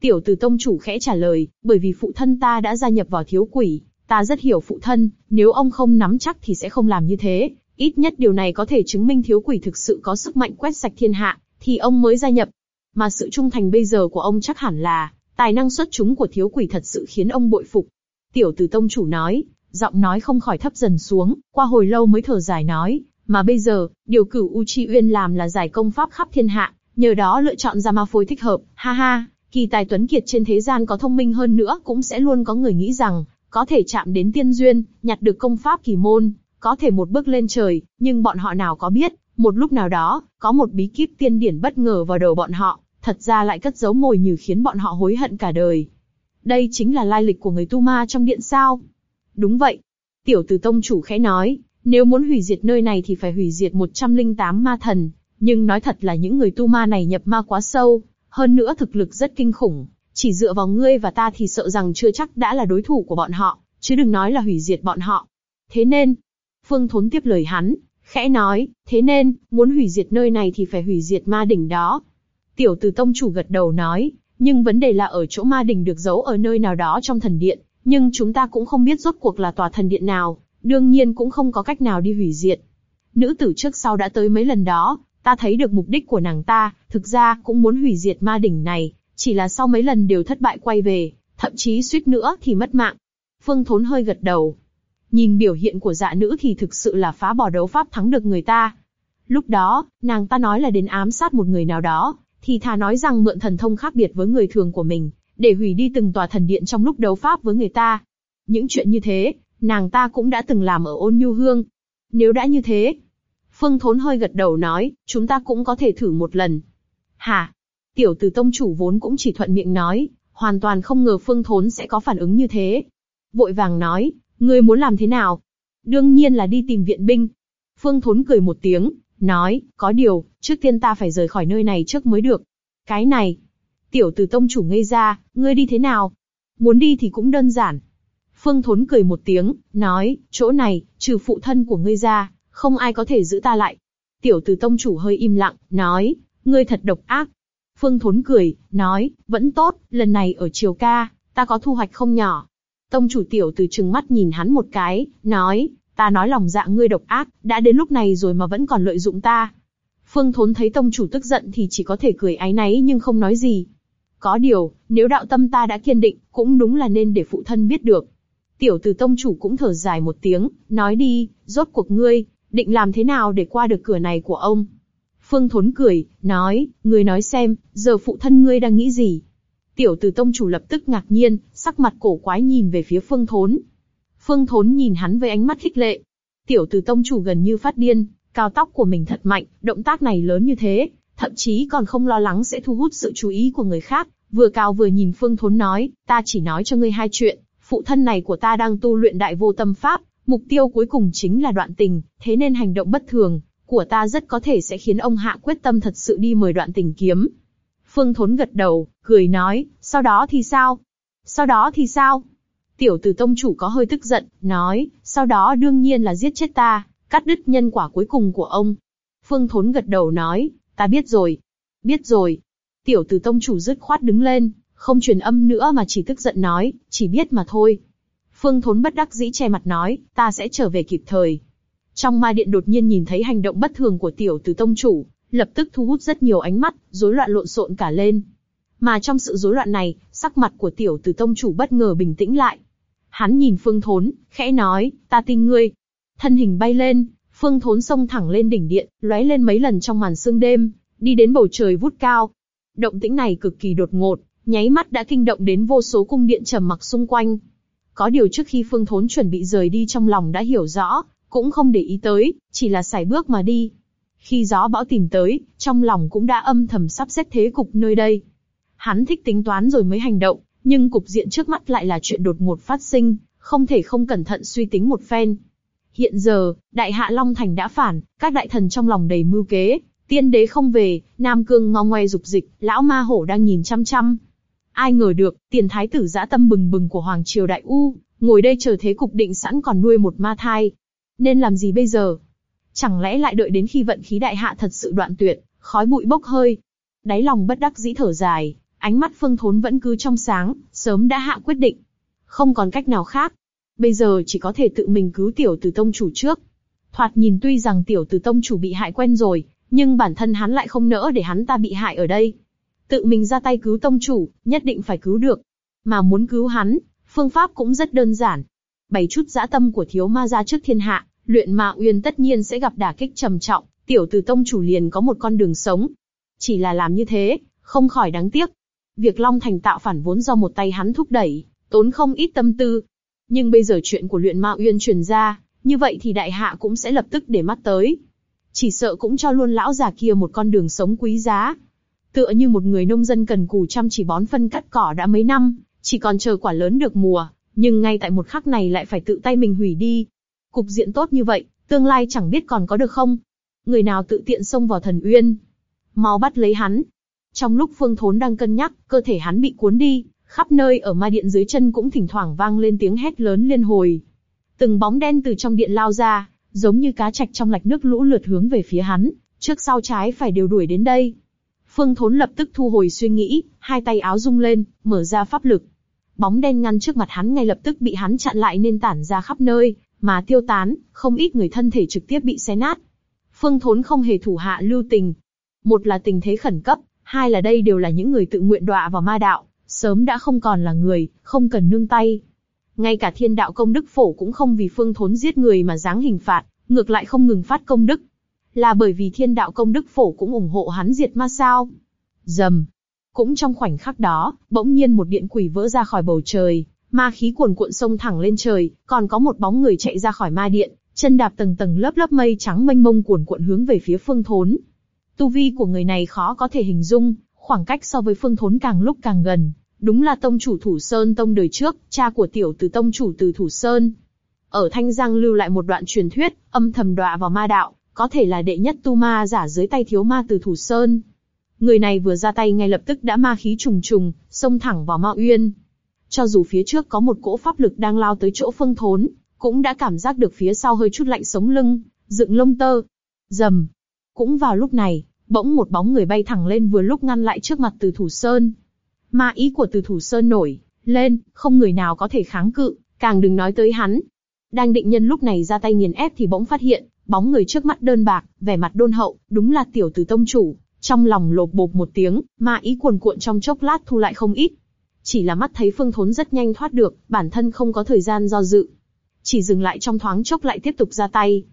Tiểu tử tông chủ khẽ trả lời, bởi vì phụ thân ta đã gia nhập vào thiếu quỷ, Ta rất hiểu phụ thân, nếu ông không nắm chắc thì sẽ không làm như thế. Ít nhất điều này có thể chứng minh thiếu quỷ thực sự có sức mạnh quét sạch thiên hạ, thì ông mới gia nhập. Mà sự trung thành bây giờ của ông chắc hẳn là, tài năng xuất chúng của thiếu quỷ thật sự khiến ông bội phục. Tiểu tử tông chủ nói, giọng nói không khỏi thấp dần xuống, qua hồi lâu mới thở dài nói, mà bây giờ, điều cửu U Chi Uyên làm là giải công pháp khắp thiên hạ, nhờ đó lựa chọn ra ma phôi thích hợp, ha ha, kỳ tài tuấn kiệt trên thế gian có thông minh hơn nữa cũng sẽ luôn có người nghĩ rằng, có thể chạm đến tiên duyên, nhặt được công pháp kỳ môn, có thể một bước lên trời, nhưng bọn họ nào có biết, một lúc nào đó, có một bí kíp tiên điển bất ngờ vào đầu bọn họ, thật ra lại cất giấu mồi nhử khiến bọn họ hối hận cả đời. Đây chính là lai lịch của người tu ma trong điện sao? Đúng vậy. Tiểu tử tông chủ khẽ nói, nếu muốn hủy diệt nơi này thì phải hủy diệt 108 ma thần, nhưng nói thật là những người tu ma này nhập ma quá sâu, hơn nữa thực lực rất kinh khủng, chỉ dựa vào ngươi và ta thì sợ rằng chưa chắc đã là đối thủ của bọn họ, chứ đừng nói là hủy diệt bọn họ. Thế nên, Phương Thốn tiếp lời hắn, khẽ nói, thế nên, muốn hủy diệt nơi này thì phải hủy diệt ma đỉnh đó. Tiểu tử tông chủ gật đầu nói, nhưng vấn đề là ở chỗ ma đỉnh được giấu ở nơi nào đó trong thần điện, nhưng chúng ta cũng không biết rốt cuộc là tòa thần điện nào, đương nhiên cũng không có cách nào đi hủy diệt. Nữ tử trước sau đã tới mấy lần đó, ta thấy được mục đích của nàng ta, thực ra cũng muốn hủy diệt ma đỉnh này, chỉ là sau mấy lần đều thất bại quay về, thậm chí suýt nữa thì mất mạng. Phương Thốn hơi gật đầu. Nhìn biểu hiện của dạ nữ thì thực sự là phá bỏ đấu pháp thắng được người ta. Lúc đó, nàng ta nói là đến ám sát một người nào đó, thì thà nói rằng mượn thần thông khác biệt với người thường của mình, để hủy đi từng tòa thần điện trong lúc đấu pháp với người ta. Những chuyện như thế, nàng ta cũng đã từng làm ở ôn nhu hương. Nếu đã như thế, Phương Thốn hơi gật đầu nói, chúng ta cũng có thể thử một lần. Hả? Tiểu tử tông chủ vốn cũng chỉ thuận miệng nói, hoàn toàn không ngờ Phương Thốn sẽ có phản ứng như thế. Vội vàng nói, ngươi muốn làm thế nào? Đương nhiên là đi tìm viện binh. Phương Thốn cười một tiếng, nói, có điều, trước tiên ta phải rời khỏi nơi này trước mới được. Cái này, tiểu tử tông chủ ngây ra, ngươi đi thế nào? Muốn đi thì cũng đơn giản. Phương Thốn cười một tiếng, nói, chỗ này, trừ phụ thân của ngươi ra, không ai có thể giữ ta lại. Tiểu tử tông chủ hơi im lặng, nói, ngươi thật độc ác. Phương Thốn cười, nói, vẫn tốt, lần này ở Triều Ca, ta có thu hoạch không nhỏ. Tông chủ tiểu tử trừng mắt nhìn hắn một cái, nói, ta nói lòng dạ ngươi độc ác, đã đến lúc này rồi mà vẫn còn lợi dụng ta. Phương Thốn thấy tông chủ tức giận thì chỉ có thể cười áy náy nhưng không nói gì. Có điều, nếu đạo tâm ta đã kiên định, cũng đúng là nên để phụ thân biết được. Tiểu tử tông chủ cũng thở dài một tiếng, nói đi, rốt cuộc ngươi, định làm thế nào để qua được cửa này của ông? Phương Thốn cười, nói, ngươi nói xem, giờ phụ thân ngươi đang nghĩ gì? Tiểu tử tông chủ lập tức ngạc nhiên, sắc mặt cổ quái nhìn về phía Phương Thốn. Phương Thốn nhìn hắn với ánh mắt khích lệ. Tiểu tử tông chủ gần như phát điên, cao tóc của mình thật mạnh, động tác này lớn như thế, thậm chí còn không lo lắng sẽ thu hút sự chú ý của người khác. Vừa cao vừa nhìn Phương Thốn nói, ta chỉ nói cho ngươi hai chuyện, phụ thân này của ta đang tu luyện đại vô tâm pháp, Mục tiêu cuối cùng chính là đoạn tình, thế nên hành động bất thường của ta rất có thể sẽ khiến ông hạ quyết tâm thật sự đi mời đoạn tình kiếm. Phương Thốn gật đầu, cười nói, sau đó thì sao? Sau đó thì sao? Tiểu tử tông chủ có hơi tức giận, nói, sau đó đương nhiên là giết chết ta, cắt đứt nhân quả cuối cùng của ông. Phương Thốn gật đầu nói, ta biết rồi, biết rồi. Tiểu tử tông chủ dứt khoát đứng lên, không truyền âm nữa mà chỉ tức giận nói, chỉ biết mà thôi. Phương Thốn bất đắc dĩ che mặt nói, ta sẽ trở về kịp thời. Trong ma điện đột nhiên nhìn thấy hành động bất thường của tiểu tử tông chủ, lập tức thu hút rất nhiều ánh mắt, rối loạn lộn xộn cả lên. Mà trong sự rối loạn này, sắc mặt của tiểu tử tông chủ bất ngờ bình tĩnh lại. Hắn nhìn Phương Thốn, khẽ nói, ta tin ngươi. Thân hình bay lên, Phương Thốn xông thẳng lên đỉnh điện, lóe lên mấy lần trong màn sương đêm, đi đến bầu trời vút cao. Động tĩnh này cực kỳ đột ngột, nháy mắt đã kinh động đến vô số cung điện trầm mặc xung quanh. Có điều trước khi Phương Thốn chuẩn bị rời đi trong lòng đã hiểu rõ, cũng không để ý tới, chỉ là sải bước mà đi. Khi gió bão tìm tới, trong lòng cũng đã âm thầm sắp xếp thế cục nơi đây. Hắn thích tính toán rồi mới hành động, nhưng cục diện trước mắt lại là chuyện đột ngột phát sinh, không thể không cẩn thận suy tính một phen. Hiện giờ, đại hạ Long Thành đã phản, các đại thần trong lòng đầy mưu kế, tiên đế không về, Nam Cương ngo ngoe dục dịch, lão ma hổ đang nhìn chăm chăm, Ai ngờ được, tiền thái tử dã tâm bừng bừng của Hoàng Triều Đại U, ngồi đây chờ thế cục định sẵn còn nuôi một ma thai. Nên làm gì bây giờ? Chẳng lẽ lại đợi đến khi vận khí đại hạ thật sự đoạn tuyệt, khói bụi bốc hơi? Đáy lòng bất đắc dĩ thở dài, ánh mắt phương thốn vẫn cứ trong sáng, sớm đã hạ quyết định. Không còn cách nào khác. Bây giờ chỉ có thể tự mình cứu tiểu tử tông chủ trước. Thoạt nhìn tuy rằng tiểu tử tông chủ bị hại quen rồi, nhưng bản thân hắn lại không nỡ để hắn ta bị hại ở đây tự mình ra tay cứu tông chủ, nhất định phải cứu được. Mà muốn cứu hắn, phương pháp cũng rất đơn giản. bảy chút dã tâm của thiếu ma ra trước thiên hạ, luyện ma uyên tất nhiên sẽ gặp đả kích trầm trọng, tiểu tử tông chủ liền có một con đường sống. Chỉ là làm như thế, không khỏi đáng tiếc. Việc Long Thành tạo phản vốn do một tay hắn thúc đẩy, tốn không ít tâm tư. Nhưng bây giờ chuyện của luyện ma uyên truyền ra, như vậy thì đại hạ cũng sẽ lập tức để mắt tới. Chỉ sợ cũng cho luôn lão già kia một con đường sống quý giá. Tựa như một người nông dân cần cù chăm chỉ bón phân cắt cỏ đã mấy năm, chỉ còn chờ quả lớn được mùa, nhưng ngay tại một khắc này lại phải tự tay mình hủy đi. Cục diện tốt như vậy, tương lai chẳng biết còn có được không? Người nào tự tiện xông vào thần uyên? Mau bắt lấy hắn. Trong lúc Phương Thốn đang cân nhắc, cơ thể hắn bị cuốn đi, khắp nơi ở ma điện dưới chân cũng thỉnh thoảng vang lên tiếng hét lớn liên hồi. Từng bóng đen từ trong điện lao ra, giống như cá trạch trong lạch nước lũ lượt hướng về phía hắn, trước sau trái phải đều đuổi đến đây. Phương Thốn lập tức thu hồi suy nghĩ, hai tay áo rung lên, mở ra pháp lực. Bóng đen ngăn trước mặt hắn ngay lập tức bị hắn chặn lại nên tản ra khắp nơi, mà tiêu tán, không ít người thân thể trực tiếp bị xé nát. Phương Thốn không hề thủ hạ lưu tình. Một là tình thế khẩn cấp, hai là đây đều là những người tự nguyện đọa vào ma đạo, sớm đã không còn là người, không cần nương tay. Ngay cả thiên đạo công đức phổ cũng không vì phương thốn giết người mà giáng hình phạt, ngược lại không ngừng phát công đức. Là bởi vì thiên đạo công đức phổ cũng ủng hộ hắn diệt ma sao. Dầm. Cũng trong khoảnh khắc đó, bỗng nhiên một điện quỷ vỡ ra khỏi bầu trời, ma khí cuồn cuộn sông thẳng lên trời, còn có một bóng người chạy ra khỏi ma điện, chân đạp tầng tầng lớp lớp mây trắng mênh mông cuồn cuộn hướng về phía phương thốn. Tu vi của người này khó có thể hình dung, khoảng cách so với phương thốn càng lúc càng gần, đúng là tông chủ Thủ Sơn tông đời trước, cha của tiểu từ tông chủ từ Thủ Sơn. Ở Thanh Giang lưu lại một đoạn truyền thuyết, âm thầm đọa vào ma đạo, có thể là đệ nhất tu ma giả dưới tay thiếu ma từ Thủ Sơn. Người này vừa ra tay ngay lập tức đã ma khí trùng trùng, xông thẳng vào ma uyên. Cho dù phía trước có một cỗ pháp lực đang lao tới chỗ phương thốn, cũng đã cảm giác được phía sau hơi chút lạnh sống lưng, dựng lông tơ. Dầm. Cũng vào lúc này, bỗng một bóng người bay thẳng lên vừa lúc ngăn lại trước mặt từ thủ sơn. Ma ý của từ thủ sơn nổi lên, không người nào có thể kháng cự, càng đừng nói tới hắn. Đang định nhân lúc này ra tay nghiền ép thì bỗng phát hiện, bóng người trước mắt đơn bạc, vẻ mặt đôn hậu, đúng là tiểu tử tông chủ. Trong lòng lột bột một tiếng, ma ý cuồn cuộn trong chốc lát thu lại không ít. Chỉ là mắt thấy phương thốn rất nhanh thoát được, bản thân không có thời gian do dự. Chỉ dừng lại trong thoáng chốc lại tiếp tục ra tay.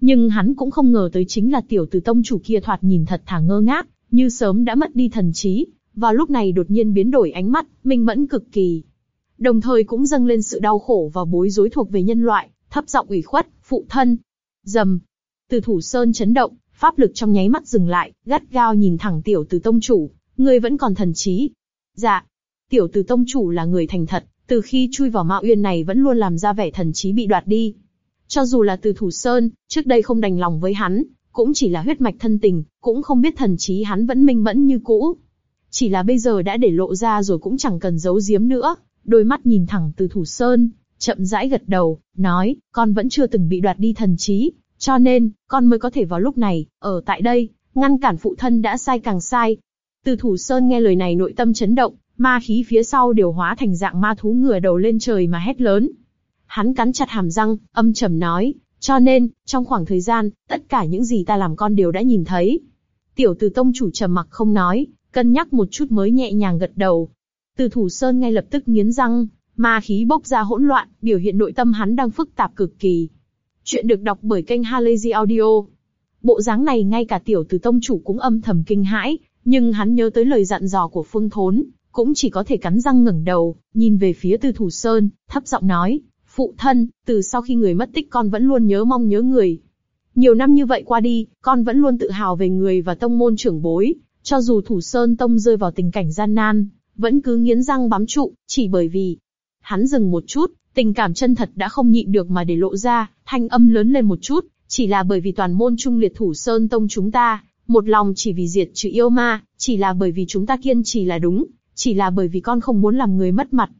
Nhưng hắn cũng không ngờ tới chính là tiểu tử tông chủ kia thoạt nhìn thật thà ngơ ngác, như sớm đã mất đi thần trí, vào lúc này đột nhiên biến đổi ánh mắt, minh mẫn cực kỳ. Đồng thời cũng dâng lên sự đau khổ và bối rối thuộc về nhân loại, thấp giọng ủy khuất, phụ thân. Dầm. Từ thủ sơn chấn động, pháp lực trong nháy mắt dừng lại, gắt gao nhìn thẳng tiểu từ tông chủ, người vẫn còn thần trí. Dạ. Tiểu từ tông chủ là người thành thật, từ khi chui vào mạo uyên này vẫn luôn làm ra vẻ thần trí bị đoạt đi. Cho dù là từ thủ sơn, trước đây không đành lòng với hắn, cũng chỉ là huyết mạch thân tình, cũng không biết thần trí hắn vẫn minh mẫn như cũ. Chỉ là bây giờ đã để lộ ra rồi cũng chẳng cần giấu giếm nữa, đôi mắt nhìn thẳng từ thủ sơn, chậm rãi gật đầu, nói, con vẫn chưa từng bị đoạt đi thần trí, cho nên, con mới có thể vào lúc này, ở tại đây, ngăn cản phụ thân đã sai càng sai. Từ thủ sơn nghe lời này nội tâm chấn động, ma khí phía sau đều hóa thành dạng ma thú ngửa đầu lên trời mà hét lớn. Hắn cắn chặt hàm răng, âm trầm nói, cho nên, trong khoảng thời gian, tất cả những gì ta làm con đều đã nhìn thấy. Tiểu từ tông chủ trầm mặc không nói, Cân nhắc một chút mới nhẹ nhàng gật đầu. Từ thủ sơn ngay lập tức nghiến răng, ma khí bốc ra hỗn loạn, biểu hiện nội tâm hắn đang phức tạp cực kỳ. Chuyện được đọc bởi kênh Halazy Audio. Bộ dáng này ngay cả tiểu từ tông chủ cũng âm thầm kinh hãi, nhưng hắn nhớ tới lời dặn dò của Phương Thốn, cũng chỉ có thể cắn răng ngẩng đầu, nhìn về phía Từ Thủ Sơn, thấp giọng nói: "Phụ thân, từ sau khi người mất tích con vẫn luôn nhớ mong nhớ người. Nhiều năm như vậy qua đi, con vẫn luôn tự hào về người và tông môn trưởng bối, cho dù Thủ Sơn Tông rơi vào tình cảnh gian nan, vẫn cứ nghiến răng bám trụ, chỉ bởi vì hắn dừng một chút, tình cảm chân thật đã không nhịn được mà để lộ ra, thanh âm lớn lên một chút, chỉ là bởi vì toàn môn trung liệt Thủ Sơn Tông chúng ta, một lòng chỉ vì diệt trừ yêu ma, chỉ là bởi vì chúng ta kiên trì là đúng, chỉ là bởi vì con không muốn làm người mất mặt.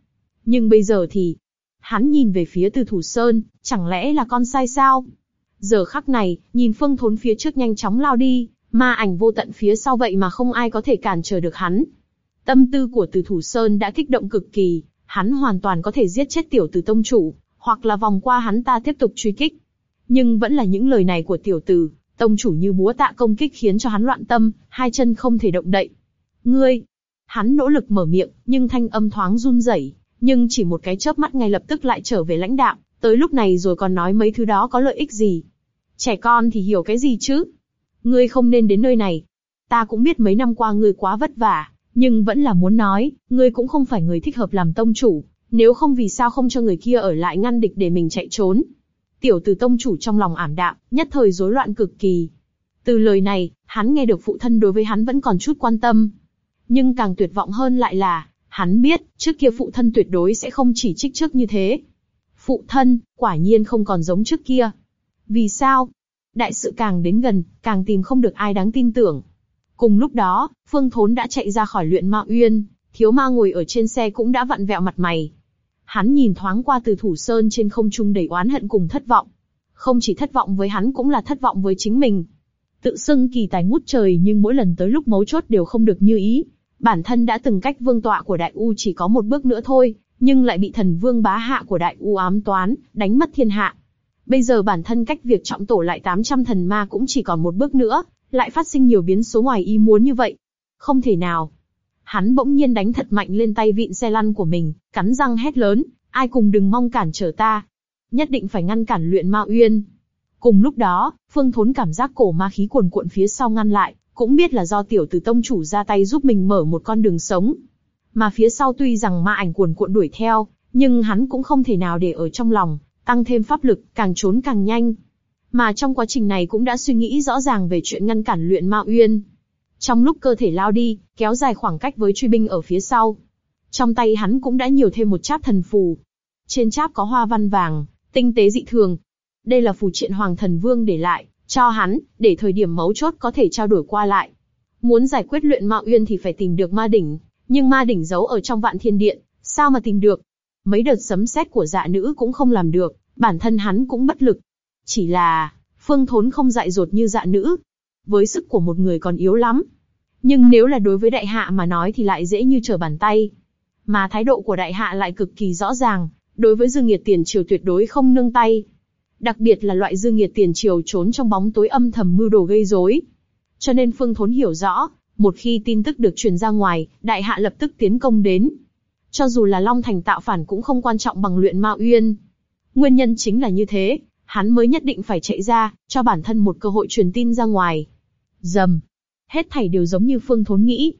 Nhưng bây giờ thì, hắn nhìn về phía từ Thủ Sơn, chẳng lẽ là con sai sao? Giờ khắc này, nhìn phương thốn phía trước nhanh chóng lao đi, Ma ảnh vô tận phía sau vậy mà không ai có thể cản trở được hắn. Tâm tư của Từ Thủ Sơn đã kích động cực kỳ, hắn hoàn toàn có thể giết chết tiểu tử tông chủ, hoặc là vòng qua hắn ta tiếp tục truy kích. Nhưng vẫn là những lời này của tiểu tử, tông chủ như búa tạ công kích khiến cho hắn loạn tâm, hai chân không thể động đậy. Ngươi! Hắn nỗ lực mở miệng, nhưng thanh âm thoáng run rẩy, nhưng chỉ một cái chớp mắt ngay lập tức lại trở về lãnh đạo, tới lúc này rồi còn nói mấy thứ đó có lợi ích gì. Trẻ con thì hiểu cái gì chứ? ngươi không nên đến nơi này. Ta cũng biết mấy năm qua ngươi quá vất vả, nhưng vẫn là muốn nói, ngươi cũng không phải người thích hợp làm tông chủ, nếu không vì sao không cho người kia ở lại ngăn địch để mình chạy trốn. Tiểu tử tông chủ trong lòng ảm đạm, nhất thời rối loạn cực kỳ. Từ lời này, hắn nghe được phụ thân đối với hắn vẫn còn chút quan tâm. Nhưng càng tuyệt vọng hơn lại là, Hắn biết, trước kia phụ thân tuyệt đối sẽ không chỉ trích trước như thế. Phụ thân, quả nhiên không còn giống trước kia. Vì sao? Đại sự càng đến gần, càng tìm không được ai đáng tin tưởng. Cùng lúc đó, Phương Thốn đã chạy ra khỏi luyện ma uyên, thiếu ma ngồi ở trên xe cũng đã vặn vẹo mặt mày. Hắn nhìn thoáng qua từ thủ sơn trên không trung đầy oán hận cùng thất vọng. Không chỉ thất vọng với hắn cũng là thất vọng với chính mình. Tự xưng kỳ tài ngút trời nhưng mỗi lần tới lúc mấu chốt đều không được như ý. Bản thân đã từng cách vương tọa của đại u chỉ có một bước nữa thôi, nhưng lại bị thần vương bá hạ của đại u ám toán, đánh mất thiên hạ. Bây giờ bản thân cách việc trọng tổ lại 800 thần ma cũng chỉ còn một bước nữa, lại phát sinh nhiều biến số ngoài ý muốn như vậy. Không thể nào. Hắn bỗng nhiên đánh thật mạnh lên tay vịn xe lăn của mình, cắn răng hét lớn, ai cùng đừng mong cản trở ta. Nhất định phải ngăn cản luyện ma uyên. Cùng lúc đó, Phương Thốn cảm giác cổ ma khí cuồn cuộn phía sau ngăn lại, cũng biết là do tiểu tử tông chủ ra tay giúp mình mở một con đường sống. Mà phía sau tuy rằng ma ảnh cuồn cuộn đuổi theo, nhưng hắn cũng không thể nào để ở trong lòng, tăng thêm pháp lực, càng trốn càng nhanh. Mà trong quá trình này cũng đã suy nghĩ rõ ràng về chuyện ngăn cản luyện ma uyên. Trong lúc cơ thể lao đi, kéo dài khoảng cách với truy binh ở phía sau. Trong tay hắn cũng đã nhiều thêm một cháp thần phù. Trên cháp có hoa văn vàng, tinh tế dị thường. Đây là phù triện Hoàng Thần Vương để lại, cho hắn, để thời điểm mấu chốt có thể trao đổi qua lại. Muốn giải quyết luyện ma uyên thì phải tìm được ma đỉnh, nhưng ma đỉnh giấu ở trong vạn thiên điện, sao mà tìm được? Mấy đợt sấm sét của dạ nữ cũng không làm được, bản thân hắn cũng bất lực. Chỉ là, phương thốn không dại dột như dạ nữ. Với sức của một người còn yếu lắm. Nhưng nếu là đối với đại hạ mà nói thì lại dễ như trở bàn tay. Mà thái độ của đại hạ lại cực kỳ rõ ràng, đối với dương nhiệt tiền triều tuyệt đối không nương tay. Đặc biệt là loại dương nhiệt tiền triều trốn trong bóng tối âm thầm mưu đồ gây rối. Cho nên Phương Thốn hiểu rõ, một khi tin tức được truyền ra ngoài, đại hạ lập tức tiến công đến. Cho dù là Long Thành tạo phản cũng không quan trọng bằng luyện Ma Uyên. Nguyên nhân chính là như thế, hắn mới nhất định phải chạy ra, cho bản thân một cơ hội truyền tin ra ngoài. Dầm. Hết thảy đều giống như Phương Thốn nghĩ.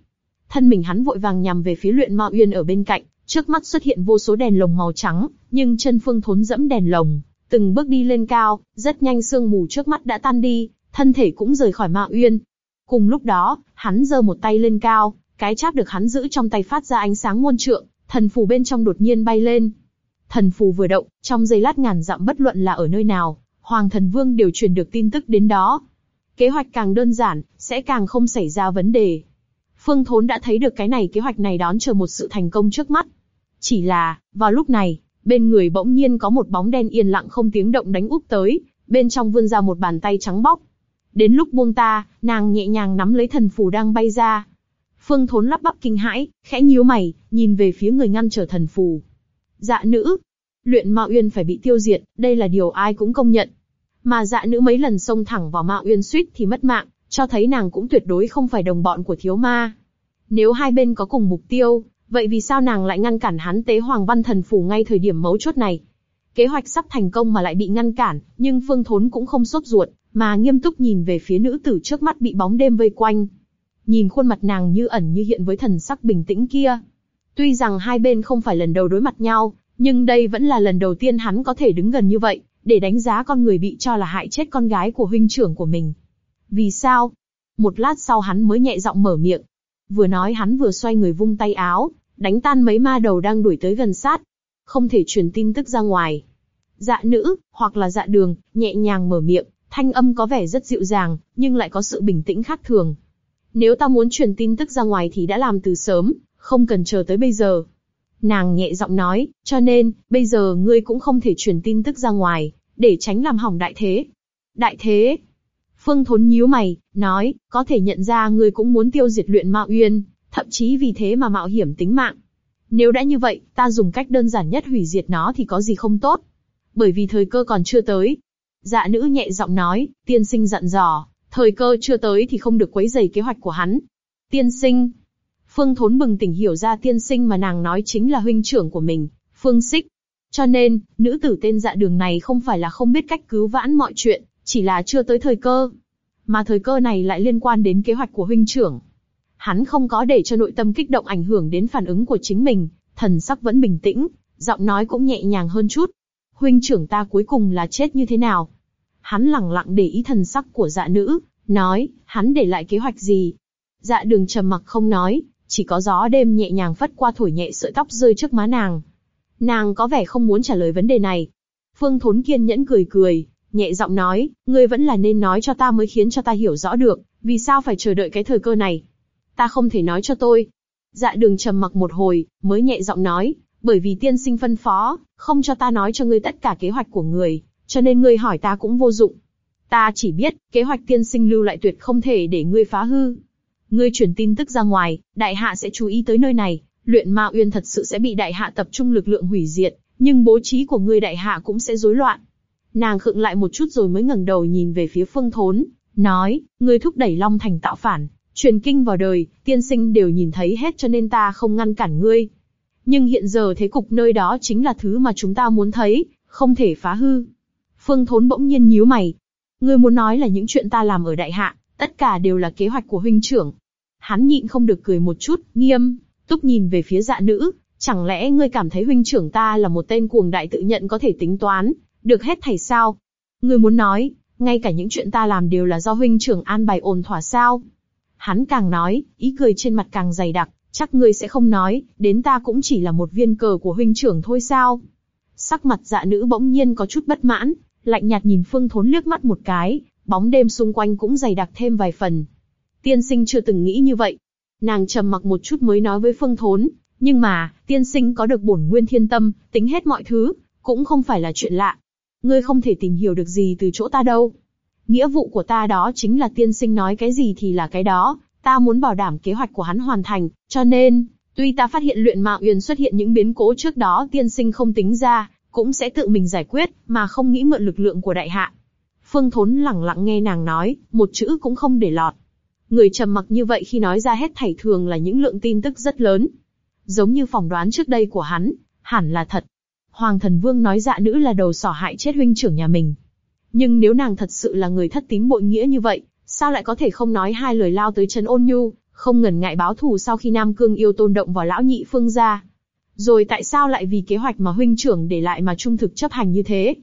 Thân mình hắn vội vàng nhằm về phía luyện Ma Uyên ở bên cạnh, trước mắt xuất hiện vô số đèn lồng màu trắng, nhưng chân Phương Thốn dẫm đèn lồng, từng bước đi lên cao, rất nhanh sương mù trước mắt đã tan đi, thân thể cũng rời khỏi Ma Uyên. Cùng lúc đó, hắn giơ một tay lên cao, cái cháp được hắn giữ trong tay phát ra ánh sáng muôn trượng, thần phù bên trong đột nhiên bay lên. Thần phù vừa động, trong giây lát ngàn dặm bất luận là ở nơi nào, Hoàng Thần Vương đều truyền được tin tức đến đó. Kế hoạch càng đơn giản, sẽ càng không xảy ra vấn đề. Phương Thốn đã thấy được cái này kế hoạch này đón chờ một sự thành công trước mắt. Chỉ là, vào lúc này, bên người bỗng nhiên có một bóng đen yên lặng không tiếng động đánh úp tới, bên trong vươn ra một bàn tay trắng bóc. Đến lúc buông ta, nàng nhẹ nhàng nắm lấy thần phù đang bay ra. Phương Thốn lắp bắp kinh hãi, khẽ nhíu mày, nhìn về phía người ngăn trở thần phù. Dạ nữ, luyện Ma Uyên phải bị tiêu diệt, đây là điều ai cũng công nhận. Mà dạ nữ mấy lần xông thẳng vào Ma Uyên suýt thì mất mạng, cho thấy nàng cũng tuyệt đối không phải đồng bọn của thiếu ma. Nếu hai bên có cùng mục tiêu, vậy vì sao nàng lại ngăn cản hắn tế Hoàng Văn Thần Phủ ngay thời điểm mấu chốt này? Kế hoạch sắp thành công mà lại bị ngăn cản, nhưng Phương Thốn cũng không sốt ruột, mà nghiêm túc nhìn về phía nữ tử trước mắt bị bóng đêm vây quanh. Nhìn khuôn mặt nàng như ẩn như hiện với thần sắc bình tĩnh kia. Tuy rằng hai bên không phải lần đầu đối mặt nhau, nhưng đây vẫn là lần đầu tiên hắn có thể đứng gần như vậy, để đánh giá con người bị cho là hại chết con gái của huynh trưởng của mình. Vì sao? Một lát sau hắn mới nhẹ giọng mở miệng. Vừa nói hắn vừa xoay người vung tay áo, đánh tan mấy ma đầu đang đuổi tới gần sát. Không thể truyền tin tức ra ngoài. Dạ nữ, hoặc là dạ đường, nhẹ nhàng mở miệng, thanh âm có vẻ rất dịu dàng, nhưng lại có sự bình tĩnh khác thường. Nếu ta muốn truyền tin tức ra ngoài thì đã làm từ sớm, không cần chờ tới bây giờ. Nàng nhẹ giọng nói, cho nên, bây giờ ngươi cũng không thể truyền tin tức ra ngoài, để tránh làm hỏng đại thế. Đại thế? Phương Thốn nhíu mày, nói, có thể nhận ra ngươi cũng muốn tiêu diệt luyện ma uyên, thậm chí vì thế mà mạo hiểm tính mạng. Nếu đã như vậy, ta dùng cách đơn giản nhất hủy diệt nó thì có gì không tốt. Bởi vì thời cơ còn chưa tới. Dạ nữ nhẹ giọng nói, tiên sinh dặn dò, thời cơ chưa tới thì không được quấy rầy kế hoạch của hắn. Tiên sinh. Phương Thốn bừng tỉnh hiểu ra tiên sinh mà nàng nói chính là huynh trưởng của mình, Phương Sích. Cho nên, nữ tử tên dạ đường này không phải là không biết cách cứu vãn mọi chuyện, chỉ là chưa tới thời cơ. Mà thời cơ này lại liên quan đến kế hoạch của huynh trưởng. Hắn không có để cho nội tâm kích động ảnh hưởng đến phản ứng của chính mình, thần sắc vẫn bình tĩnh, giọng nói cũng nhẹ nhàng hơn chút. Huynh trưởng ta cuối cùng là chết như thế nào? Hắn lặng lặng để ý thần sắc của dạ nữ, nói, hắn để lại kế hoạch gì? Dạ đường trầm mặc không nói, chỉ có gió đêm nhẹ nhàng phất qua thổi nhẹ sợi tóc rơi trước má nàng. Nàng có vẻ không muốn trả lời vấn đề này. Phương Thốn kiên nhẫn cười cười, nhẹ giọng nói, ngươi vẫn là nên nói cho ta mới khiến cho ta hiểu rõ được, vì sao phải chờ đợi cái thời cơ này. Ta không thể nói cho tôi. Dạ đường trầm mặc một hồi, mới nhẹ giọng nói, bởi vì tiên sinh phân phó, không cho ta nói cho ngươi tất cả kế hoạch của người, cho nên ngươi hỏi ta cũng vô dụng. Ta chỉ biết, kế hoạch tiên sinh lưu lại tuyệt không thể để ngươi phá hư. Ngươi truyền tin tức ra ngoài, đại hạ sẽ chú ý tới nơi này, luyện ma uyên thật sự sẽ bị đại hạ tập trung lực lượng hủy diệt, nhưng bố trí của ngươi đại hạ cũng sẽ rối loạn. Nàng khựng lại một chút rồi mới ngẩng đầu nhìn về phía phương thốn, nói, ngươi thúc đẩy Long Thành tạo phản, truyền kinh vào đời, tiên sinh đều nhìn thấy hết cho nên ta không ngăn cản ngươi. Nhưng hiện giờ thế cục nơi đó chính là thứ mà chúng ta muốn thấy, không thể phá hư. Phương Thốn bỗng nhiên nhíu mày. Ngươi muốn nói là những chuyện ta làm ở đại hạ, tất cả đều là kế hoạch của huynh trưởng. Hắn nhịn không được cười một chút, nghiêm, túc nhìn về phía dạ nữ, chẳng lẽ ngươi cảm thấy huynh trưởng ta là một tên cuồng đại tự nhận có thể tính toán, được hết thảy sao? Ngươi muốn nói, ngay cả những chuyện ta làm đều là do huynh trưởng an bài ổn thỏa sao? Hắn càng nói, ý cười trên mặt càng dày đặc, chắc ngươi sẽ không nói, đến ta cũng chỉ là một viên cờ của huynh trưởng thôi sao? Sắc mặt dạ nữ bỗng nhiên có chút bất mãn, lạnh nhạt nhìn Phương Thốn liếc mắt một cái, bóng đêm xung quanh cũng dày đặc thêm vài phần. Tiên sinh chưa từng nghĩ như vậy. Nàng trầm mặc một chút mới nói với Phương Thốn, nhưng mà, tiên sinh có được bổn nguyên thiên tâm, tính hết mọi thứ, cũng không phải là chuyện lạ. Ngươi không thể tìm hiểu được gì từ chỗ ta đâu. Nghĩa vụ của ta đó chính là tiên sinh nói cái gì thì là cái đó, ta muốn bảo đảm kế hoạch của hắn hoàn thành, cho nên, tuy ta phát hiện luyện mạo uyên xuất hiện những biến cố trước đó tiên sinh không tính ra, cũng sẽ tự mình giải quyết, mà không nghĩ mượn lực lượng của đại hạ. Phương Thốn lẳng lặng nghe nàng nói, một chữ cũng không để lọt. Người trầm mặc như vậy khi nói ra hết thảy thường là những lượng tin tức rất lớn. Giống như phỏng đoán trước đây của hắn, hẳn là thật. Hoàng thần vương nói dạ nữ là đầu sỏ hại chết huynh trưởng nhà mình. Nhưng nếu nàng thật sự là người thất tín bội nghĩa như vậy, sao lại có thể không nói hai lời lao tới chân ôn nhu, không ngần ngại báo thù sau khi Nam Cương yêu tôn động vào lão nhị phương gia? Rồi tại sao lại vì kế hoạch mà huynh trưởng để lại mà trung thực chấp hành như thế?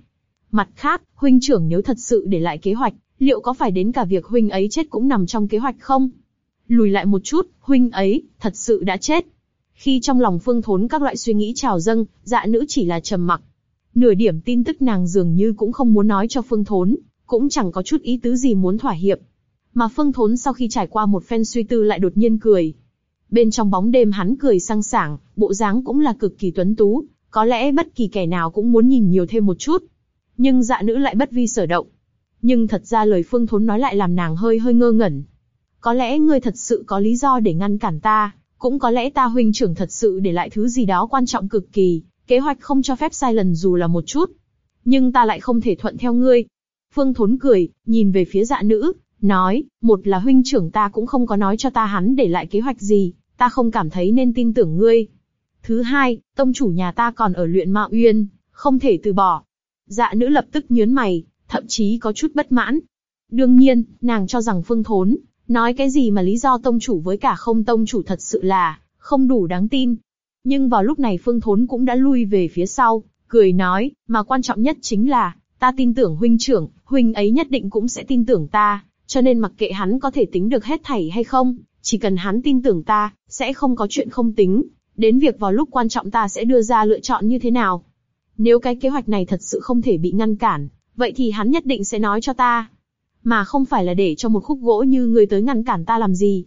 Mặt khác, huynh trưởng nếu thật sự để lại kế hoạch, liệu có phải đến cả việc huynh ấy chết cũng nằm trong kế hoạch không? Lùi lại một chút, huynh ấy, thật sự đã chết. Khi trong lòng phương thốn các loại suy nghĩ trào dâng, dạ nữ chỉ là trầm mặc. Nửa điểm tin tức nàng dường như cũng không muốn nói cho phương thốn, cũng chẳng có chút ý tứ gì muốn thỏa hiệp. Mà phương thốn sau khi trải qua một phen suy tư lại đột nhiên cười, Bên trong bóng đêm hắn cười sang sảng, bộ dáng cũng là cực kỳ tuấn tú, có lẽ bất kỳ kẻ nào cũng muốn nhìn nhiều thêm một chút. Nhưng dạ nữ lại bất vi sở động. Nhưng thật ra lời Phương Thốn nói lại làm nàng hơi hơi ngơ ngẩn. Có lẽ ngươi thật sự có lý do để ngăn cản ta, cũng có lẽ ta huynh trưởng thật sự để lại thứ gì đó quan trọng cực kỳ, kế hoạch không cho phép sai lần dù là một chút. Nhưng ta lại không thể thuận theo ngươi. Phương Thốn cười, nhìn về phía dạ nữ, nói, một là huynh trưởng ta cũng không có nói cho ta hắn để lại kế hoạch gì, ta không cảm thấy nên tin tưởng ngươi. Thứ hai, tông chủ nhà ta còn ở luyện ma uyên, không thể từ bỏ. Dạ nữ lập tức nhớn mày, thậm chí có chút bất mãn. Đương nhiên, nàng cho rằng phương thốn, nói cái gì mà lý do tông chủ với cả không tông chủ thật sự là, không đủ đáng tin. Nhưng vào lúc này phương thốn cũng đã lui về phía sau, cười nói, mà quan trọng nhất chính là, ta tin tưởng huynh trưởng, huynh ấy nhất định cũng sẽ tin tưởng ta, cho nên mặc kệ hắn có thể tính được hết thảy hay không, chỉ cần hắn tin tưởng ta, sẽ không có chuyện không tính, đến việc vào lúc quan trọng ta sẽ đưa ra lựa chọn như thế nào. Nếu cái kế hoạch này thật sự không thể bị ngăn cản, vậy thì hắn nhất định sẽ nói cho ta. Mà không phải là để cho một khúc gỗ như người tới ngăn cản ta làm gì.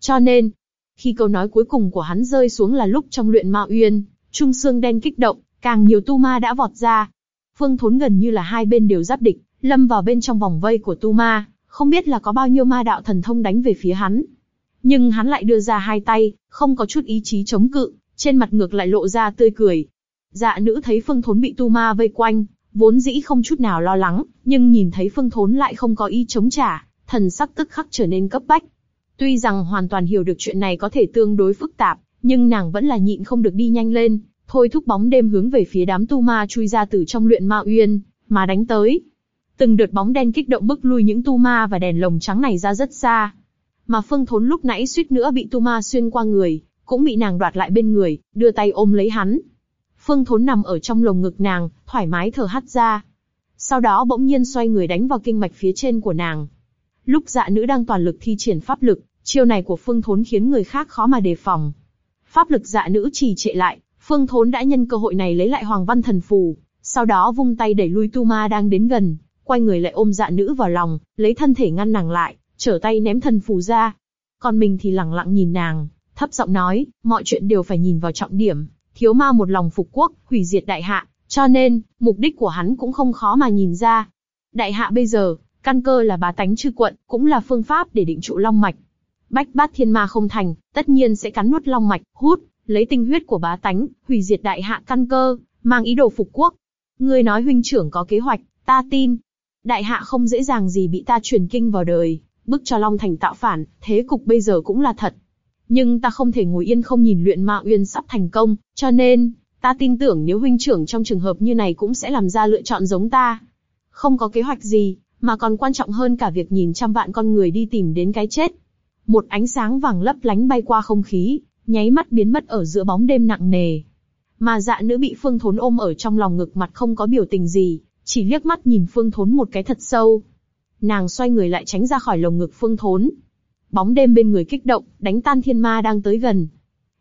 Cho nên, khi câu nói cuối cùng của hắn rơi xuống là lúc trong luyện ma uyên, trung xương đen kích động, càng nhiều tu ma đã vọt ra. Phương thốn gần như là hai bên đều giáp địch, lâm vào bên trong vòng vây của tu ma, không biết là có bao nhiêu ma đạo thần thông đánh về phía hắn. Nhưng hắn lại đưa ra hai tay, không có chút ý chí chống cự, trên mặt ngược lại lộ ra tươi cười. Dạ nữ thấy phương thốn bị tu ma vây quanh, vốn dĩ không chút nào lo lắng, nhưng nhìn thấy phương thốn lại không có ý chống trả, thần sắc tức khắc trở nên cấp bách. Tuy rằng hoàn toàn hiểu được chuyện này có thể tương đối phức tạp, nhưng nàng vẫn là nhịn không được đi nhanh lên, thôi thúc bóng đêm hướng về phía đám tu ma chui ra từ trong luyện ma uyên, mà đánh tới. Từng đợt bóng đen kích động bức lui những tu ma và đèn lồng trắng này ra rất xa. Mà Phương Thốn lúc nãy suýt nữa bị tu ma xuyên qua người, cũng bị nàng đoạt lại bên người, đưa tay ôm lấy hắn. Phương Thốn nằm ở trong lồng ngực nàng, thoải mái thở hắt ra. Sau đó bỗng nhiên xoay người đánh vào kinh mạch phía trên của nàng. Lúc dạ nữ đang toàn lực thi triển pháp lực, Chiêu này của Phương Thốn khiến người khác khó mà đề phòng. Pháp lực dạ nữ trì trệ lại, Phương Thốn đã nhân cơ hội này lấy lại Hoàng Văn Thần Phù, sau đó vung tay đẩy lui Tu Ma đang đến gần, quay người lại ôm dạ nữ vào lòng, lấy thân thể ngăn nàng lại, trở tay ném thần phù ra. Còn mình thì lặng lặng nhìn nàng, thấp giọng nói, mọi chuyện đều phải nhìn vào trọng điểm, thiếu ma một lòng phục quốc, hủy diệt đại hạ, cho nên, mục đích của hắn cũng không khó mà nhìn ra. Đại hạ bây giờ, căn cơ là bá tánh chư quận, cũng là phương pháp để định trụ long mạch. Bách bát thiên ma không thành, tất nhiên sẽ cắn nuốt long mạch, hút, lấy tinh huyết của bá tánh, hủy diệt đại hạ căn cơ, mang ý đồ phục quốc. Ngươi nói huynh trưởng có kế hoạch, ta tin. Đại hạ không dễ dàng gì bị ta truyền kinh vào đời, bức cho Long Thành tạo phản, thế cục bây giờ cũng là thật. Nhưng ta không thể ngồi yên không nhìn luyện ma uyên sắp thành công, cho nên, ta tin tưởng nếu huynh trưởng trong trường hợp như này cũng sẽ làm ra lựa chọn giống ta. Không có kế hoạch gì, mà còn quan trọng hơn cả việc nhìn trăm vạn con người đi tìm đến cái chết. Một ánh sáng vàng lấp lánh bay qua không khí, nháy mắt biến mất ở giữa bóng đêm nặng nề. Mà dạ nữ bị Phương Thốn ôm ở trong lòng ngực mặt không có biểu tình gì, chỉ liếc mắt nhìn Phương Thốn một cái thật sâu. Nàng xoay người lại tránh ra khỏi lồng ngực Phương Thốn. Bóng đêm bên người kích động, đánh tan thiên ma đang tới gần.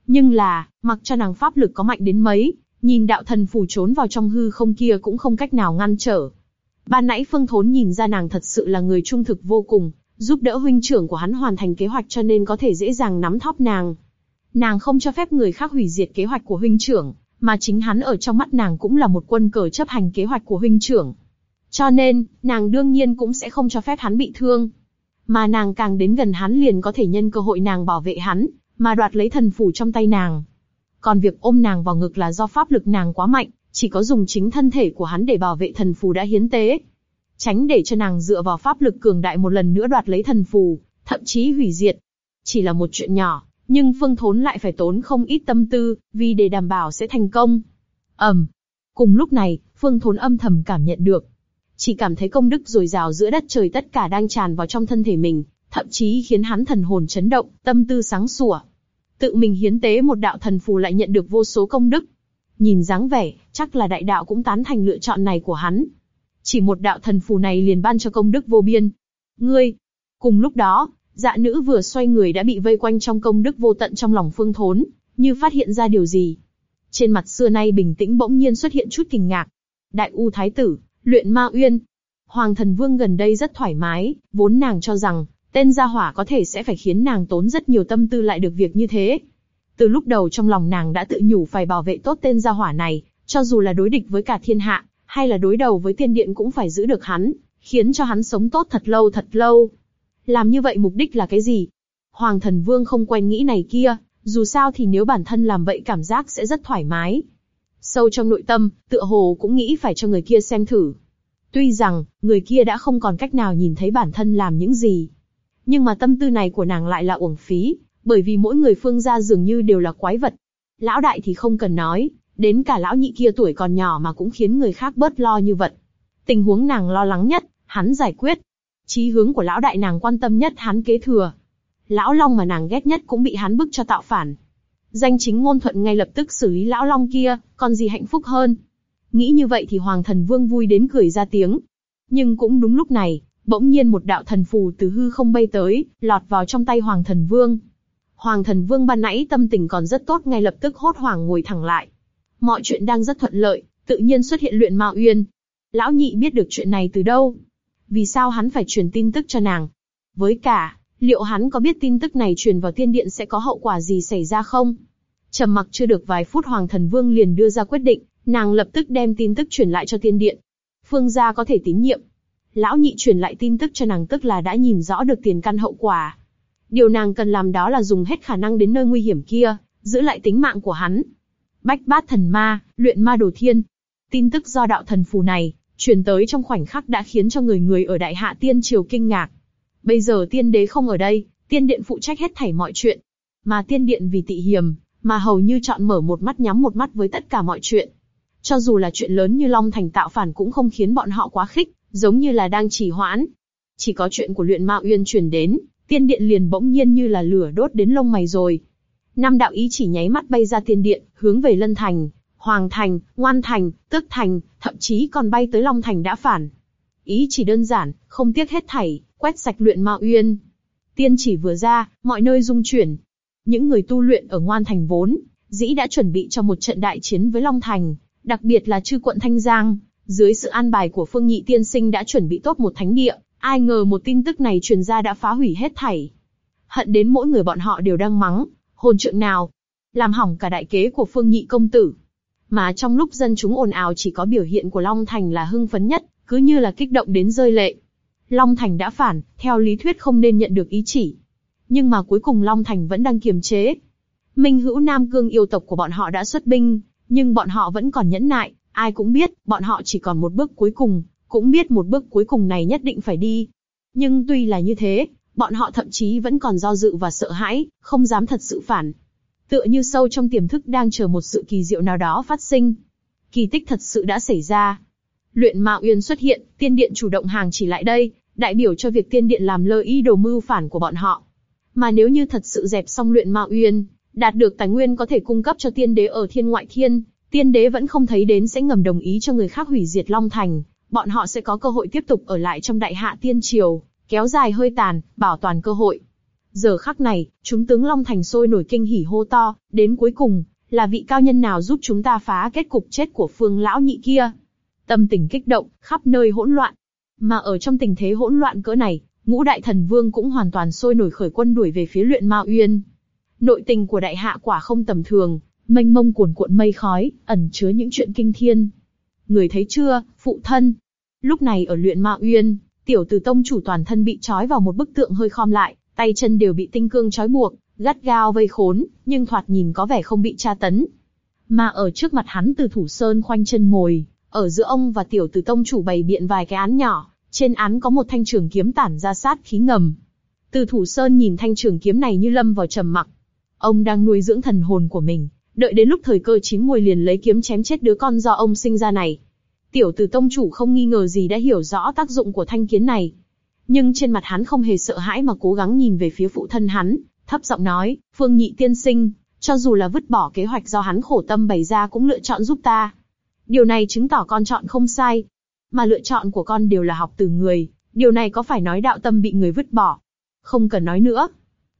Nhưng là, mặc cho nàng pháp lực có mạnh đến mấy, nhìn đạo thần phủ trốn vào trong hư không kia cũng không cách nào ngăn trở. Ban nãy Phương Thốn nhìn ra nàng thật sự là người trung thực vô cùng, giúp đỡ huynh trưởng của hắn hoàn thành kế hoạch cho nên có thể dễ dàng nắm thóp nàng. Nàng không cho phép người khác hủy diệt kế hoạch của huynh trưởng, mà chính hắn ở trong mắt nàng cũng là một quân cờ chấp hành kế hoạch của huynh trưởng. Cho nên, nàng đương nhiên cũng sẽ không cho phép hắn bị thương. Mà nàng càng đến gần hắn liền có thể nhân cơ hội nàng bảo vệ hắn, mà đoạt lấy thần phủ trong tay nàng. Còn việc ôm nàng vào ngực là do pháp lực nàng quá mạnh, chỉ có dùng chính thân thể của hắn để bảo vệ thần phù đã hiến tế. Tránh để cho nàng dựa vào pháp lực cường đại một lần nữa đoạt lấy thần phù, thậm chí hủy diệt. Chỉ là một chuyện nhỏ, nhưng Phương Thốn lại phải tốn không ít tâm tư, vì để đảm bảo sẽ thành công. ầm. Um. Cùng lúc này, Phương Thốn âm thầm cảm nhận được, chỉ cảm thấy công đức dồi dào giữa đất trời tất cả đang tràn vào trong thân thể mình, thậm chí khiến hắn thần hồn chấn động, tâm tư sáng sủa. Tự mình hiến tế một đạo thần phù lại nhận được vô số công đức. Nhìn dáng vẻ, chắc là đại đạo cũng tán thành lựa chọn này của hắn. Chỉ một đạo thần phù này liền ban cho công đức vô biên. Ngươi! Cùng lúc đó, dạ nữ vừa xoay người đã bị vây quanh trong công đức vô tận trong lòng phương thốn, như phát hiện ra điều gì. Trên mặt xưa nay bình tĩnh bỗng nhiên xuất hiện chút kinh ngạc. Đại U Thái Tử, luyện ma uyên. Hoàng thần vương gần đây rất thoải mái, vốn nàng cho rằng, tên gia hỏa có thể sẽ phải khiến nàng tốn rất nhiều tâm tư lại được việc như thế. Từ lúc đầu trong lòng nàng đã tự nhủ phải bảo vệ tốt tên gia hỏa này, cho dù là đối địch với cả thiên hạ, hay là đối đầu với tiên điện cũng phải giữ được hắn, khiến cho hắn sống tốt thật lâu thật lâu. Làm như vậy mục đích là cái gì? Hoàng thần vương không quen nghĩ này kia, dù sao thì nếu bản thân làm vậy cảm giác sẽ rất thoải mái. Sâu trong nội tâm, tựa hồ cũng nghĩ phải cho người kia xem thử. Tuy rằng, người kia đã không còn cách nào nhìn thấy bản thân làm những gì. Nhưng mà tâm tư này của nàng lại là uổng phí, bởi vì mỗi người phương gia dường như đều là quái vật. Lão đại thì không cần nói, đến cả lão nhị kia tuổi còn nhỏ mà cũng khiến người khác bớt lo như vậy. Tình huống nàng lo lắng nhất, hắn giải quyết. Chí hướng của lão đại nàng quan tâm nhất hắn kế thừa. Lão Long mà nàng ghét nhất cũng bị hắn bức cho tạo phản. Danh chính ngôn thuận ngay lập tức xử lý lão Long kia, còn gì hạnh phúc hơn. Nghĩ như vậy thì Hoàng thần vương vui đến cười ra tiếng. Nhưng cũng đúng lúc này, bỗng nhiên một đạo thần phù từ hư không bay tới, lọt vào trong tay Hoàng thần vương. Hoàng thần vương ban nãy tâm tình còn rất tốt ngay lập tức hốt hoảng ngồi thẳng lại. Mọi chuyện đang rất thuận lợi, tự nhiên xuất hiện luyện ma uyên. Lão nhị biết được chuyện này từ đâu? Vì sao hắn phải truyền tin tức cho nàng? Với cả, liệu hắn có biết tin tức này truyền vào thiên điện sẽ có hậu quả gì xảy ra không? Trầm mặc chưa được vài phút Hoàng thần vương liền đưa ra quyết định, nàng lập tức đem tin tức truyền lại cho thiên điện. Phương gia có thể tín nhiệm. Lão nhị truyền lại tin tức cho nàng tức là đã nhìn rõ được tiền căn hậu quả. Điều nàng cần làm đó là dùng hết khả năng đến nơi nguy hiểm kia, giữ lại tính mạng của hắn. Bách bát thần ma, luyện ma đồ thiên. Tin tức do đạo thần phù này, truyền tới trong khoảnh khắc đã khiến cho người người ở đại hạ tiên triều kinh ngạc. Bây giờ tiên đế không ở đây, tiên điện phụ trách hết thảy mọi chuyện. Mà tiên điện vì tị hiềm, mà hầu như chọn mở một mắt nhắm một mắt với tất cả mọi chuyện. Cho dù là chuyện lớn như Long Thành tạo phản cũng không khiến bọn họ quá khích, giống như là đang trì hoãn. Chỉ có chuyện của luyện ma uyên truyền đến, tiên điện liền bỗng nhiên như là lửa đốt đến lông mày rồi. Năm đạo ý chỉ nháy mắt bay ra tiên điện, hướng về Lân Thành, Hoàng Thành, Ngoan Thành, Tước Thành, thậm chí còn bay tới Long Thành đã phản. Ý chỉ đơn giản, không tiếc hết thảy, quét sạch luyện ma uyên. Tiên chỉ vừa ra, mọi nơi rung chuyển. Những người tu luyện ở Ngoan Thành vốn, dĩ đã chuẩn bị cho một trận đại chiến với Long Thành, đặc biệt là chư quận Thanh Giang, dưới sự an bài của Phương Nhị Tiên Sinh đã chuẩn bị tốt một thánh địa, ai ngờ một tin tức này truyền ra đã phá hủy hết thảy. Hận đến mỗi người bọn họ đều đang mắng, hồn trượng nào, làm hỏng cả đại kế của Phương Nhị công tử. Mà trong lúc dân chúng ồn ào chỉ có biểu hiện của Long Thành là hưng phấn nhất, cứ như là kích động đến rơi lệ. Long Thành đã phản, theo lý thuyết không nên nhận được ý chỉ. Nhưng mà cuối cùng Long Thành vẫn đang kiềm chế. Minh hữu Nam Cương yêu tộc của bọn họ đã xuất binh, nhưng bọn họ vẫn còn nhẫn nại, ai cũng biết, bọn họ chỉ còn một bước cuối cùng, cũng biết một bước cuối cùng này nhất định phải đi. Nhưng tuy là như thế, bọn họ thậm chí vẫn còn do dự và sợ hãi, không dám thật sự phản. Tựa như sâu trong tiềm thức đang chờ một sự kỳ diệu nào đó phát sinh. Kỳ tích thật sự đã xảy ra. Luyện Ma Uyên xuất hiện, tiên điện chủ động hàng chỉ lại đây, đại biểu cho việc tiên điện làm lơ ý đồ mưu phản của bọn họ. Mà nếu như thật sự dẹp xong luyện Ma Uyên, đạt được tài nguyên có thể cung cấp cho tiên đế ở thiên ngoại thiên, tiên đế vẫn không thấy đến sẽ ngầm đồng ý cho người khác hủy diệt Long Thành, bọn họ sẽ có cơ hội tiếp tục ở lại trong đại hạ tiên triều, kéo dài hơi tàn, bảo toàn cơ hội. Giờ khắc này, chúng tướng Long Thành sôi nổi kinh hỉ hô to, đến cuối cùng, là vị cao nhân nào giúp chúng ta phá kết cục chết của phương lão nhị kia. Tâm tình kích động, khắp nơi hỗn loạn. Mà ở trong tình thế hỗn loạn cỡ này, ngũ đại thần vương cũng hoàn toàn sôi nổi khởi quân đuổi về phía luyện ma uyên. Nội tình của đại hạ quả không tầm thường, mênh mông cuồn cuộn mây khói, ẩn chứa những chuyện kinh thiên. Người thấy chưa, phụ thân? Lúc này ở luyện ma uyên, tiểu tử tông chủ toàn thân bị trói vào một bức tượng hơi khom lại, tay chân đều bị tinh cương trói buộc, gắt gao vây khốn, nhưng thoạt nhìn có vẻ không bị tra tấn. Mà ở trước mặt hắn từ thủ sơn khoanh chân ngồi, ở giữa ông và tiểu tử tông chủ bày biện vài cái án nhỏ, trên án có một thanh trường kiếm tản ra sát khí ngầm. Từ thủ sơn nhìn thanh trường kiếm này như lâm vào trầm mặc. Ông đang nuôi dưỡng thần hồn của mình, đợi đến lúc thời cơ chín muồi liền lấy kiếm chém chết đứa con do ông sinh ra này. Tiểu tử tông chủ không nghi ngờ gì đã hiểu rõ tác dụng của thanh kiếm này. Nhưng trên mặt hắn không hề sợ hãi mà cố gắng nhìn về phía phụ thân hắn, thấp giọng nói, Phương Nhị tiên sinh, cho dù là vứt bỏ kế hoạch do hắn khổ tâm bày ra cũng lựa chọn giúp ta. Điều này chứng tỏ con chọn không sai. Mà lựa chọn của con đều là học từ người, điều này có phải nói đạo tâm bị người vứt bỏ? Không cần nói nữa.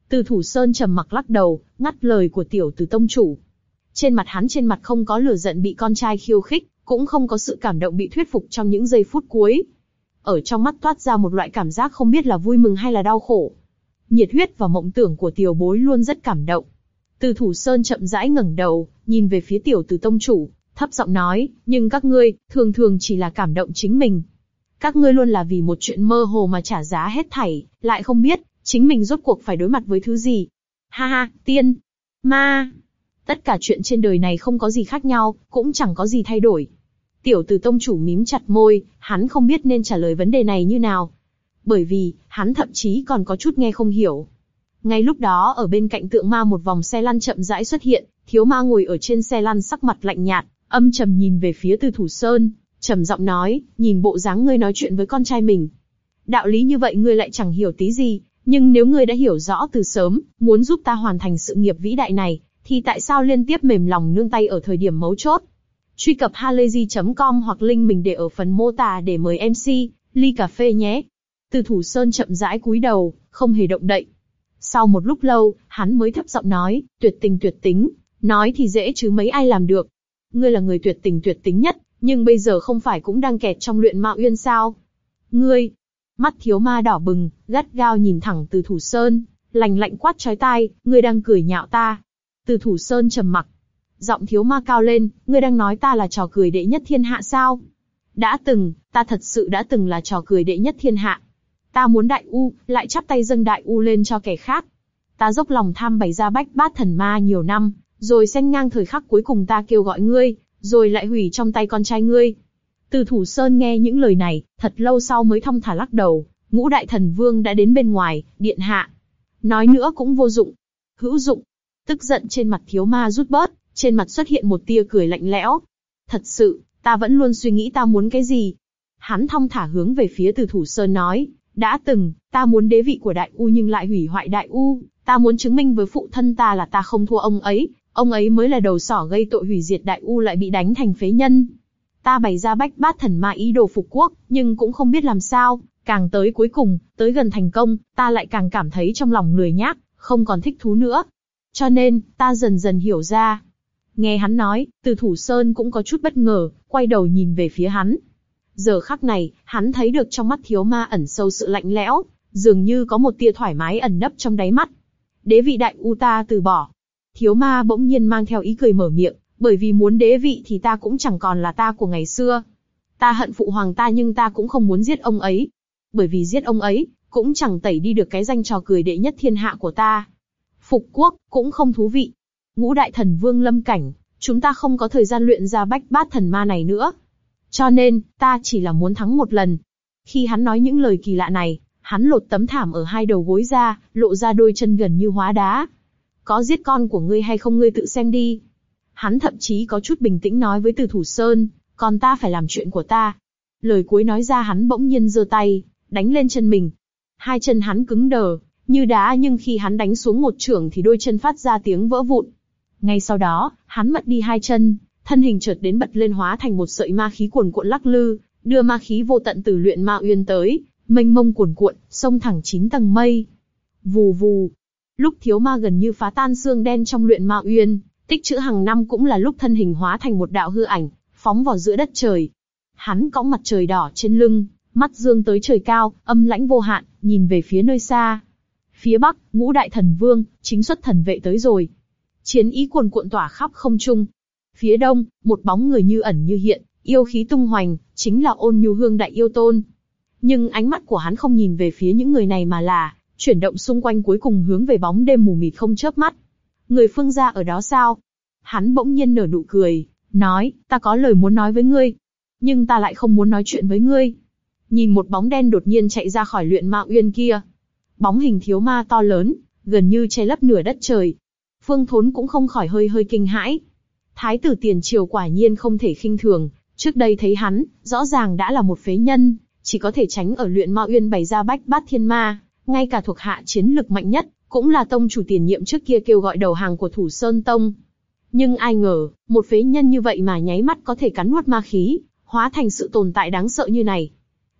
Từ thủ sơn trầm mặc lắc đầu, ngắt lời của tiểu từ tông chủ. Trên mặt hắn trên mặt không có lửa giận bị con trai khiêu khích, cũng không có sự cảm động bị thuyết phục trong những giây phút cuối. Ở trong mắt toát ra một loại cảm giác không biết là vui mừng hay là đau khổ. Nhiệt huyết và mộng tưởng của tiểu bối luôn rất cảm động. Từ thủ sơn chậm rãi ngẩng đầu, nhìn về phía tiểu từ tông chủ, thấp giọng nói, nhưng các ngươi, thường thường chỉ là cảm động chính mình. Các ngươi luôn là vì một chuyện mơ hồ mà trả giá hết thảy, lại không biết, chính mình rốt cuộc phải đối mặt với thứ gì. Ha ha, tiên, ma, tất cả chuyện trên đời này không có gì khác nhau, cũng chẳng có gì thay đổi. Tiểu tử tông chủ mím chặt môi, hắn không biết nên trả lời vấn đề này như nào. Bởi vì, hắn thậm chí còn có chút nghe không hiểu. Ngay lúc đó ở bên cạnh tượng ma một vòng xe lăn chậm rãi xuất hiện, thiếu ma ngồi ở trên xe lăn sắc mặt lạnh nhạt, âm trầm nhìn về phía từ thủ sơn, trầm giọng nói, nhìn bộ dáng ngươi nói chuyện với con trai mình. Đạo lý như vậy ngươi lại chẳng hiểu tí gì, nhưng nếu ngươi đã hiểu rõ từ sớm, muốn giúp ta hoàn thành sự nghiệp vĩ đại này, thì tại sao liên tiếp mềm lòng nương tay ở thời điểm mấu chốt? Truy cập halayzi.com hoặc link mình để ở phần mô tả để mời MC, ly cà phê nhé. Từ thủ sơn chậm rãi cúi đầu, không hề động đậy. Sau một lúc lâu, hắn mới thấp giọng nói, tuyệt tình tuyệt tính, nói thì dễ chứ mấy ai làm được. Ngươi là người tuyệt tình tuyệt tính nhất, nhưng bây giờ không phải cũng đang kẹt trong luyện mạo uyên sao? Ngươi, mắt thiếu ma đỏ bừng, gắt gao nhìn thẳng từ thủ sơn, lành lạnh quát chói tai, ngươi đang cười nhạo ta. Từ thủ sơn trầm mặc, Giọng thiếu ma cao lên, ngươi đang nói ta là trò cười đệ nhất thiên hạ sao? Đã từng, ta thật sự đã từng là trò cười đệ nhất thiên hạ. Ta muốn đại u, lại chắp tay dâng đại u lên cho kẻ khác. Ta dốc lòng tham bày ra bách bát thần ma nhiều năm, rồi xen ngang thời khắc cuối cùng ta kêu gọi ngươi, rồi lại hủy trong tay con trai ngươi. Từ thủ sơn nghe những lời này, thật lâu sau mới thong thả lắc đầu, ngũ đại thần vương đã đến bên ngoài, điện hạ. Nói nữa cũng vô dụng. Hữu dụng. Tức giận trên mặt thiếu ma rút bớt, trên mặt xuất hiện một tia cười lạnh lẽo. Thật sự, ta vẫn luôn suy nghĩ ta muốn cái gì. Hắn thong thả hướng về phía từ thủ sơn nói, đã từng, ta muốn đế vị của đại U nhưng lại hủy hoại đại U, ta muốn chứng minh với phụ thân ta là ta không thua ông ấy, ông ấy mới là đầu sỏ gây tội hủy diệt đại U lại bị đánh thành phế nhân. Ta bày ra bách bát thần ma ý đồ phục quốc, nhưng cũng không biết làm sao, Càng tới cuối cùng, tới gần thành công, ta lại càng cảm thấy trong lòng lười nhác, không còn thích thú nữa. Cho nên, ta dần dần hiểu ra. Nghe hắn nói, từ thủ sơn cũng có chút bất ngờ, quay đầu nhìn về phía hắn. Giờ khắc này, hắn thấy được trong mắt thiếu ma ẩn sâu sự lạnh lẽo, dường như có một tia thoải mái ẩn nấp trong đáy mắt. Đế vị đại u ta từ bỏ. Thiếu ma bỗng nhiên mang theo ý cười mở miệng, bởi vì muốn đế vị thì ta cũng chẳng còn là ta của ngày xưa. Ta hận phụ hoàng ta nhưng ta cũng không muốn giết ông ấy. Bởi vì giết ông ấy, cũng chẳng tẩy đi được cái danh trò cười đệ nhất thiên hạ của ta. Phục quốc, cũng không thú vị. Ngũ đại thần vương lâm cảnh, chúng ta không có thời gian luyện ra bách bát thần ma này nữa. Cho nên, ta chỉ là muốn thắng một lần. Khi hắn nói những lời kỳ lạ này, hắn lột tấm thảm ở hai đầu gối ra, lộ ra đôi chân gần như hóa đá. Có giết con của ngươi hay không ngươi tự xem đi. Hắn thậm chí có chút bình tĩnh nói với Từ Thủ Sơn, còn ta phải làm chuyện của ta. Lời cuối nói ra hắn bỗng nhiên giơ tay, đánh lên chân mình. Hai chân hắn cứng đờ, như đá nhưng khi hắn đánh xuống một trưởng thì đôi chân phát ra tiếng vỡ vụn. Ngay sau đó, hắn mất đi hai chân, thân hình chợt đến bật lên hóa thành một sợi ma khí cuồn cuộn lắc lư, đưa ma khí vô tận từ luyện ma uyên tới, mênh mông cuồn cuộn, sông thẳng chín tầng mây. Vù vù. Lúc thiếu ma gần như phá tan xương đen trong luyện ma uyên, tích trữ hàng năm cũng là lúc thân hình hóa thành một đạo hư ảnh, phóng vào giữa đất trời. Hắn cõng mặt trời đỏ trên lưng, mắt dương tới trời cao, âm lãnh vô hạn, nhìn về phía nơi xa. Phía bắc, ngũ đại thần vương, chính xuất thần vệ tới rồi. Chiến ý cuồn cuộn tỏa khắp không trung. Phía đông, một bóng người như ẩn như hiện, yêu khí tung hoành, chính là ôn nhu hương đại yêu tôn. Nhưng ánh mắt của hắn không nhìn về phía những người này mà là, chuyển động xung quanh cuối cùng hướng về bóng đêm mù mịt không chớp mắt. Người phương gia ở đó sao? Hắn bỗng nhiên nở nụ cười, nói, ta có lời muốn nói với ngươi. Nhưng ta lại không muốn nói chuyện với ngươi. Nhìn một bóng đen đột nhiên chạy ra khỏi luyện ma uyên kia. Bóng hình thiếu ma to lớn, gần như che lấp nửa đất trời. Phương Thốn cũng không khỏi hơi hơi kinh hãi. Thái tử tiền triều quả nhiên không thể khinh thường, trước đây thấy hắn, rõ ràng đã là một phế nhân, chỉ có thể tránh ở luyện ma uyên bày ra bách bát thiên ma, ngay cả thuộc hạ chiến lực mạnh nhất, cũng là tông chủ tiền nhiệm trước kia kêu gọi đầu hàng của thủ sơn tông. Nhưng ai ngờ, một phế nhân như vậy mà nháy mắt có thể cắn nuốt ma khí, hóa thành sự tồn tại đáng sợ như này.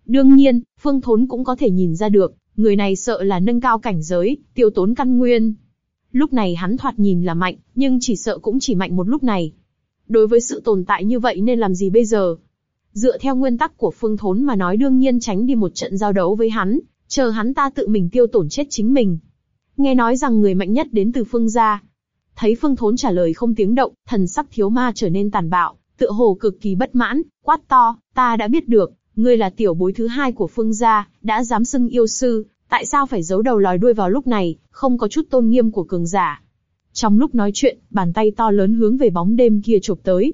Đương nhiên, Phương Thốn cũng có thể nhìn ra được, người này sợ là nâng cao cảnh giới, tiêu tốn căn nguyên. Lúc này hắn thoạt nhìn là mạnh, nhưng chỉ sợ cũng chỉ mạnh một lúc này. Đối với sự tồn tại như vậy nên làm gì bây giờ? Dựa theo nguyên tắc của Phương Thốn mà nói đương nhiên tránh đi một trận giao đấu với hắn, chờ hắn ta tự mình tiêu tổn chết chính mình. Nghe nói rằng người mạnh nhất đến từ Phương gia. Thấy Phương Thốn trả lời không tiếng động, thần sắc thiếu ma trở nên tàn bạo, tựa hồ cực kỳ bất mãn, quát to, ta đã biết được, ngươi là tiểu bối thứ hai của Phương gia, đã dám xưng yêu sư, tại sao phải giấu đầu lòi đuôi vào lúc này, không có chút tôn nghiêm của cường giả. Trong lúc nói chuyện, bàn tay to lớn hướng về bóng đêm kia chụp tới.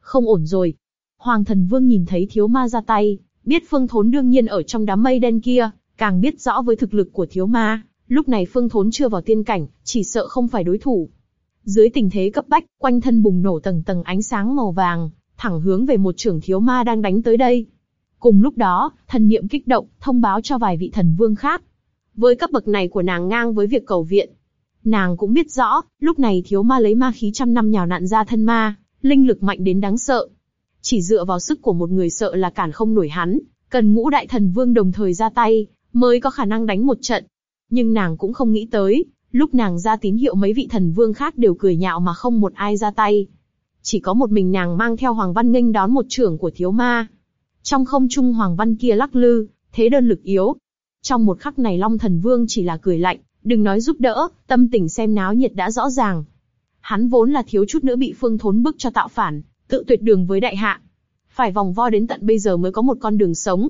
Không ổn rồi. Hoàng thần vương nhìn thấy thiếu ma ra tay, biết phương thốn đương nhiên ở trong đám mây đen kia, càng biết rõ với thực lực của thiếu ma, lúc này phương thốn chưa vào tiên cảnh, chỉ sợ không phải đối thủ. Dưới tình thế cấp bách, quanh thân bùng nổ tầng tầng ánh sáng màu vàng, thẳng hướng về một trưởng thiếu ma đang đánh tới đây. Cùng lúc đó, thần niệm kích động, thông báo cho vài vị thần vương khác. Với cấp bậc này của nàng ngang với việc cầu viện, nàng cũng biết rõ, lúc này thiếu ma lấy ma khí trăm năm nhào nặn ra thân ma, linh lực mạnh đến đáng sợ. Chỉ dựa vào sức của một người sợ là cản không nổi hắn, cần ngũ đại thần vương đồng thời ra tay, mới có khả năng đánh một trận. Nhưng nàng cũng không nghĩ tới, lúc nàng ra tín hiệu mấy vị thần vương khác đều cười nhạo mà không một ai ra tay. Chỉ có một mình nàng mang theo Hoàng Văn nghênh đón một trưởng của thiếu ma. Trong không trung Hoàng Văn kia lắc lư, thế đơn lực yếu. Trong một khắc này Long Thần Vương chỉ là cười lạnh, đừng nói giúp đỡ, tâm tình xem náo nhiệt đã rõ ràng. Hắn vốn là thiếu chút nữa bị Phương Thốn bức cho tạo phản, tự tuyệt đường với đại hạ. Phải vòng vo đến tận bây giờ mới có một con đường sống.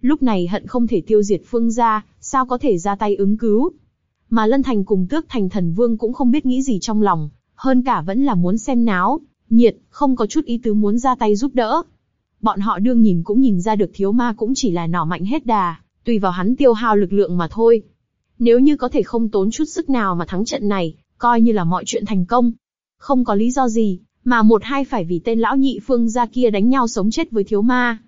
Lúc này hận không thể tiêu diệt Phương gia, sao có thể ra tay ứng cứu. Mà Lân Thành cùng Tước Thành Thần Vương cũng không biết nghĩ gì trong lòng, hơn cả vẫn là muốn xem náo, nhiệt, không có chút ý tứ muốn ra tay giúp đỡ. Bọn họ đương nhìn cũng nhìn ra được thiếu ma cũng chỉ là nỏ mạnh hết đà, tùy vào hắn tiêu hao lực lượng mà thôi. Nếu như có thể không tốn chút sức nào mà thắng trận này, coi như là mọi chuyện thành công. Không có lý do gì, mà một hai phải vì tên lão nhị phương gia kia đánh nhau sống chết với thiếu ma.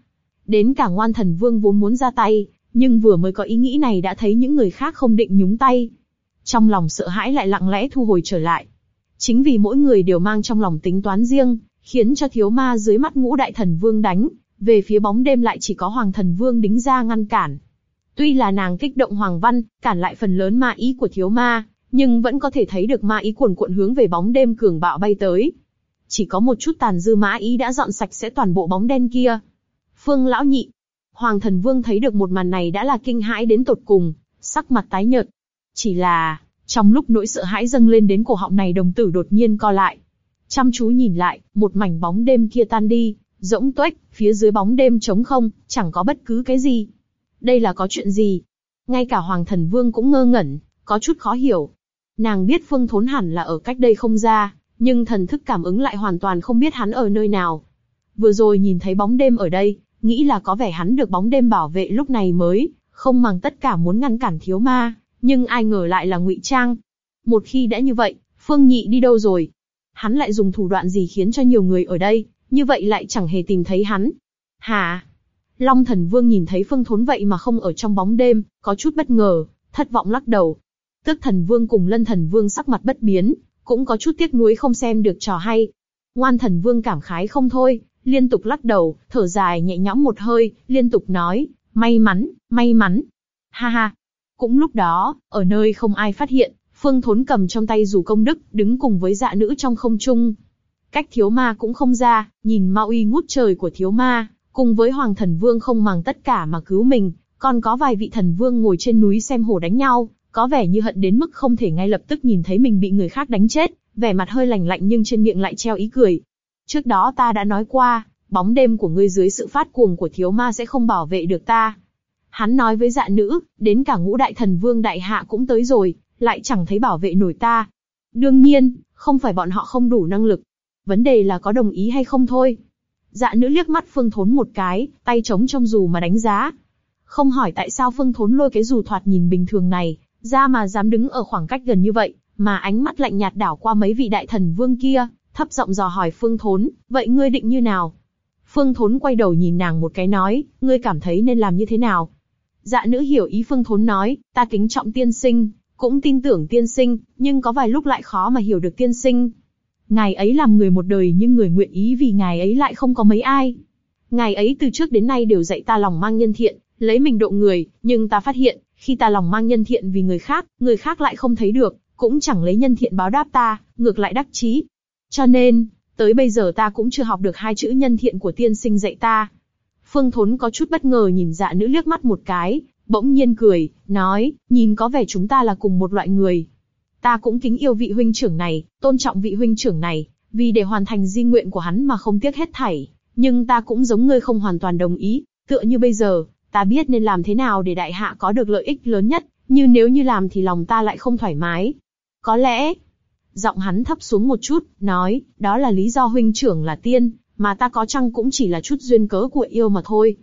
Đến cả ngoan thần vương vốn muốn ra tay, nhưng vừa mới có ý nghĩ này đã thấy những người khác không định nhúng tay. Trong lòng sợ hãi lại lặng lẽ thu hồi trở lại. Chính vì mỗi người đều mang trong lòng tính toán riêng, khiến cho thiếu ma dưới mắt ngũ đại thần vương đánh, về phía bóng đêm lại chỉ có hoàng thần vương đính ra ngăn cản. Tuy là nàng kích động Hoàng Văn, cản lại phần lớn ma ý của thiếu ma, nhưng vẫn có thể thấy được ma ý cuồn cuộn hướng về bóng đêm cường bạo bay tới. Chỉ có một chút tàn dư ma ý đã dọn sạch sẽ toàn bộ bóng đen kia. Phương lão nhị, Hoàng thần vương thấy được một màn này đã là kinh hãi đến tột cùng, sắc mặt tái nhợt. Chỉ là, trong lúc nỗi sợ hãi dâng lên đến cổ họng này đồng tử đột nhiên co lại. Chăm chú nhìn lại, một mảnh bóng đêm kia tan đi, rỗng tuếch, phía dưới bóng đêm trống không, chẳng có bất cứ cái gì. Đây là có chuyện gì? Ngay cả Hoàng thần vương cũng ngơ ngẩn, có chút khó hiểu. Nàng biết Phương Thốn hẳn là ở cách đây không ra, nhưng thần thức cảm ứng lại hoàn toàn không biết hắn ở nơi nào. Vừa rồi nhìn thấy bóng đêm ở đây, nghĩ là có vẻ hắn được bóng đêm bảo vệ lúc này mới, không màng tất cả muốn ngăn cản thiếu ma, nhưng ai ngờ lại là ngụy trang. Một khi đã như vậy, Phương Nhị đi đâu rồi? Hắn lại dùng thủ đoạn gì khiến cho nhiều người ở đây, như vậy lại chẳng hề tìm thấy hắn? Hà, Long Thần Vương nhìn thấy Phương Thốn vậy mà không ở trong bóng đêm, có chút bất ngờ, thất vọng lắc đầu. Tước Thần Vương cùng Lân Thần Vương sắc mặt bất biến, cũng có chút tiếc nuối không xem được trò hay. Ngoan Thần Vương cảm khái không thôi, liên tục lắc đầu, thở dài nhẹ nhõm một hơi, liên tục nói, may mắn, may mắn. Ha ha. Cũng lúc đó, ở nơi không ai phát hiện, Phương Thốn cầm trong tay dù công đức, đứng cùng với dạ nữ trong không trung. Cách thiếu ma cũng không ra, nhìn ma uy ngút trời của thiếu ma, cùng với Hoàng Thần Vương không màng tất cả mà cứu mình, còn có vài vị thần vương ngồi trên núi xem hồ đánh nhau, có vẻ như hận đến mức không thể ngay lập tức nhìn thấy mình bị người khác đánh chết, vẻ mặt hơi lạnh lạnh nhưng trên miệng lại treo ý cười, Trước đó ta đã nói qua, bóng đêm của ngươi dưới sự phát cuồng của thiếu ma sẽ không bảo vệ được ta. Hắn nói với dạ nữ, đến cả ngũ đại thần vương đại hạ cũng tới rồi, lại chẳng thấy bảo vệ nổi ta. Đương nhiên, không phải bọn họ không đủ năng lực. Vấn đề là có đồng ý hay không thôi. Dạ nữ liếc mắt Phương Thốn một cái, tay trống trong dù mà đánh giá. Không hỏi tại sao Phương Thốn lôi cái dù thoạt nhìn bình thường này, ra mà dám đứng ở khoảng cách gần như vậy, mà ánh mắt lạnh nhạt đảo qua mấy vị đại thần vương kia, thấp giọng dò hỏi Phương Thốn, vậy ngươi định như nào? Phương Thốn quay đầu nhìn nàng một cái nói, ngươi cảm thấy nên làm như thế nào? Dạ nữ hiểu ý Phương Thốn nói, ta kính trọng tiên sinh, cũng tin tưởng tiên sinh, nhưng có vài lúc lại khó mà hiểu được tiên sinh. Ngài ấy làm người một đời nhưng người nguyện ý vì ngài ấy lại không có mấy ai. Ngài ấy từ trước đến nay đều dạy ta lòng mang nhân thiện, lấy mình độ người, nhưng ta phát hiện, khi ta lòng mang nhân thiện vì người khác, người khác lại không thấy được, cũng chẳng lấy nhân thiện báo đáp ta, ngược lại đắc chí, cho nên, tới bây giờ ta cũng chưa học được hai chữ nhân thiện của tiên sinh dạy ta. Phương Thốn có chút bất ngờ nhìn dạ nữ liếc mắt một cái, bỗng nhiên cười, nói, nhìn có vẻ chúng ta là cùng một loại người. Ta cũng kính yêu vị huynh trưởng này, tôn trọng vị huynh trưởng này, vì để hoàn thành di nguyện của hắn mà không tiếc hết thảy. Nhưng ta cũng giống ngươi không hoàn toàn đồng ý, tựa như bây giờ, ta biết nên làm thế nào để đại hạ có được lợi ích lớn nhất, nhưng nếu như làm thì lòng ta lại không thoải mái. Có lẽ, Giọng hắn thấp xuống một chút, nói, đó là lý do huynh trưởng là tiên, mà ta có chăng cũng chỉ là chút duyên cớ của yêu mà thôi.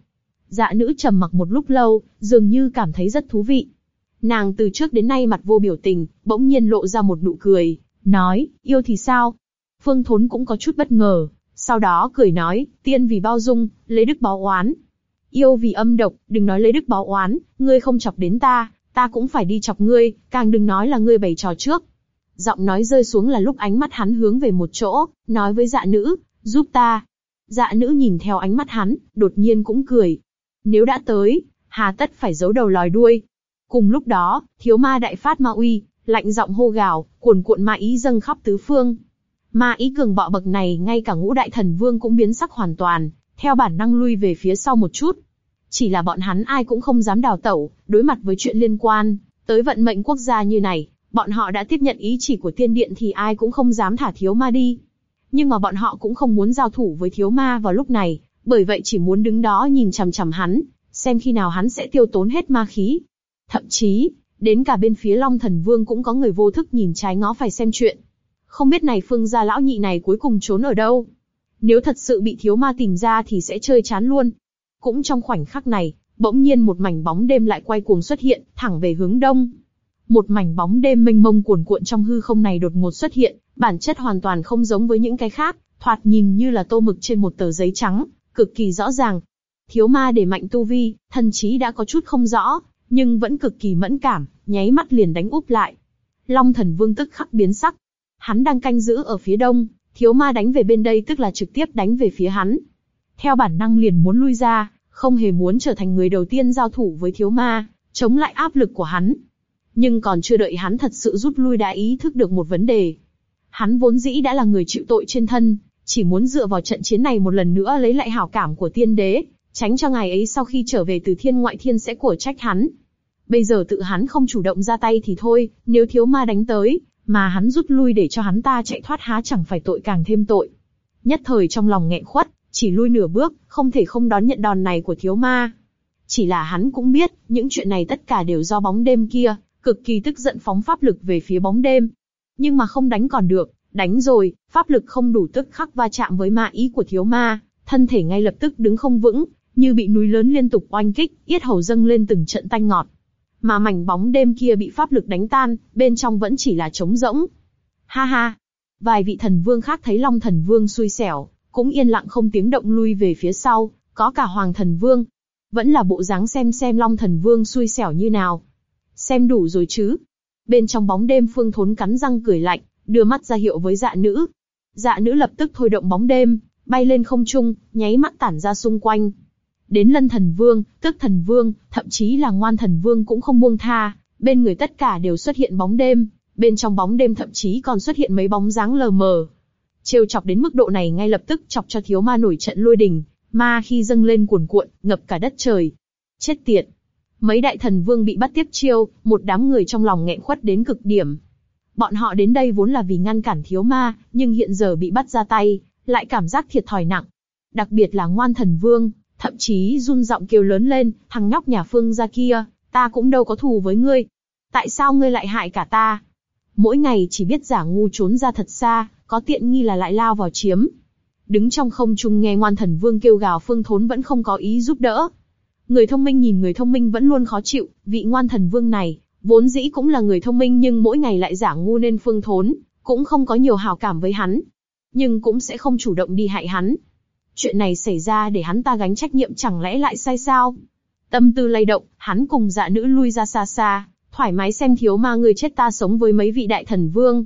Dạ nữ trầm mặc một lúc lâu, dường như cảm thấy rất thú vị. Nàng từ trước đến nay mặt vô biểu tình, bỗng nhiên lộ ra một nụ cười, nói, yêu thì sao? Phương Thốn cũng có chút bất ngờ, sau đó cười nói, tiên vì bao dung, lấy đức báo oán. Yêu vì âm độc, đừng nói lấy đức báo oán, ngươi không chọc đến ta, ta cũng phải đi chọc ngươi, càng đừng nói là ngươi bày trò trước. Giọng nói rơi xuống là lúc ánh mắt hắn hướng về một chỗ, nói với dạ nữ, giúp ta. Dạ nữ nhìn theo ánh mắt hắn, đột nhiên cũng cười. Nếu đã tới, hà tất phải giấu đầu lòi đuôi. Cùng lúc đó, thiếu ma đại phát ma uy, lạnh giọng hô gào, cuồn cuộn ma ý dâng khắp tứ phương. Ma ý cường bạo bậc này ngay cả ngũ đại thần vương cũng biến sắc hoàn toàn, theo bản năng lui về phía sau một chút. Chỉ là bọn hắn ai cũng không dám đào tẩu, đối mặt với chuyện liên quan tới vận mệnh quốc gia như này, Bọn họ đã tiếp nhận ý chỉ của tiên điện thì ai cũng không dám thả thiếu ma đi. Nhưng mà bọn họ cũng không muốn giao thủ với thiếu ma vào lúc này, bởi vậy chỉ muốn đứng đó nhìn chằm chằm hắn, xem khi nào hắn sẽ tiêu tốn hết ma khí. Thậm chí, đến cả bên phía Long Thần Vương cũng có người vô thức nhìn trái ngó phải xem chuyện. Không biết này phương gia lão nhị này cuối cùng trốn ở đâu. Nếu thật sự bị thiếu ma tìm ra thì sẽ chơi chán luôn. Cũng trong khoảnh khắc này, bỗng nhiên một mảnh bóng đêm lại quay cuồng xuất hiện, thẳng về hướng đông. Một mảnh bóng đêm mênh mông cuồn cuộn trong hư không này đột ngột xuất hiện, bản chất hoàn toàn không giống với những cái khác, thoạt nhìn như là tô mực trên một tờ giấy trắng, cực kỳ rõ ràng. Thiếu ma để mạnh tu vi, thần trí đã có chút không rõ, nhưng vẫn cực kỳ mẫn cảm, nháy mắt liền đánh úp lại. Long thần vương tức khắc biến sắc. Hắn đang canh giữ ở phía đông, thiếu ma đánh về bên đây tức là trực tiếp đánh về phía hắn. Theo bản năng liền muốn lui ra, không hề muốn trở thành người đầu tiên giao thủ với thiếu ma, chống lại áp lực của hắn. Nhưng còn chưa đợi hắn thật sự rút lui đã ý thức được một vấn đề. Hắn vốn dĩ đã là người chịu tội trên thân, chỉ muốn dựa vào trận chiến này một lần nữa lấy lại hảo cảm của tiên đế, tránh cho ngài ấy sau khi trở về từ thiên ngoại thiên sẽ của trách hắn. Bây giờ tự hắn không chủ động ra tay thì thôi, nếu thiếu ma đánh tới, mà hắn rút lui để cho hắn ta chạy thoát há chẳng phải tội càng thêm tội. Nhất thời trong lòng nghẹn khuất, chỉ lui nửa bước, không thể không đón nhận đòn này của thiếu ma. Chỉ là hắn cũng biết, những chuyện này tất cả đều do bóng đêm kia, cực kỳ tức giận phóng pháp lực về phía bóng đêm. Nhưng mà không đánh còn được, đánh rồi, pháp lực không đủ tức khắc va chạm với ma ý của thiếu ma, thân thể ngay lập tức đứng không vững, như bị núi lớn liên tục oanh kích, yết hầu dâng lên từng trận tanh ngọt. Mà mảnh bóng đêm kia bị pháp lực đánh tan, bên trong vẫn chỉ là trống rỗng. Ha ha! Vài vị thần vương khác thấy Long thần vương xui xẻo, cũng yên lặng không tiếng động lui về phía sau, có cả Hoàng thần vương. Vẫn là bộ dáng xem xem Long thần vương xui xẻo như nào. Xem đủ rồi chứ. Bên trong bóng đêm Phương Thốn cắn răng cười lạnh, đưa mắt ra hiệu với dạ nữ. Dạ nữ lập tức thôi động bóng đêm, bay lên không trung, nháy mắt tản ra xung quanh. Đến lân thần vương, tức thần vương, thậm chí là ngoan thần vương cũng không buông tha, bên người tất cả đều xuất hiện bóng đêm, bên trong bóng đêm thậm chí còn xuất hiện mấy bóng dáng lờ mờ. Trêu chọc đến mức độ này ngay lập tức chọc cho thiếu ma nổi trận lôi đình, ma khi dâng lên cuồn cuộn, ngập cả đất trời. Chết tiệt! Mấy đại thần vương bị bắt tiếp chiêu, một đám người trong lòng nghẹn khuất đến cực điểm. Bọn họ đến đây vốn là vì ngăn cản thiếu ma, nhưng hiện giờ bị bắt ra tay, lại cảm giác thiệt thòi nặng. Đặc biệt là ngoan thần vương, thậm chí run giọng kêu lớn lên, thằng nhóc nhà phương ra kia, ta cũng đâu có thù với ngươi. Tại sao ngươi lại hại cả ta? Mỗi ngày chỉ biết giả ngu trốn ra thật xa, có tiện nghi là lại lao vào chiếm. Đứng trong không trung nghe ngoan thần vương kêu gào phương thốn vẫn không có ý giúp đỡ. Người thông minh nhìn người thông minh vẫn luôn khó chịu, vị ngoan thần vương này, vốn dĩ cũng là người thông minh nhưng mỗi ngày lại giả ngu nên phương thốn, cũng không có nhiều hào cảm với hắn. Nhưng cũng sẽ không chủ động đi hại hắn. Chuyện này xảy ra để hắn ta gánh trách nhiệm chẳng lẽ lại sai sao? Tâm tư lay động, hắn cùng dạ nữ lui ra xa xa, thoải mái xem thiếu ma người chết ta sống với mấy vị đại thần vương.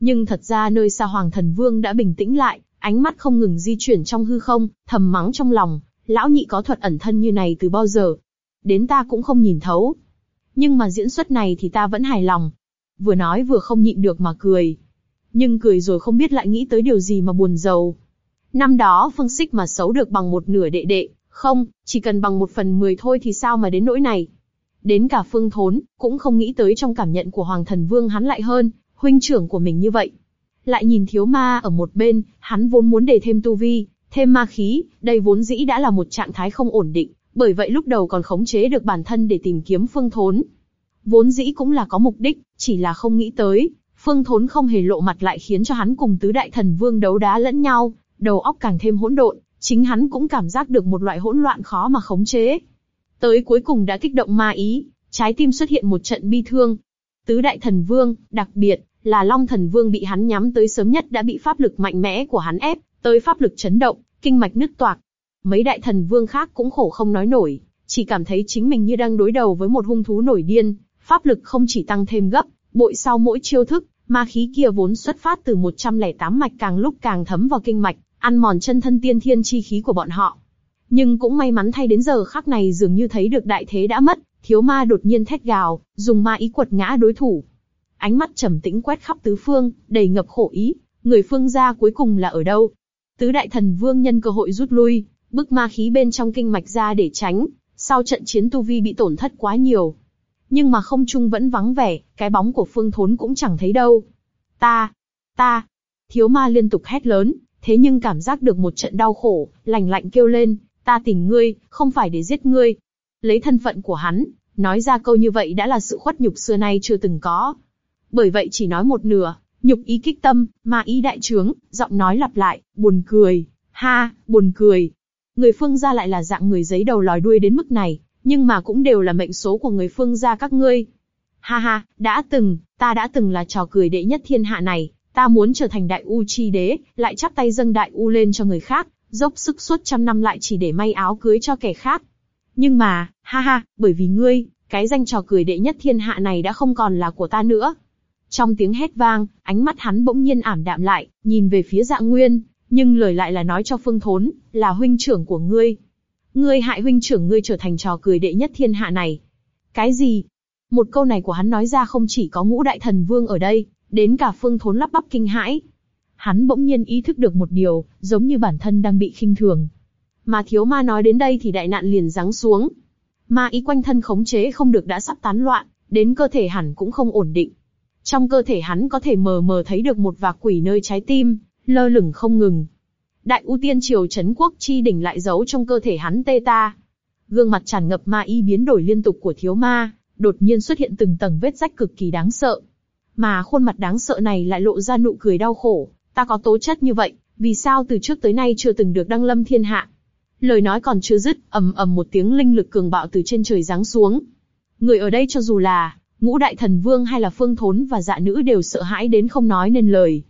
Nhưng thật ra nơi xa hoàng thần vương đã bình tĩnh lại, ánh mắt không ngừng di chuyển trong hư không, thầm mắng trong lòng, lão nhị có thuật ẩn thân như này từ bao giờ. Đến ta cũng không nhìn thấu. Nhưng mà diễn xuất này thì ta vẫn hài lòng. Vừa nói vừa không nhịn được mà cười. Nhưng cười rồi không biết lại nghĩ tới điều gì mà buồn giàu. Năm đó Phương Sích mà xấu được bằng một nửa đệ đệ, không, chỉ cần bằng một phần mười thôi thì sao mà đến nỗi này. Đến cả Phương Thốn, cũng không nghĩ tới trong cảm nhận của Hoàng Thần Vương hắn lại hơn, huynh trưởng của mình như vậy. Lại nhìn thiếu ma ở một bên, hắn vốn muốn để thêm tu vi, thêm ma khí, đây vốn dĩ đã là một trạng thái không ổn định, bởi vậy lúc đầu còn khống chế được bản thân để tìm kiếm Phương Thốn. Vốn dĩ cũng là có mục đích, chỉ là không nghĩ tới, Phương Thốn không hề lộ mặt lại khiến cho hắn cùng tứ đại thần vương đấu đá lẫn nhau, đầu óc càng thêm hỗn độn, chính hắn cũng cảm giác được một loại hỗn loạn khó mà khống chế. Tới cuối cùng đã kích động ma ý, trái tim xuất hiện một trận bi thương. Tứ đại thần vương, đặc biệt là Long thần vương bị hắn nhắm tới sớm nhất đã bị pháp lực mạnh mẽ của hắn ép, tới pháp lực chấn động, kinh mạch nứt toạc. Mấy đại thần vương khác cũng khổ không nói nổi, chỉ cảm thấy chính mình như đang đối đầu với một hung thú nổi điên, pháp lực không chỉ tăng thêm gấp, bội sau mỗi chiêu thức, ma khí kia vốn xuất phát từ 108 mạch càng lúc càng thấm vào kinh mạch, ăn mòn chân thân tiên thiên chi khí của bọn họ. Nhưng cũng may mắn thay đến giờ khắc này dường như thấy được đại thế đã mất, thiếu ma đột nhiên thét gào, dùng ma ý quật ngã đối thủ. Ánh mắt trầm tĩnh quét khắp tứ phương, đầy ngập khổ ý, người phương gia cuối cùng là ở đâu? Tứ đại thần vương nhân cơ hội rút lui, bức ma khí bên trong kinh mạch ra để tránh, sau trận chiến tu vi bị tổn thất quá nhiều. Nhưng mà không trung vẫn vắng vẻ, cái bóng của phương thốn cũng chẳng thấy đâu. Ta, ta, thiếu ma liên tục hét lớn, thế nhưng cảm giác được một trận đau khổ, lành lạnh kêu lên, ta tìm ngươi, không phải để giết ngươi. Lấy thân phận của hắn, nói ra câu như vậy đã là sự khuất nhục xưa nay chưa từng có. Bởi vậy chỉ nói một nửa, nhục ý kích tâm, ma ý đại trướng, giọng nói lặp lại, buồn cười, ha, buồn cười. Người phương gia lại là dạng người giấy đầu lòi đuôi đến mức này, nhưng mà cũng đều là mệnh số của người phương gia các ngươi. Ha ha, đã từng, ta đã từng là trò cười đệ nhất thiên hạ này, Ta muốn trở thành đại u chi đế, lại chắp tay dâng đại u lên cho người khác, dốc sức suốt trăm năm lại chỉ để may áo cưới cho kẻ khác. Nhưng mà, ha ha, bởi vì ngươi, cái danh trò cười đệ nhất thiên hạ này đã không còn là của ta nữa. Trong tiếng hét vang, ánh mắt hắn bỗng nhiên ảm đạm lại, nhìn về phía dạ nguyên, nhưng lời lại là nói cho phương thốn, là huynh trưởng của ngươi. Ngươi hại huynh trưởng ngươi trở thành trò cười đệ nhất thiên hạ này. Cái gì? Một câu này của hắn nói ra không chỉ có ngũ đại thần vương ở đây, đến cả phương thốn lắp bắp kinh hãi. Hắn bỗng nhiên ý thức được một điều, giống như bản thân đang bị khinh thường. Mà thiếu ma nói đến đây thì đại nạn liền giáng xuống. Ma ý quanh thân khống chế không được đã sắp tán loạn, đến cơ thể hẳn cũng không ổn định. Trong cơ thể hắn có thể mờ mờ thấy được một vạc quỷ nơi trái tim, lơ lửng không ngừng. Đại u tiên triều chấn quốc chi đỉnh lại giấu trong cơ thể hắn tê ta. Gương mặt tràn ngập ma y biến đổi liên tục của thiếu ma, đột nhiên xuất hiện từng tầng vết rách cực kỳ đáng sợ. Mà khuôn mặt đáng sợ này lại lộ ra nụ cười đau khổ, ta có tố chất như vậy, vì sao từ trước tới nay chưa từng được đăng lâm thiên hạ? Lời nói còn chưa dứt, ầm ầm một tiếng linh lực cường bạo từ trên trời giáng xuống. Người ở đây cho dù là ngũ đại thần vương hay là phương thốn và dạ nữ đều sợ hãi đến không nói nên lời.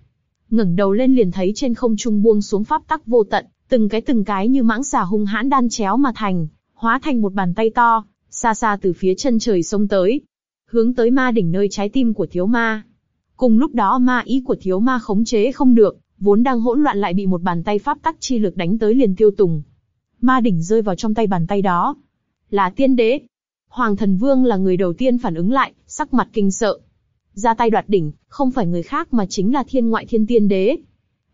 ngẩng đầu lên liền thấy trên không trung buông xuống pháp tắc vô tận, từng cái từng cái như mãng xà hung hãn đan chéo mà thành, hóa thành một bàn tay to, xa xa từ phía chân trời sông tới, hướng tới ma đỉnh nơi trái tim của thiếu ma. Cùng lúc đó ma ý của thiếu ma khống chế không được, vốn đang hỗn loạn lại bị một bàn tay pháp tắc chi lực đánh tới liền tiêu tùng. Ma đỉnh rơi vào trong tay bàn tay đó. Là tiên đế. Hoàng thần vương là người đầu tiên phản ứng lại, sắc mặt kinh sợ. Ra tay đoạt đỉnh, không phải người khác mà chính là thiên ngoại thiên tiên đế.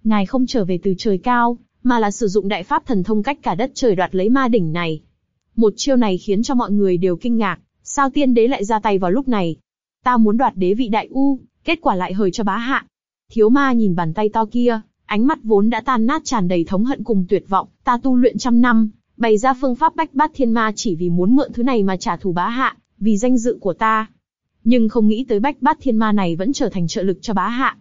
Ngài không trở về từ trời cao, mà là sử dụng đại pháp thần thông cách cả đất trời đoạt lấy ma đỉnh này. Một chiêu này khiến cho mọi người đều kinh ngạc, sao tiên đế lại ra tay vào lúc này? Ta muốn đoạt đế vị đại u, kết quả lại hời cho bá hạ. Thiếu ma nhìn bàn tay to kia, ánh mắt vốn đã tan nát tràn đầy thống hận cùng tuyệt vọng, ta tu luyện trăm năm, bày ra phương pháp bách bát thiên ma chỉ vì muốn mượn thứ này mà trả thù bá hạ, vì danh dự của ta. Nhưng không nghĩ tới bách bát thiên ma này vẫn trở thành trợ lực cho bá hạ.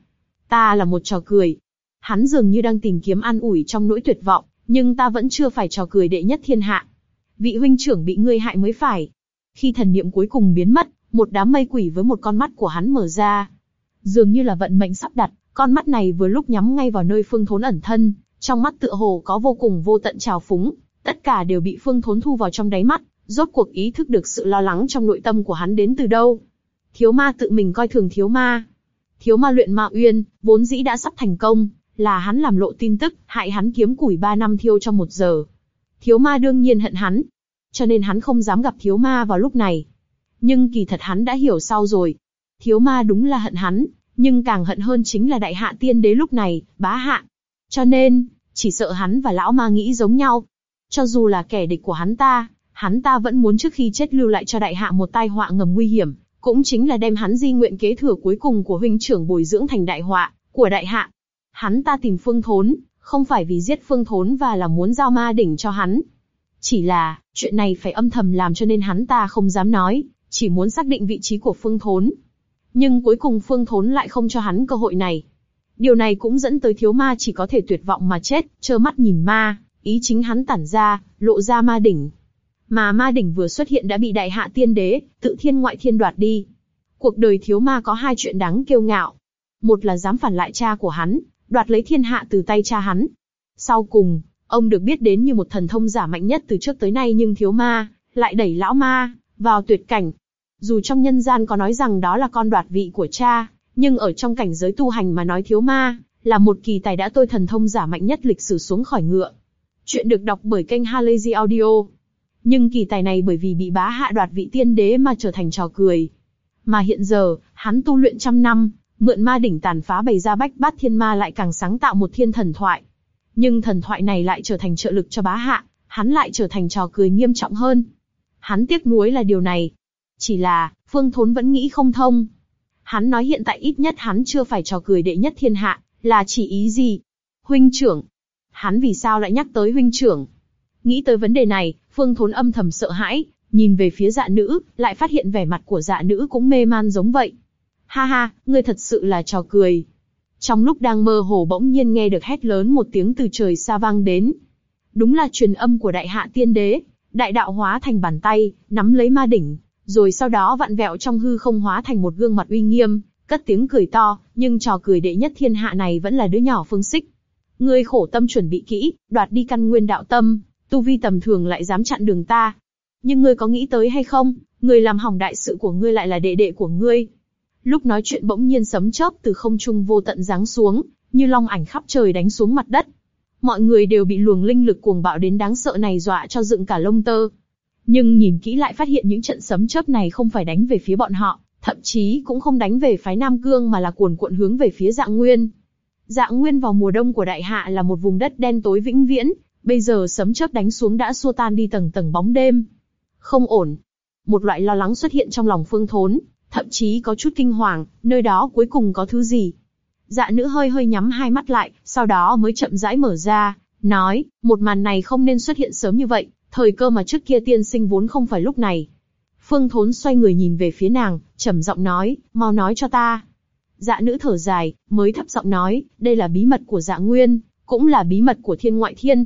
Ta là một trò cười. Hắn dường như đang tìm kiếm an ủi trong nỗi tuyệt vọng, nhưng ta vẫn chưa phải trò cười đệ nhất thiên hạ. Vị huynh trưởng bị ngươi hại mới phải. Khi thần niệm cuối cùng biến mất, một đám mây quỷ với một con mắt của hắn mở ra. Dường như là vận mệnh sắp đặt, con mắt này vừa lúc nhắm ngay vào nơi phương thốn ẩn thân, trong mắt tựa hồ có vô cùng vô tận trào phúng, tất cả đều bị phương thốn thu vào trong đáy mắt, rốt cuộc ý thức được sự lo lắng trong nội tâm của hắn đến từ đâu. Thiếu ma tự mình coi thường thiếu ma. Thiếu ma luyện ma uyên, vốn dĩ đã sắp thành công, là hắn làm lộ tin tức, hại hắn kiếm củi ba năm thiêu trong một giờ. Thiếu ma đương nhiên hận hắn, cho nên hắn không dám gặp thiếu ma vào lúc này. Nhưng kỳ thật hắn đã hiểu sau rồi. Thiếu ma đúng là hận hắn, nhưng càng hận hơn chính là đại hạ tiên đế lúc này, bá hạ. Cho nên, chỉ sợ hắn và lão ma nghĩ giống nhau. Cho dù là kẻ địch của hắn ta, hắn ta vẫn muốn trước khi chết lưu lại cho đại hạ một tai họa ngầm nguy hiểm, cũng chính là đem hắn di nguyện kế thừa cuối cùng của huynh trưởng bồi dưỡng thành đại họa của đại hạ. Hắn ta tìm Phương Thốn, không phải vì giết Phương Thốn và là muốn giao ma đỉnh cho hắn. Chỉ là, chuyện này phải âm thầm làm cho nên hắn ta không dám nói, chỉ muốn xác định vị trí của Phương Thốn. Nhưng cuối cùng Phương Thốn lại không cho hắn cơ hội này. Điều này cũng dẫn tới thiếu ma chỉ có thể tuyệt vọng mà chết, trơ mắt nhìn ma, ý chính hắn tản ra, lộ ra ma đỉnh. Mà ma đỉnh vừa xuất hiện đã bị đại hạ tiên đế, tự thiên ngoại thiên đoạt đi. Cuộc đời thiếu ma có hai chuyện đáng kiêu ngạo. Một là dám phản lại cha của hắn, đoạt lấy thiên hạ từ tay cha hắn. Sau cùng, ông được biết đến như một thần thông giả mạnh nhất từ trước tới nay nhưng thiếu ma, lại đẩy lão ma, vào tuyệt cảnh. Dù trong nhân gian có nói rằng đó là con đoạt vị của cha, nhưng ở trong cảnh giới tu hành mà nói thiếu ma, là một kỳ tài đã tôi thần thông giả mạnh nhất lịch sử xuống khỏi ngựa. Chuyện được đọc bởi kênh Halazy Audio. Nhưng kỳ tài này bởi vì bị bá hạ đoạt vị tiên đế mà trở thành trò cười. Mà hiện giờ, hắn tu luyện trăm năm, mượn ma đỉnh tàn phá bày ra bách bát thiên ma lại càng sáng tạo một thiên thần thoại. Nhưng thần thoại này lại trở thành trợ lực cho bá hạ, hắn lại trở thành trò cười nghiêm trọng hơn. Hắn tiếc nuối là điều này. Chỉ là, Phương Thốn vẫn nghĩ không thông. Hắn nói hiện tại ít nhất hắn chưa phải trò cười đệ nhất thiên hạ, là chỉ ý gì? Huynh trưởng. Hắn vì sao lại nhắc tới huynh trưởng? Nghĩ tới vấn đề này, Phương Thốn âm thầm sợ hãi, nhìn về phía dạ nữ, lại phát hiện vẻ mặt của dạ nữ cũng mê man giống vậy. Ha ha, ngươi thật sự là trò cười. Trong lúc đang mơ hồ bỗng nhiên nghe được hét lớn một tiếng từ trời xa vang đến. Đúng là truyền âm của đại hạ tiên đế, đại đạo hóa thành bàn tay, nắm lấy ma đỉnh, rồi sau đó vặn vẹo trong hư không hóa thành một gương mặt uy nghiêm, cất tiếng cười to, nhưng trò cười đệ nhất thiên hạ này vẫn là đứa nhỏ phương xích. Ngươi khổ tâm chuẩn bị kỹ, đoạt đi căn nguyên đạo tâm, tu vi tầm thường lại dám chặn đường ta. Nhưng ngươi có nghĩ tới hay không, người làm hỏng đại sự của ngươi lại là đệ đệ của ngươi. Lúc nói chuyện bỗng nhiên sấm chớp từ không trung vô tận giáng xuống, như long ảnh khắp trời đánh xuống mặt đất. Mọi người đều bị luồng linh lực cuồng bạo đến đáng sợ này dọa cho dựng cả lông tơ. Nhưng nhìn kỹ lại phát hiện những trận sấm chớp này không phải đánh về phía bọn họ, thậm chí cũng không đánh về phái Nam Cương mà là cuồn cuộn hướng về phía Dạng Nguyên. Dạng Nguyên vào mùa đông của Đại Hạ là một vùng đất đen tối vĩnh viễn, bây giờ sấm chớp đánh xuống đã xua tan đi tầng tầng bóng đêm. Không ổn. Một loại lo lắng xuất hiện trong lòng Phương Thốn, thậm chí có chút kinh hoàng, nơi đó cuối cùng có thứ gì. Dạ nữ hơi hơi nhắm hai mắt lại, sau đó mới chậm rãi mở ra, nói, một màn này không nên xuất hiện sớm như vậy, thời cơ mà trước kia tiên sinh vốn không phải lúc này. Phương Thốn xoay người nhìn về phía nàng, trầm giọng nói, mau nói cho ta. Dạ nữ thở dài, mới thấp giọng nói, đây là bí mật của dạ nguyên, cũng là bí mật của thiên ngoại thiên.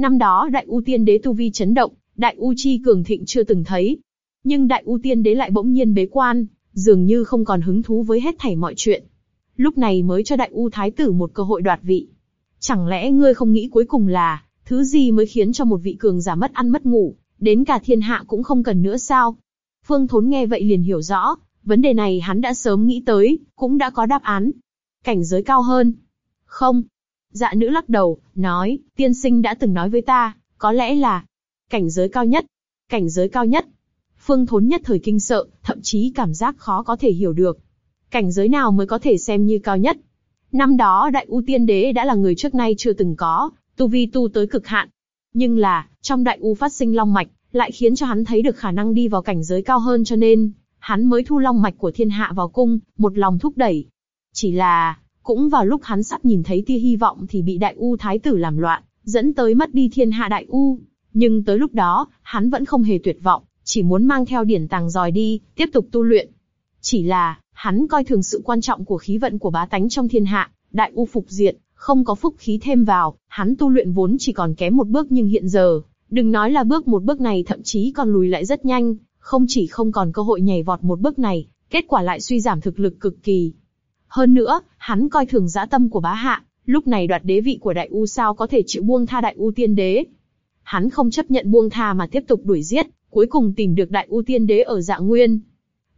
Năm đó đại u tiên đế tu vi chấn động, đại u chi cường thịnh chưa từng thấy. Nhưng đại u tiên đế lại bỗng nhiên bế quan, dường như không còn hứng thú với hết thảy mọi chuyện. Lúc này mới cho đại u thái tử một cơ hội đoạt vị. Chẳng lẽ ngươi không nghĩ cuối cùng là, thứ gì mới khiến cho một vị cường giả mất ăn mất ngủ, đến cả thiên hạ cũng không cần nữa sao? Phương Thốn nghe vậy liền hiểu rõ, vấn đề này hắn đã sớm nghĩ tới, cũng đã có đáp án. Cảnh giới cao hơn. Không. Dạ nữ lắc đầu, nói, tiên sinh đã từng nói với ta, có lẽ là cảnh giới cao nhất. Cảnh giới cao nhất. Phương Thốn nhất thời kinh sợ, thậm chí cảm giác khó có thể hiểu được. Cảnh giới nào mới có thể xem như cao nhất? Năm đó Đại U Tiên Đế đã là người trước nay chưa từng có, tu vi tu tới cực hạn. Nhưng là, trong Đại U phát sinh long mạch, lại khiến cho hắn thấy được khả năng đi vào cảnh giới cao hơn cho nên, hắn mới thu long mạch của thiên hạ vào cung, một lòng thúc đẩy. Chỉ là, cũng vào lúc hắn sắp nhìn thấy tia hy vọng thì bị Đại U Thái tử làm loạn, dẫn tới mất đi thiên hạ Đại U. Nhưng tới lúc đó, hắn vẫn không hề tuyệt vọng, chỉ muốn mang theo điển tàng dòi đi, tiếp tục tu luyện. Chỉ là, hắn coi thường sự quan trọng của khí vận của bá tánh trong thiên hạ, đại u phục diện không có phúc khí thêm vào, hắn tu luyện vốn chỉ còn kém một bước nhưng hiện giờ, đừng nói là bước một bước này thậm chí còn lùi lại rất nhanh, không chỉ không còn cơ hội nhảy vọt một bước này, kết quả lại suy giảm thực lực cực kỳ. Hơn nữa, hắn coi thường dã tâm của bá hạ, lúc này đoạt đế vị của đại u sao có thể chịu buông tha đại u tiên đế. Hắn không chấp nhận buông tha mà tiếp tục đuổi giết, cuối cùng tìm được đại u tiên đế ở dạng nguyên.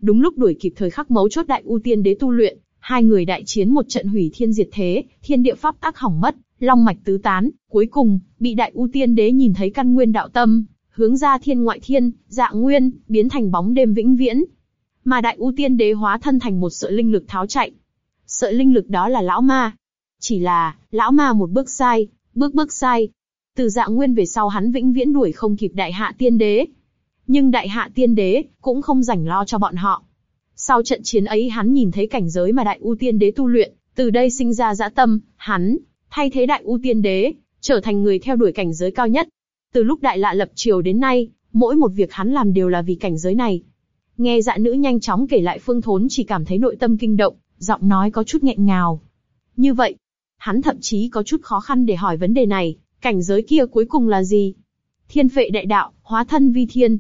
Đúng lúc đuổi kịp thời khắc mấu chốt đại u tiên đế tu luyện, hai người đại chiến một trận hủy thiên diệt thế, thiên địa pháp tắc hỏng mất, long mạch tứ tán, cuối cùng bị đại u tiên đế nhìn thấy căn nguyên đạo tâm, hướng ra thiên ngoại thiên, dạng nguyên, biến thành bóng đêm vĩnh viễn. Mà đại u tiên đế hóa thân thành một sợi linh lực tháo chạy. Sợi linh lực đó là lão ma. Chỉ là, lão ma một bước sai, bước bước sai. Từ dạ nguyên về sau hắn vĩnh viễn đuổi không kịp đại hạ tiên đế, nhưng đại hạ tiên đế cũng không rảnh lo cho bọn họ. Sau trận chiến ấy hắn nhìn thấy cảnh giới mà đại u tiên đế tu luyện, từ đây sinh ra dã tâm, hắn thay thế đại u tiên đế, trở thành người theo đuổi cảnh giới cao nhất. Từ lúc đại lạ lập triều đến nay, mỗi một việc hắn làm đều là vì cảnh giới này. Nghe dạ nữ nhanh chóng kể lại phương thốn chỉ cảm thấy nội tâm kinh động, giọng nói có chút nghẹn ngào. Như vậy, hắn thậm chí có chút khó khăn để hỏi vấn đề này, cảnh giới kia cuối cùng là gì? Thiên phệ đại đạo, hóa thân vi thiên,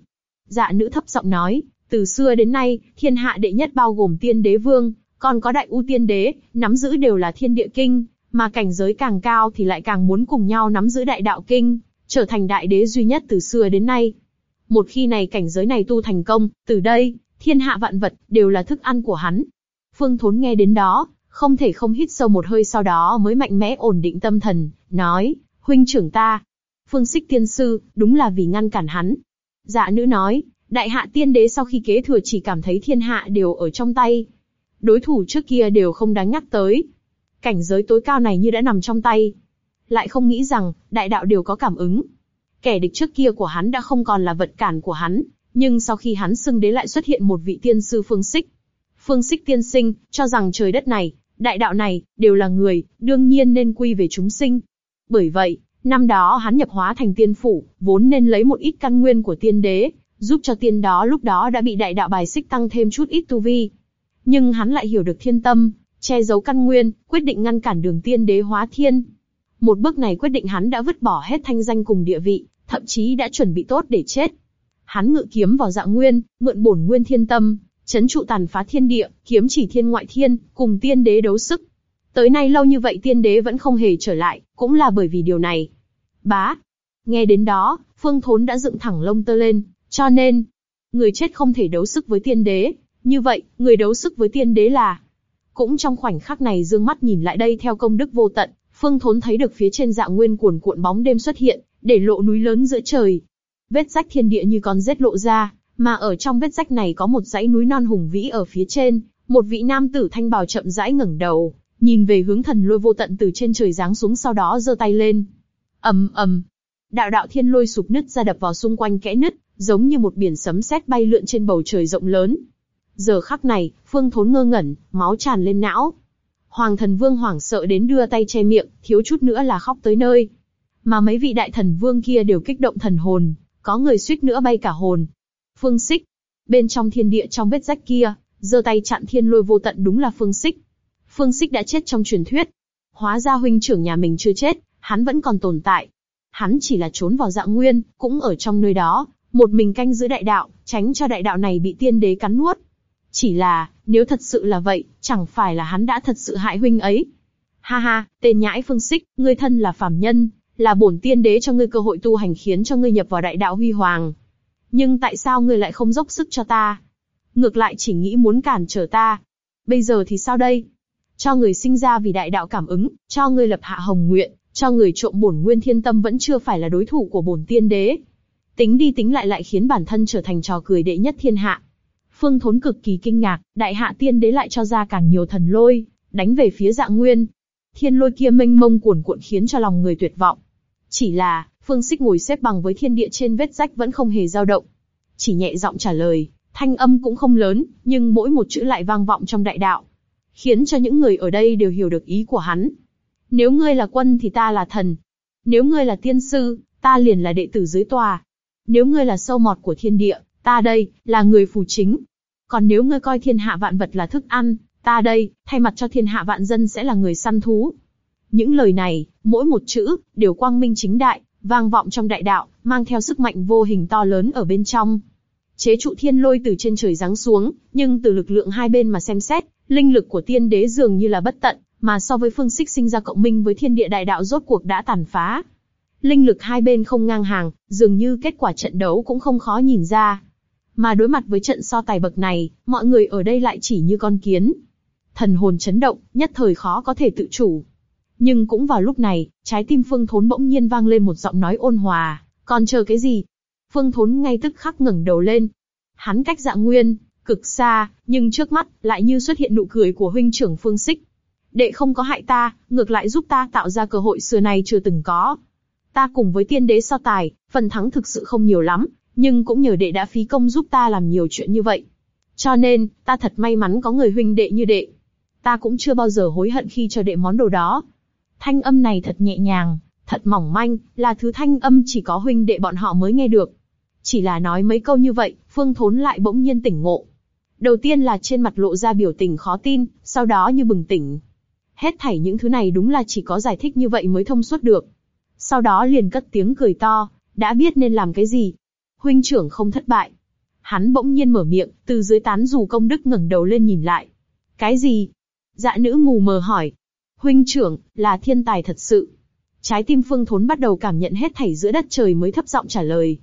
Dạ nữ thấp giọng nói, từ xưa đến nay, thiên hạ đệ nhất bao gồm tiên đế vương, còn có đại u tiên đế, nắm giữ đều là thiên địa kinh, mà cảnh giới càng cao thì lại càng muốn cùng nhau nắm giữ đại đạo kinh, trở thành đại đế duy nhất từ xưa đến nay. Một khi này cảnh giới này tu thành công, từ đây, thiên hạ vạn vật đều là thức ăn của hắn. Phương Thốn nghe đến đó, không thể không hít sâu một hơi sau đó mới mạnh mẽ ổn định tâm thần, nói, huynh trưởng ta, Phương Sích Tiên Sư, đúng là vì ngăn cản hắn, Dạ nữ nói, đại hạ tiên đế sau khi kế thừa chỉ cảm thấy thiên hạ đều ở trong tay. Đối thủ trước kia đều không đáng nhắc tới. Cảnh giới tối cao này như đã nằm trong tay. Lại không nghĩ rằng, đại đạo đều có cảm ứng. Kẻ địch trước kia của hắn đã không còn là vật cản của hắn, nhưng sau khi hắn xưng đế lại xuất hiện một vị tiên sư phương xích. Phương sích tiên sinh, cho rằng trời đất này, đại đạo này, đều là người, đương nhiên nên quy về chúng sinh. Bởi vậy, Năm đó hắn nhập hóa thành tiên phủ, vốn nên lấy một ít căn nguyên của tiên đế, giúp cho tiên đó lúc đó đã bị đại đạo bài xích tăng thêm chút ít tu vi. Nhưng hắn lại hiểu được thiên tâm, che giấu căn nguyên, quyết định ngăn cản đường tiên đế hóa thiên. Một bước này quyết định hắn đã vứt bỏ hết thanh danh cùng địa vị, thậm chí đã chuẩn bị tốt để chết. Hắn ngự kiếm vào dạng nguyên, mượn bổn nguyên thiên tâm, chấn trụ tàn phá thiên địa, kiếm chỉ thiên ngoại thiên, cùng tiên đế đấu sức. Tới nay lâu như vậy tiên đế vẫn không hề trở lại, cũng là bởi vì điều này. Bá. Nghe đến đó, Phương Thốn đã dựng thẳng lông tơ lên, cho nên, người chết không thể đấu sức với tiên đế. Như vậy, người đấu sức với tiên đế là... Cũng trong khoảnh khắc này dương mắt nhìn lại đây theo công đức vô tận, Phương Thốn thấy được phía trên dạng nguyên cuồn cuộn bóng đêm xuất hiện, để lộ núi lớn giữa trời. vết rách thiên địa như con rết lộ ra, mà ở trong vết rách này có một dãy núi non hùng vĩ ở phía trên, một vị nam tử thanh bào chậm rãi ngẩng đầu, nhìn về hướng thần lôi vô tận từ trên trời giáng xuống sau đó giơ tay lên. ầm ầm, đạo đạo thiên lôi sụp nứt ra đập vào xung quanh kẽ nứt, giống như một biển sấm sét bay lượn trên bầu trời rộng lớn. Giờ khắc này, Phương Thốn ngơ ngẩn, máu tràn lên não. Hoàng thần vương hoảng sợ đến đưa tay che miệng, thiếu chút nữa là khóc tới nơi. Mà mấy vị đại thần vương kia đều kích động thần hồn, có người suýt nữa bay cả hồn. Phương Sích, bên trong thiên địa trong vết rách kia, giơ tay chặn thiên lôi vô tận đúng là Phương Sích. Phương Sích đã chết trong truyền thuyết. Hóa ra huynh trưởng nhà mình chưa chết, hắn vẫn còn tồn tại. Hắn chỉ là trốn vào dạng nguyên, cũng ở trong nơi đó, một mình canh giữ đại đạo, tránh cho đại đạo này bị tiên đế cắn nuốt. Chỉ là, nếu thật sự là vậy, chẳng phải là hắn đã thật sự hại huynh ấy. Ha ha, tên nhãi phương xích, ngươi thân là phàm nhân, là bổn tiên đế cho ngươi cơ hội tu hành khiến cho ngươi nhập vào đại đạo huy hoàng. Nhưng tại sao ngươi lại không dốc sức cho ta? Ngược lại chỉ nghĩ muốn cản trở ta. Bây giờ thì sao đây? Cho người sinh ra vì đại đạo cảm ứng, cho người lập hạ hồng nguyện, cho người trộm bổn nguyên thiên tâm vẫn chưa phải là đối thủ của bổn tiên đế. Tính đi tính lại lại khiến bản thân trở thành trò cười đệ nhất thiên hạ. Phương Thốn cực kỳ kinh ngạc, đại hạ tiên đế lại cho ra càng nhiều thần lôi, đánh về phía dạng nguyên. Thiên lôi kia mênh mông cuồn cuộn khiến cho lòng người tuyệt vọng. Chỉ là, Phương Sích ngồi xếp bằng với thiên địa trên vết rách vẫn không hề dao động. Chỉ nhẹ giọng trả lời, thanh âm cũng không lớn, nhưng mỗi một chữ lại vang vọng trong đại đạo. Khiến cho những người ở đây đều hiểu được ý của hắn. Nếu ngươi là quân thì ta là thần. Nếu ngươi là tiên sư, ta liền là đệ tử dưới tòa. Nếu ngươi là sâu mọt của thiên địa, ta đây, là người phù chính. Còn nếu ngươi coi thiên hạ vạn vật là thức ăn, ta đây, thay mặt cho thiên hạ vạn dân sẽ là người săn thú. Những lời này, mỗi một chữ, đều quang minh chính đại, vang vọng trong đại đạo, mang theo sức mạnh vô hình to lớn ở bên trong. Chế trụ thiên lôi từ trên trời giáng xuống, nhưng từ lực lượng hai bên mà xem xét, linh lực của tiên đế dường như là bất tận, mà so với phương xích sinh ra cộng minh với thiên địa đại đạo rốt cuộc đã tàn phá. Linh lực hai bên không ngang hàng, dường như kết quả trận đấu cũng không khó nhìn ra. Mà đối mặt với trận so tài bậc này, mọi người ở đây lại chỉ như con kiến. Thần hồn chấn động, nhất thời khó có thể tự chủ. Nhưng cũng vào lúc này, trái tim Phương Thốn bỗng nhiên vang lên một giọng nói ôn hòa, còn chờ cái gì? Phương Thốn ngay tức khắc ngẩng đầu lên. Hắn cách dạng nguyên, cực xa, nhưng trước mắt, lại như xuất hiện nụ cười của huynh trưởng Phương Sích. Đệ không có hại ta, ngược lại giúp ta tạo ra cơ hội xưa nay chưa từng có. Ta cùng với tiên đế so tài, phần thắng thực sự không nhiều lắm, nhưng cũng nhờ đệ đã phí công giúp ta làm nhiều chuyện như vậy. Cho nên, ta thật may mắn có người huynh đệ như đệ. Ta cũng chưa bao giờ hối hận khi cho đệ món đồ đó. Thanh âm này thật nhẹ nhàng, thật mỏng manh, là thứ thanh âm chỉ có huynh đệ bọn họ mới nghe được. Chỉ là nói mấy câu như vậy, Phương Thốn lại bỗng nhiên tỉnh ngộ. Đầu tiên là trên mặt lộ ra biểu tình khó tin, sau đó như bừng tỉnh. Hết thảy những thứ này đúng là chỉ có giải thích như vậy mới thông suốt được. Sau đó liền cất tiếng cười to, đã biết nên làm cái gì. Huynh trưởng không thất bại. Hắn bỗng nhiên mở miệng, từ dưới tán dù công đức ngẩng đầu lên nhìn lại. Cái gì? Dạ nữ mù mờ hỏi. Huynh trưởng, là thiên tài thật sự. Trái tim phương thốn bắt đầu cảm nhận hết thảy giữa đất trời mới thấp giọng trả lời.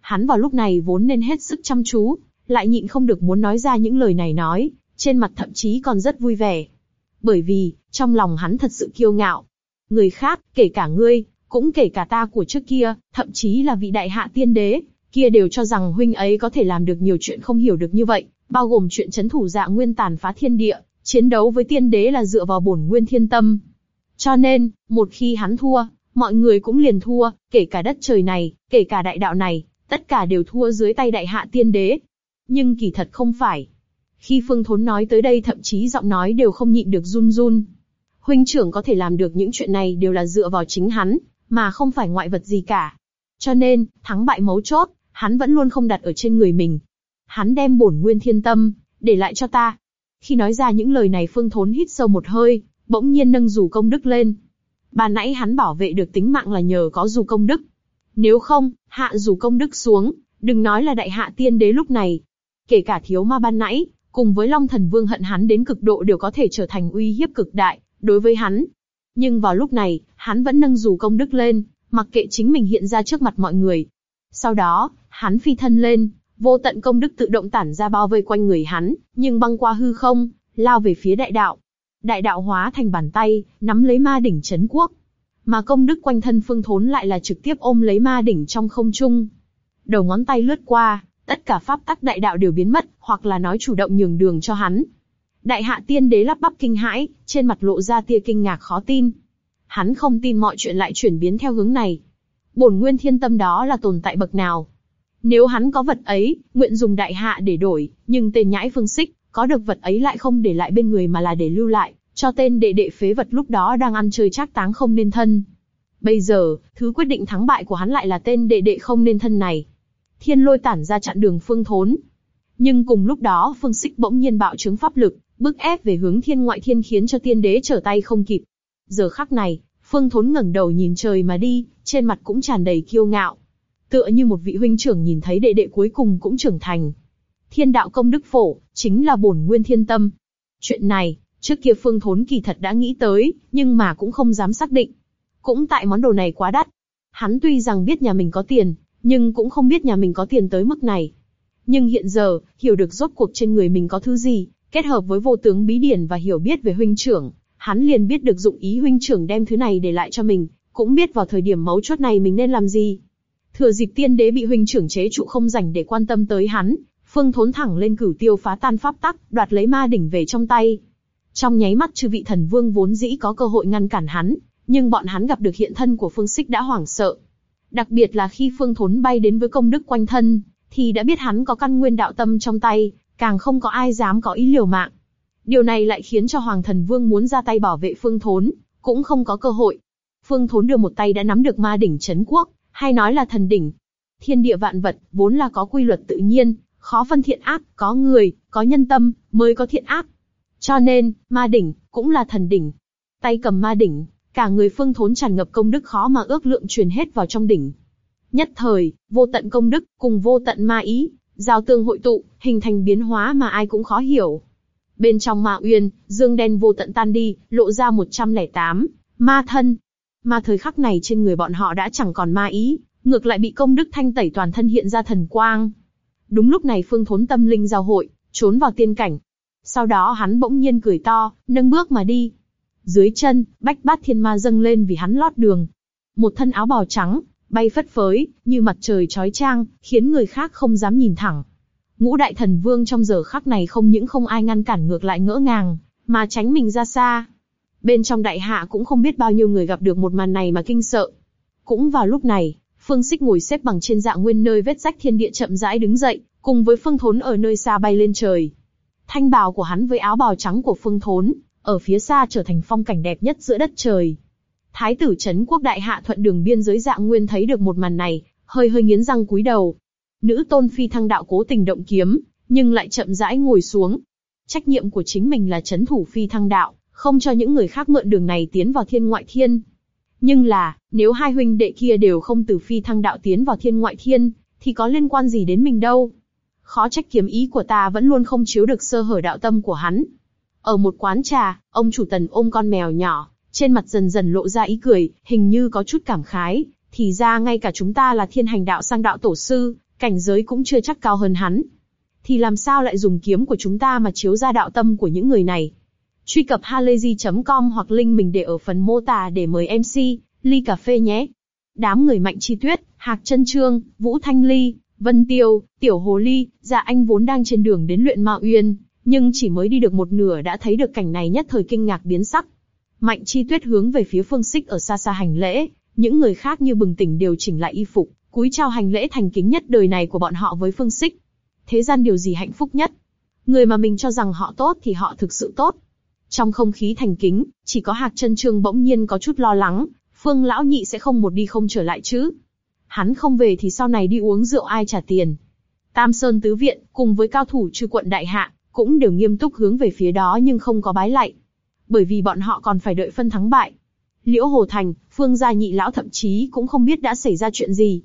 Hắn vào lúc này vốn nên hết sức chăm chú, lại nhịn không được muốn nói ra những lời này nói, trên mặt thậm chí còn rất vui vẻ. Bởi vì, trong lòng hắn thật sự kiêu ngạo. Người khác, kể cả ngươi, cũng kể cả ta của trước kia, thậm chí là vị đại hạ tiên đế, kia đều cho rằng huynh ấy có thể làm được nhiều chuyện không hiểu được như vậy, bao gồm chuyện chấn thủ dạ nguyên tàn phá thiên địa, chiến đấu với tiên đế là dựa vào bổn nguyên thiên tâm. Cho nên, một khi hắn thua, mọi người cũng liền thua, kể cả đất trời này, kể cả đại đạo này, tất cả đều thua dưới tay đại hạ tiên đế. Nhưng kỳ thật không phải. Khi Phương Thốn nói tới đây thậm chí giọng nói đều không nhịn được run run. Huynh trưởng có thể làm được những chuyện này đều là dựa vào chính hắn, mà không phải ngoại vật gì cả. Cho nên, thắng bại mấu chốt, hắn vẫn luôn không đặt ở trên người mình. Hắn đem bổn nguyên thiên tâm, để lại cho ta. Khi nói ra những lời này Phương Thốn hít sâu một hơi, bỗng nhiên nâng dù công đức lên. Bà nãy hắn bảo vệ được tính mạng là nhờ có dù công đức. Nếu không, hạ dù công đức xuống, đừng nói là đại hạ tiên đế lúc này. Kể cả thiếu ma ban nãy, cùng với Long Thần Vương hận hắn đến cực độ đều có thể trở thành uy hiếp cực đại, đối với hắn. Nhưng vào lúc này, hắn vẫn nâng dù công đức lên, mặc kệ chính mình hiện ra trước mặt mọi người. Sau đó, hắn phi thân lên, vô tận công đức tự động tản ra bao vây quanh người hắn, nhưng băng qua hư không, lao về phía đại đạo. Đại đạo hóa thành bàn tay, nắm lấy ma đỉnh chấn quốc. Mà công đức quanh thân phương thốn lại là trực tiếp ôm lấy ma đỉnh trong không trung. Đầu ngón tay lướt qua, tất cả pháp tắc đại đạo đều biến mất, hoặc là nói chủ động nhường đường cho hắn. Đại hạ tiên đế lắp bắp kinh hãi, trên mặt lộ ra tia kinh ngạc khó tin. Hắn không tin mọi chuyện lại chuyển biến theo hướng này. Bổn nguyên thiên tâm đó là tồn tại bậc nào? Nếu hắn có vật ấy, nguyện dùng đại hạ để đổi, nhưng tên nhãi phương xích, có được vật ấy lại không để lại bên người mà là để lưu lại, cho tên đệ đệ phế vật lúc đó đang ăn chơi trác táng không nên thân. Bây giờ, thứ quyết định thắng bại của hắn lại là tên đệ đệ không nên thân này. Thiên lôi tản ra chặn đường phương thốn. Nhưng cùng lúc đó phương xích bỗng nhiên bạo chứng pháp lực, bức ép về hướng thiên ngoại thiên khiến cho tiên đế trở tay không kịp. Giờ khắc này, phương thốn ngẩng đầu nhìn trời mà đi, trên mặt cũng tràn đầy kiêu ngạo. Tựa như một vị huynh trưởng nhìn thấy đệ đệ cuối cùng cũng trưởng thành. Thiên đạo công đức phổ, chính là bổn nguyên thiên tâm. Chuyện này, trước kia phương thốn kỳ thật đã nghĩ tới, nhưng mà cũng không dám xác định. Cũng tại món đồ này quá đắt. Hắn tuy rằng biết nhà mình có tiền, nhưng cũng không biết nhà mình có tiền tới mức này. Nhưng hiện giờ, hiểu được rốt cuộc trên người mình có thứ gì, kết hợp với vô tướng bí điển và hiểu biết về huynh trưởng, hắn liền biết được dụng ý huynh trưởng đem thứ này để lại cho mình, cũng biết vào thời điểm mấu chốt này mình nên làm gì. Thừa dịp tiên đế bị huynh trưởng chế trụ không rảnh để quan tâm tới hắn, phương thốn thẳng lên cửu tiêu phá tan pháp tắc, đoạt lấy ma đỉnh về trong tay. Trong nháy mắt chư vị thần vương vốn dĩ có cơ hội ngăn cản hắn, nhưng bọn hắn gặp được hiện thân của phương xích đã hoảng sợ. Đặc biệt là khi phương thốn bay đến với công đức quanh thân, thì đã biết hắn có căn nguyên đạo tâm trong tay, càng không có ai dám có ý liều mạng. Điều này lại khiến cho Hoàng Thần Vương muốn ra tay bảo vệ Phương Thốn, cũng không có cơ hội. Phương Thốn đưa một tay đã nắm được ma đỉnh chấn quốc, hay nói là thần đỉnh. Thiên địa vạn vật, vốn là có quy luật tự nhiên, khó phân thiện ác, có người, có nhân tâm, mới có thiện ác. Cho nên, ma đỉnh, cũng là thần đỉnh. Tay cầm ma đỉnh, cả người phương thốn tràn ngập công đức khó mà ước lượng truyền hết vào trong đỉnh. Nhất thời, vô tận công đức, cùng vô tận ma ý, giao tương hội tụ, hình thành biến hóa mà ai cũng khó hiểu. Bên trong ma uyên, dương đen vô tận tan đi, lộ ra 108, ma thân. Mà thời khắc này trên người bọn họ đã chẳng còn ma ý, ngược lại bị công đức thanh tẩy toàn thân hiện ra thần quang. Đúng lúc này phương thốn tâm linh giao hội, trốn vào tiên cảnh. Sau đó hắn bỗng nhiên cười to, nâng bước mà đi. Dưới chân, bách bát thiên ma dâng lên vì hắn lót đường. Một thân áo bào trắng, bay phất phới, như mặt trời chói chang, khiến người khác không dám nhìn thẳng. Ngũ đại thần vương trong giờ khắc này không những không ai ngăn cản ngược lại ngỡ ngàng, mà tránh mình ra xa. Bên trong đại hạ cũng không biết bao nhiêu người gặp được một màn này mà kinh sợ. Cũng vào lúc này, Phương Sích ngồi xếp bằng trên dạng nguyên nơi vết rách thiên địa chậm rãi đứng dậy, cùng với Phương Thốn ở nơi xa bay lên trời. Thanh bào của hắn với áo bào trắng của Phương Thốn, ở phía xa trở thành phong cảnh đẹp nhất giữa đất trời. Thái tử Trấn Quốc Đại Hạ thuận đường biên giới dạng nguyên thấy được một màn này, hơi hơi nghiến răng cúi đầu. Nữ tôn phi thăng đạo cố tình động kiếm, nhưng lại chậm rãi ngồi xuống. Trách nhiệm của chính mình là chấn thủ phi thăng đạo, không cho những người khác mượn đường này tiến vào thiên ngoại thiên. Nhưng là, nếu hai huynh đệ kia đều không từ phi thăng đạo tiến vào thiên ngoại thiên, thì có liên quan gì đến mình đâu. Khó trách kiếm ý của ta vẫn luôn không chiếu được sơ hở đạo tâm của hắn. Ở một quán trà, ông chủ tần ôm con mèo nhỏ, trên mặt dần dần lộ ra ý cười, hình như có chút cảm khái, thì ra ngay cả chúng ta là thiên hành đạo sang đạo tổ sư, cảnh giới cũng chưa chắc cao hơn hắn. Thì làm sao lại dùng kiếm của chúng ta mà chiếu ra đạo tâm của những người này? Truy cập halayzi.com hoặc link mình để ở phần mô tả để mời MC, ly cà phê nhé. Đám người mạnh chi tuyết, hạc chân trương, vũ thanh ly, vân tiêu, tiểu hồ ly, dạ anh vốn đang trên đường đến luyện ma uyên, nhưng chỉ mới đi được một nửa đã thấy được cảnh này nhất thời kinh ngạc biến sắc. Mạnh Chi Tuyết hướng về phía Phương xích ở xa xa hành lễ, những người khác như bừng tỉnh điều chỉnh lại y phục, cúi chào hành lễ thành kính nhất đời này của bọn họ với Phương xích. Thế gian điều gì hạnh phúc nhất? Người mà mình cho rằng họ tốt thì họ thực sự tốt. Trong không khí thành kính, chỉ có Hạc Chân Trương bỗng nhiên có chút lo lắng, Phương lão nhị sẽ không một đi không trở lại chứ? Hắn không về thì sau này đi uống rượu ai trả tiền? Tam Sơn tứ viện cùng với cao thủ trừ quận đại hạ cũng đều nghiêm túc hướng về phía đó nhưng không có bái lạy bởi vì bọn họ còn phải đợi phân thắng bại. Liễu Hồ Thành, Phương gia nhị lão thậm chí cũng không biết đã xảy ra chuyện gì.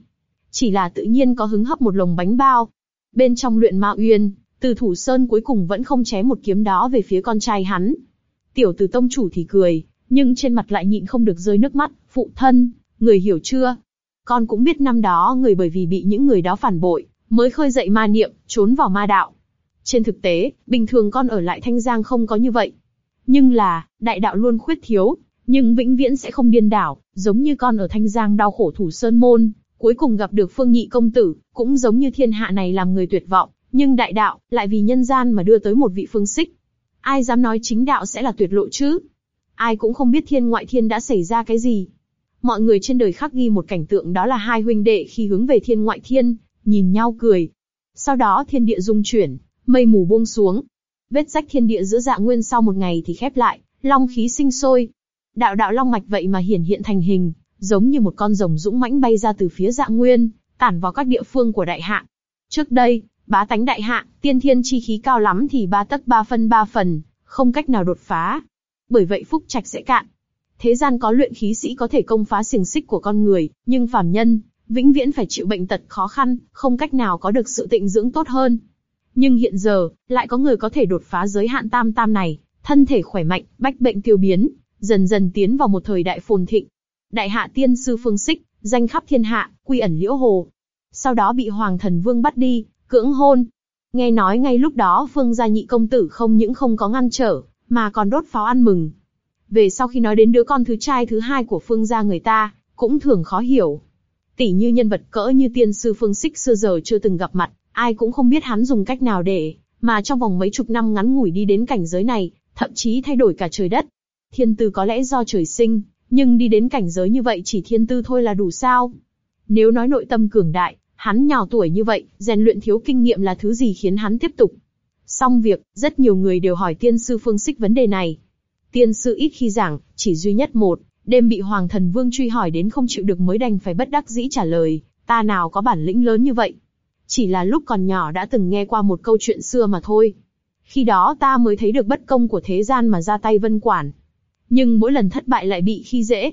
Chỉ là tự nhiên có hứng hấp một lồng bánh bao. Bên trong luyện ma uyên, từ thủ sơn cuối cùng vẫn không chém một kiếm đó về phía con trai hắn. Tiểu tử tông chủ thì cười, nhưng trên mặt lại nhịn không được rơi nước mắt, phụ thân, người hiểu chưa? Con cũng biết năm đó người bởi vì bị những người đó phản bội, mới khơi dậy ma niệm, trốn vào ma đạo. Trên thực tế, bình thường con ở lại Thanh Giang không có như vậy, nhưng là, đại đạo luôn khuyết thiếu, nhưng vĩnh viễn sẽ không điên đảo, giống như con ở Thanh Giang đau khổ thủ sơn môn, cuối cùng gặp được Phương Nhị công tử, cũng giống như thiên hạ này làm người tuyệt vọng, nhưng đại đạo lại vì nhân gian mà đưa tới một vị phương xích. Ai dám nói chính đạo sẽ là tuyệt lộ chứ? Ai cũng không biết thiên ngoại thiên đã xảy ra cái gì. Mọi người trên đời khắc ghi một cảnh tượng đó là hai huynh đệ khi hướng về thiên ngoại thiên, nhìn nhau cười. Sau đó thiên địa rung chuyển, mây mù buông xuống. Vết rách thiên địa giữa dạ nguyên sau một ngày thì khép lại, long khí sinh sôi. Đạo đạo long mạch vậy mà hiển hiện thành hình, giống như một con rồng dũng mãnh bay ra từ phía dạ nguyên, tản vào các địa phương của đại hạ. Trước đây, bá tánh đại hạ, tiên thiên chi khí cao lắm thì ba tấc ba phân ba phần, không cách nào đột phá. Bởi vậy phúc trạch sẽ cạn. Thế gian có luyện khí sĩ có thể công phá xiềng xích của con người, nhưng phàm nhân, vĩnh viễn phải chịu bệnh tật khó khăn, không cách nào có được sự tịnh dưỡng tốt hơn. Nhưng hiện giờ, lại có người có thể đột phá giới hạn tam tam này, thân thể khỏe mạnh, bách bệnh tiêu biến, dần dần tiến vào một thời đại phồn thịnh. Đại hạ tiên sư Phương Xích, danh khắp thiên hạ, quy ẩn liễu hồ. Sau đó bị Hoàng thần Vương bắt đi, cưỡng hôn. Nghe nói ngay lúc đó Phương gia nhị công tử không những không có ngăn trở, mà còn đốt pháo ăn mừng. Về sau khi nói đến đứa con thứ trai thứ hai của Phương gia người ta, cũng thường khó hiểu. Tỷ như nhân vật cỡ như tiên sư Phương Xích xưa giờ chưa từng gặp mặt, ai cũng không biết hắn dùng cách nào để, mà trong vòng mấy chục năm ngắn ngủi đi đến cảnh giới này, thậm chí thay đổi cả trời đất. Thiên tư có lẽ do trời sinh, nhưng đi đến cảnh giới như vậy chỉ thiên tư thôi là đủ sao? Nếu nói nội tâm cường đại, hắn nhỏ tuổi như vậy, rèn luyện thiếu kinh nghiệm là thứ gì khiến hắn tiếp tục? Xong việc, rất nhiều người đều hỏi tiên sư Phương Xích vấn đề này. Tiên sư ít khi giảng, chỉ duy nhất một, đêm bị Hoàng thần Vương truy hỏi đến không chịu được mới đành phải bất đắc dĩ trả lời, ta nào có bản lĩnh lớn như vậy. Chỉ là lúc còn nhỏ đã từng nghe qua một câu chuyện xưa mà thôi. Khi đó ta mới thấy được bất công của thế gian mà ra tay vân quản. Nhưng mỗi lần thất bại lại bị khi dễ.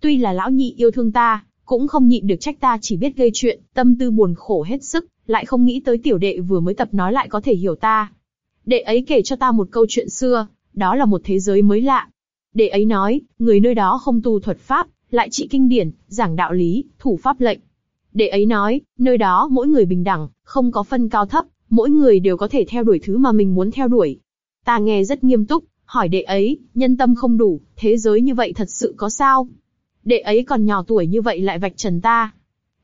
Tuy là lão nhị yêu thương ta, cũng không nhịn được trách ta chỉ biết gây chuyện, tâm tư buồn khổ hết sức, lại không nghĩ tới tiểu đệ vừa mới tập nói lại có thể hiểu ta. Đệ ấy kể cho ta một câu chuyện xưa, đó là một thế giới mới lạ. Đệ ấy nói, người nơi đó không tu thuật pháp, lại trị kinh điển, giảng đạo lý, thủ pháp lệnh. Đệ ấy nói, nơi đó mỗi người bình đẳng, không có phân cao thấp, mỗi người đều có thể theo đuổi thứ mà mình muốn theo đuổi. Ta nghe rất nghiêm túc, hỏi đệ ấy, nhân tâm không đủ, thế giới như vậy thật sự có sao? Đệ ấy còn nhỏ tuổi như vậy lại vạch trần ta.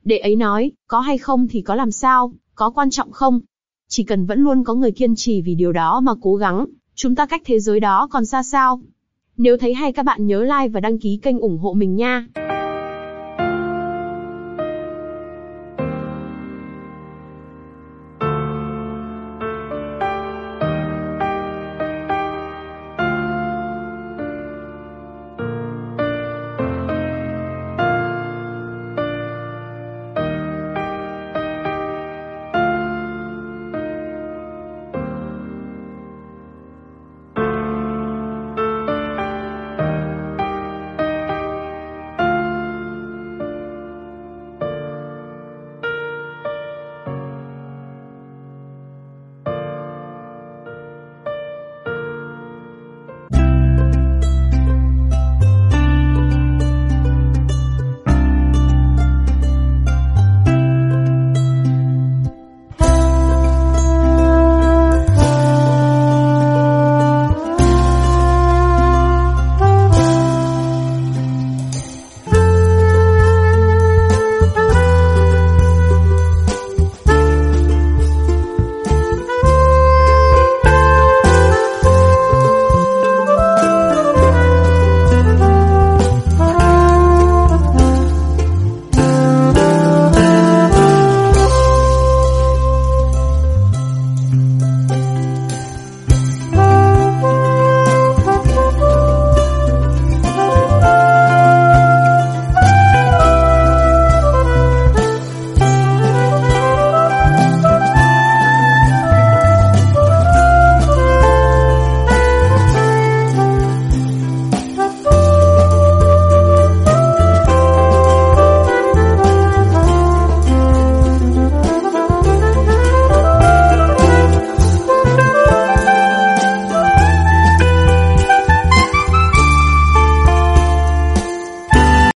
Đệ ấy nói, có hay không thì có làm sao, có quan trọng không? Chỉ cần vẫn luôn có người kiên trì vì điều đó mà cố gắng, chúng ta cách thế giới đó còn xa sao? Nếu thấy hay các bạn nhớ like và đăng ký kênh ủng hộ mình nha.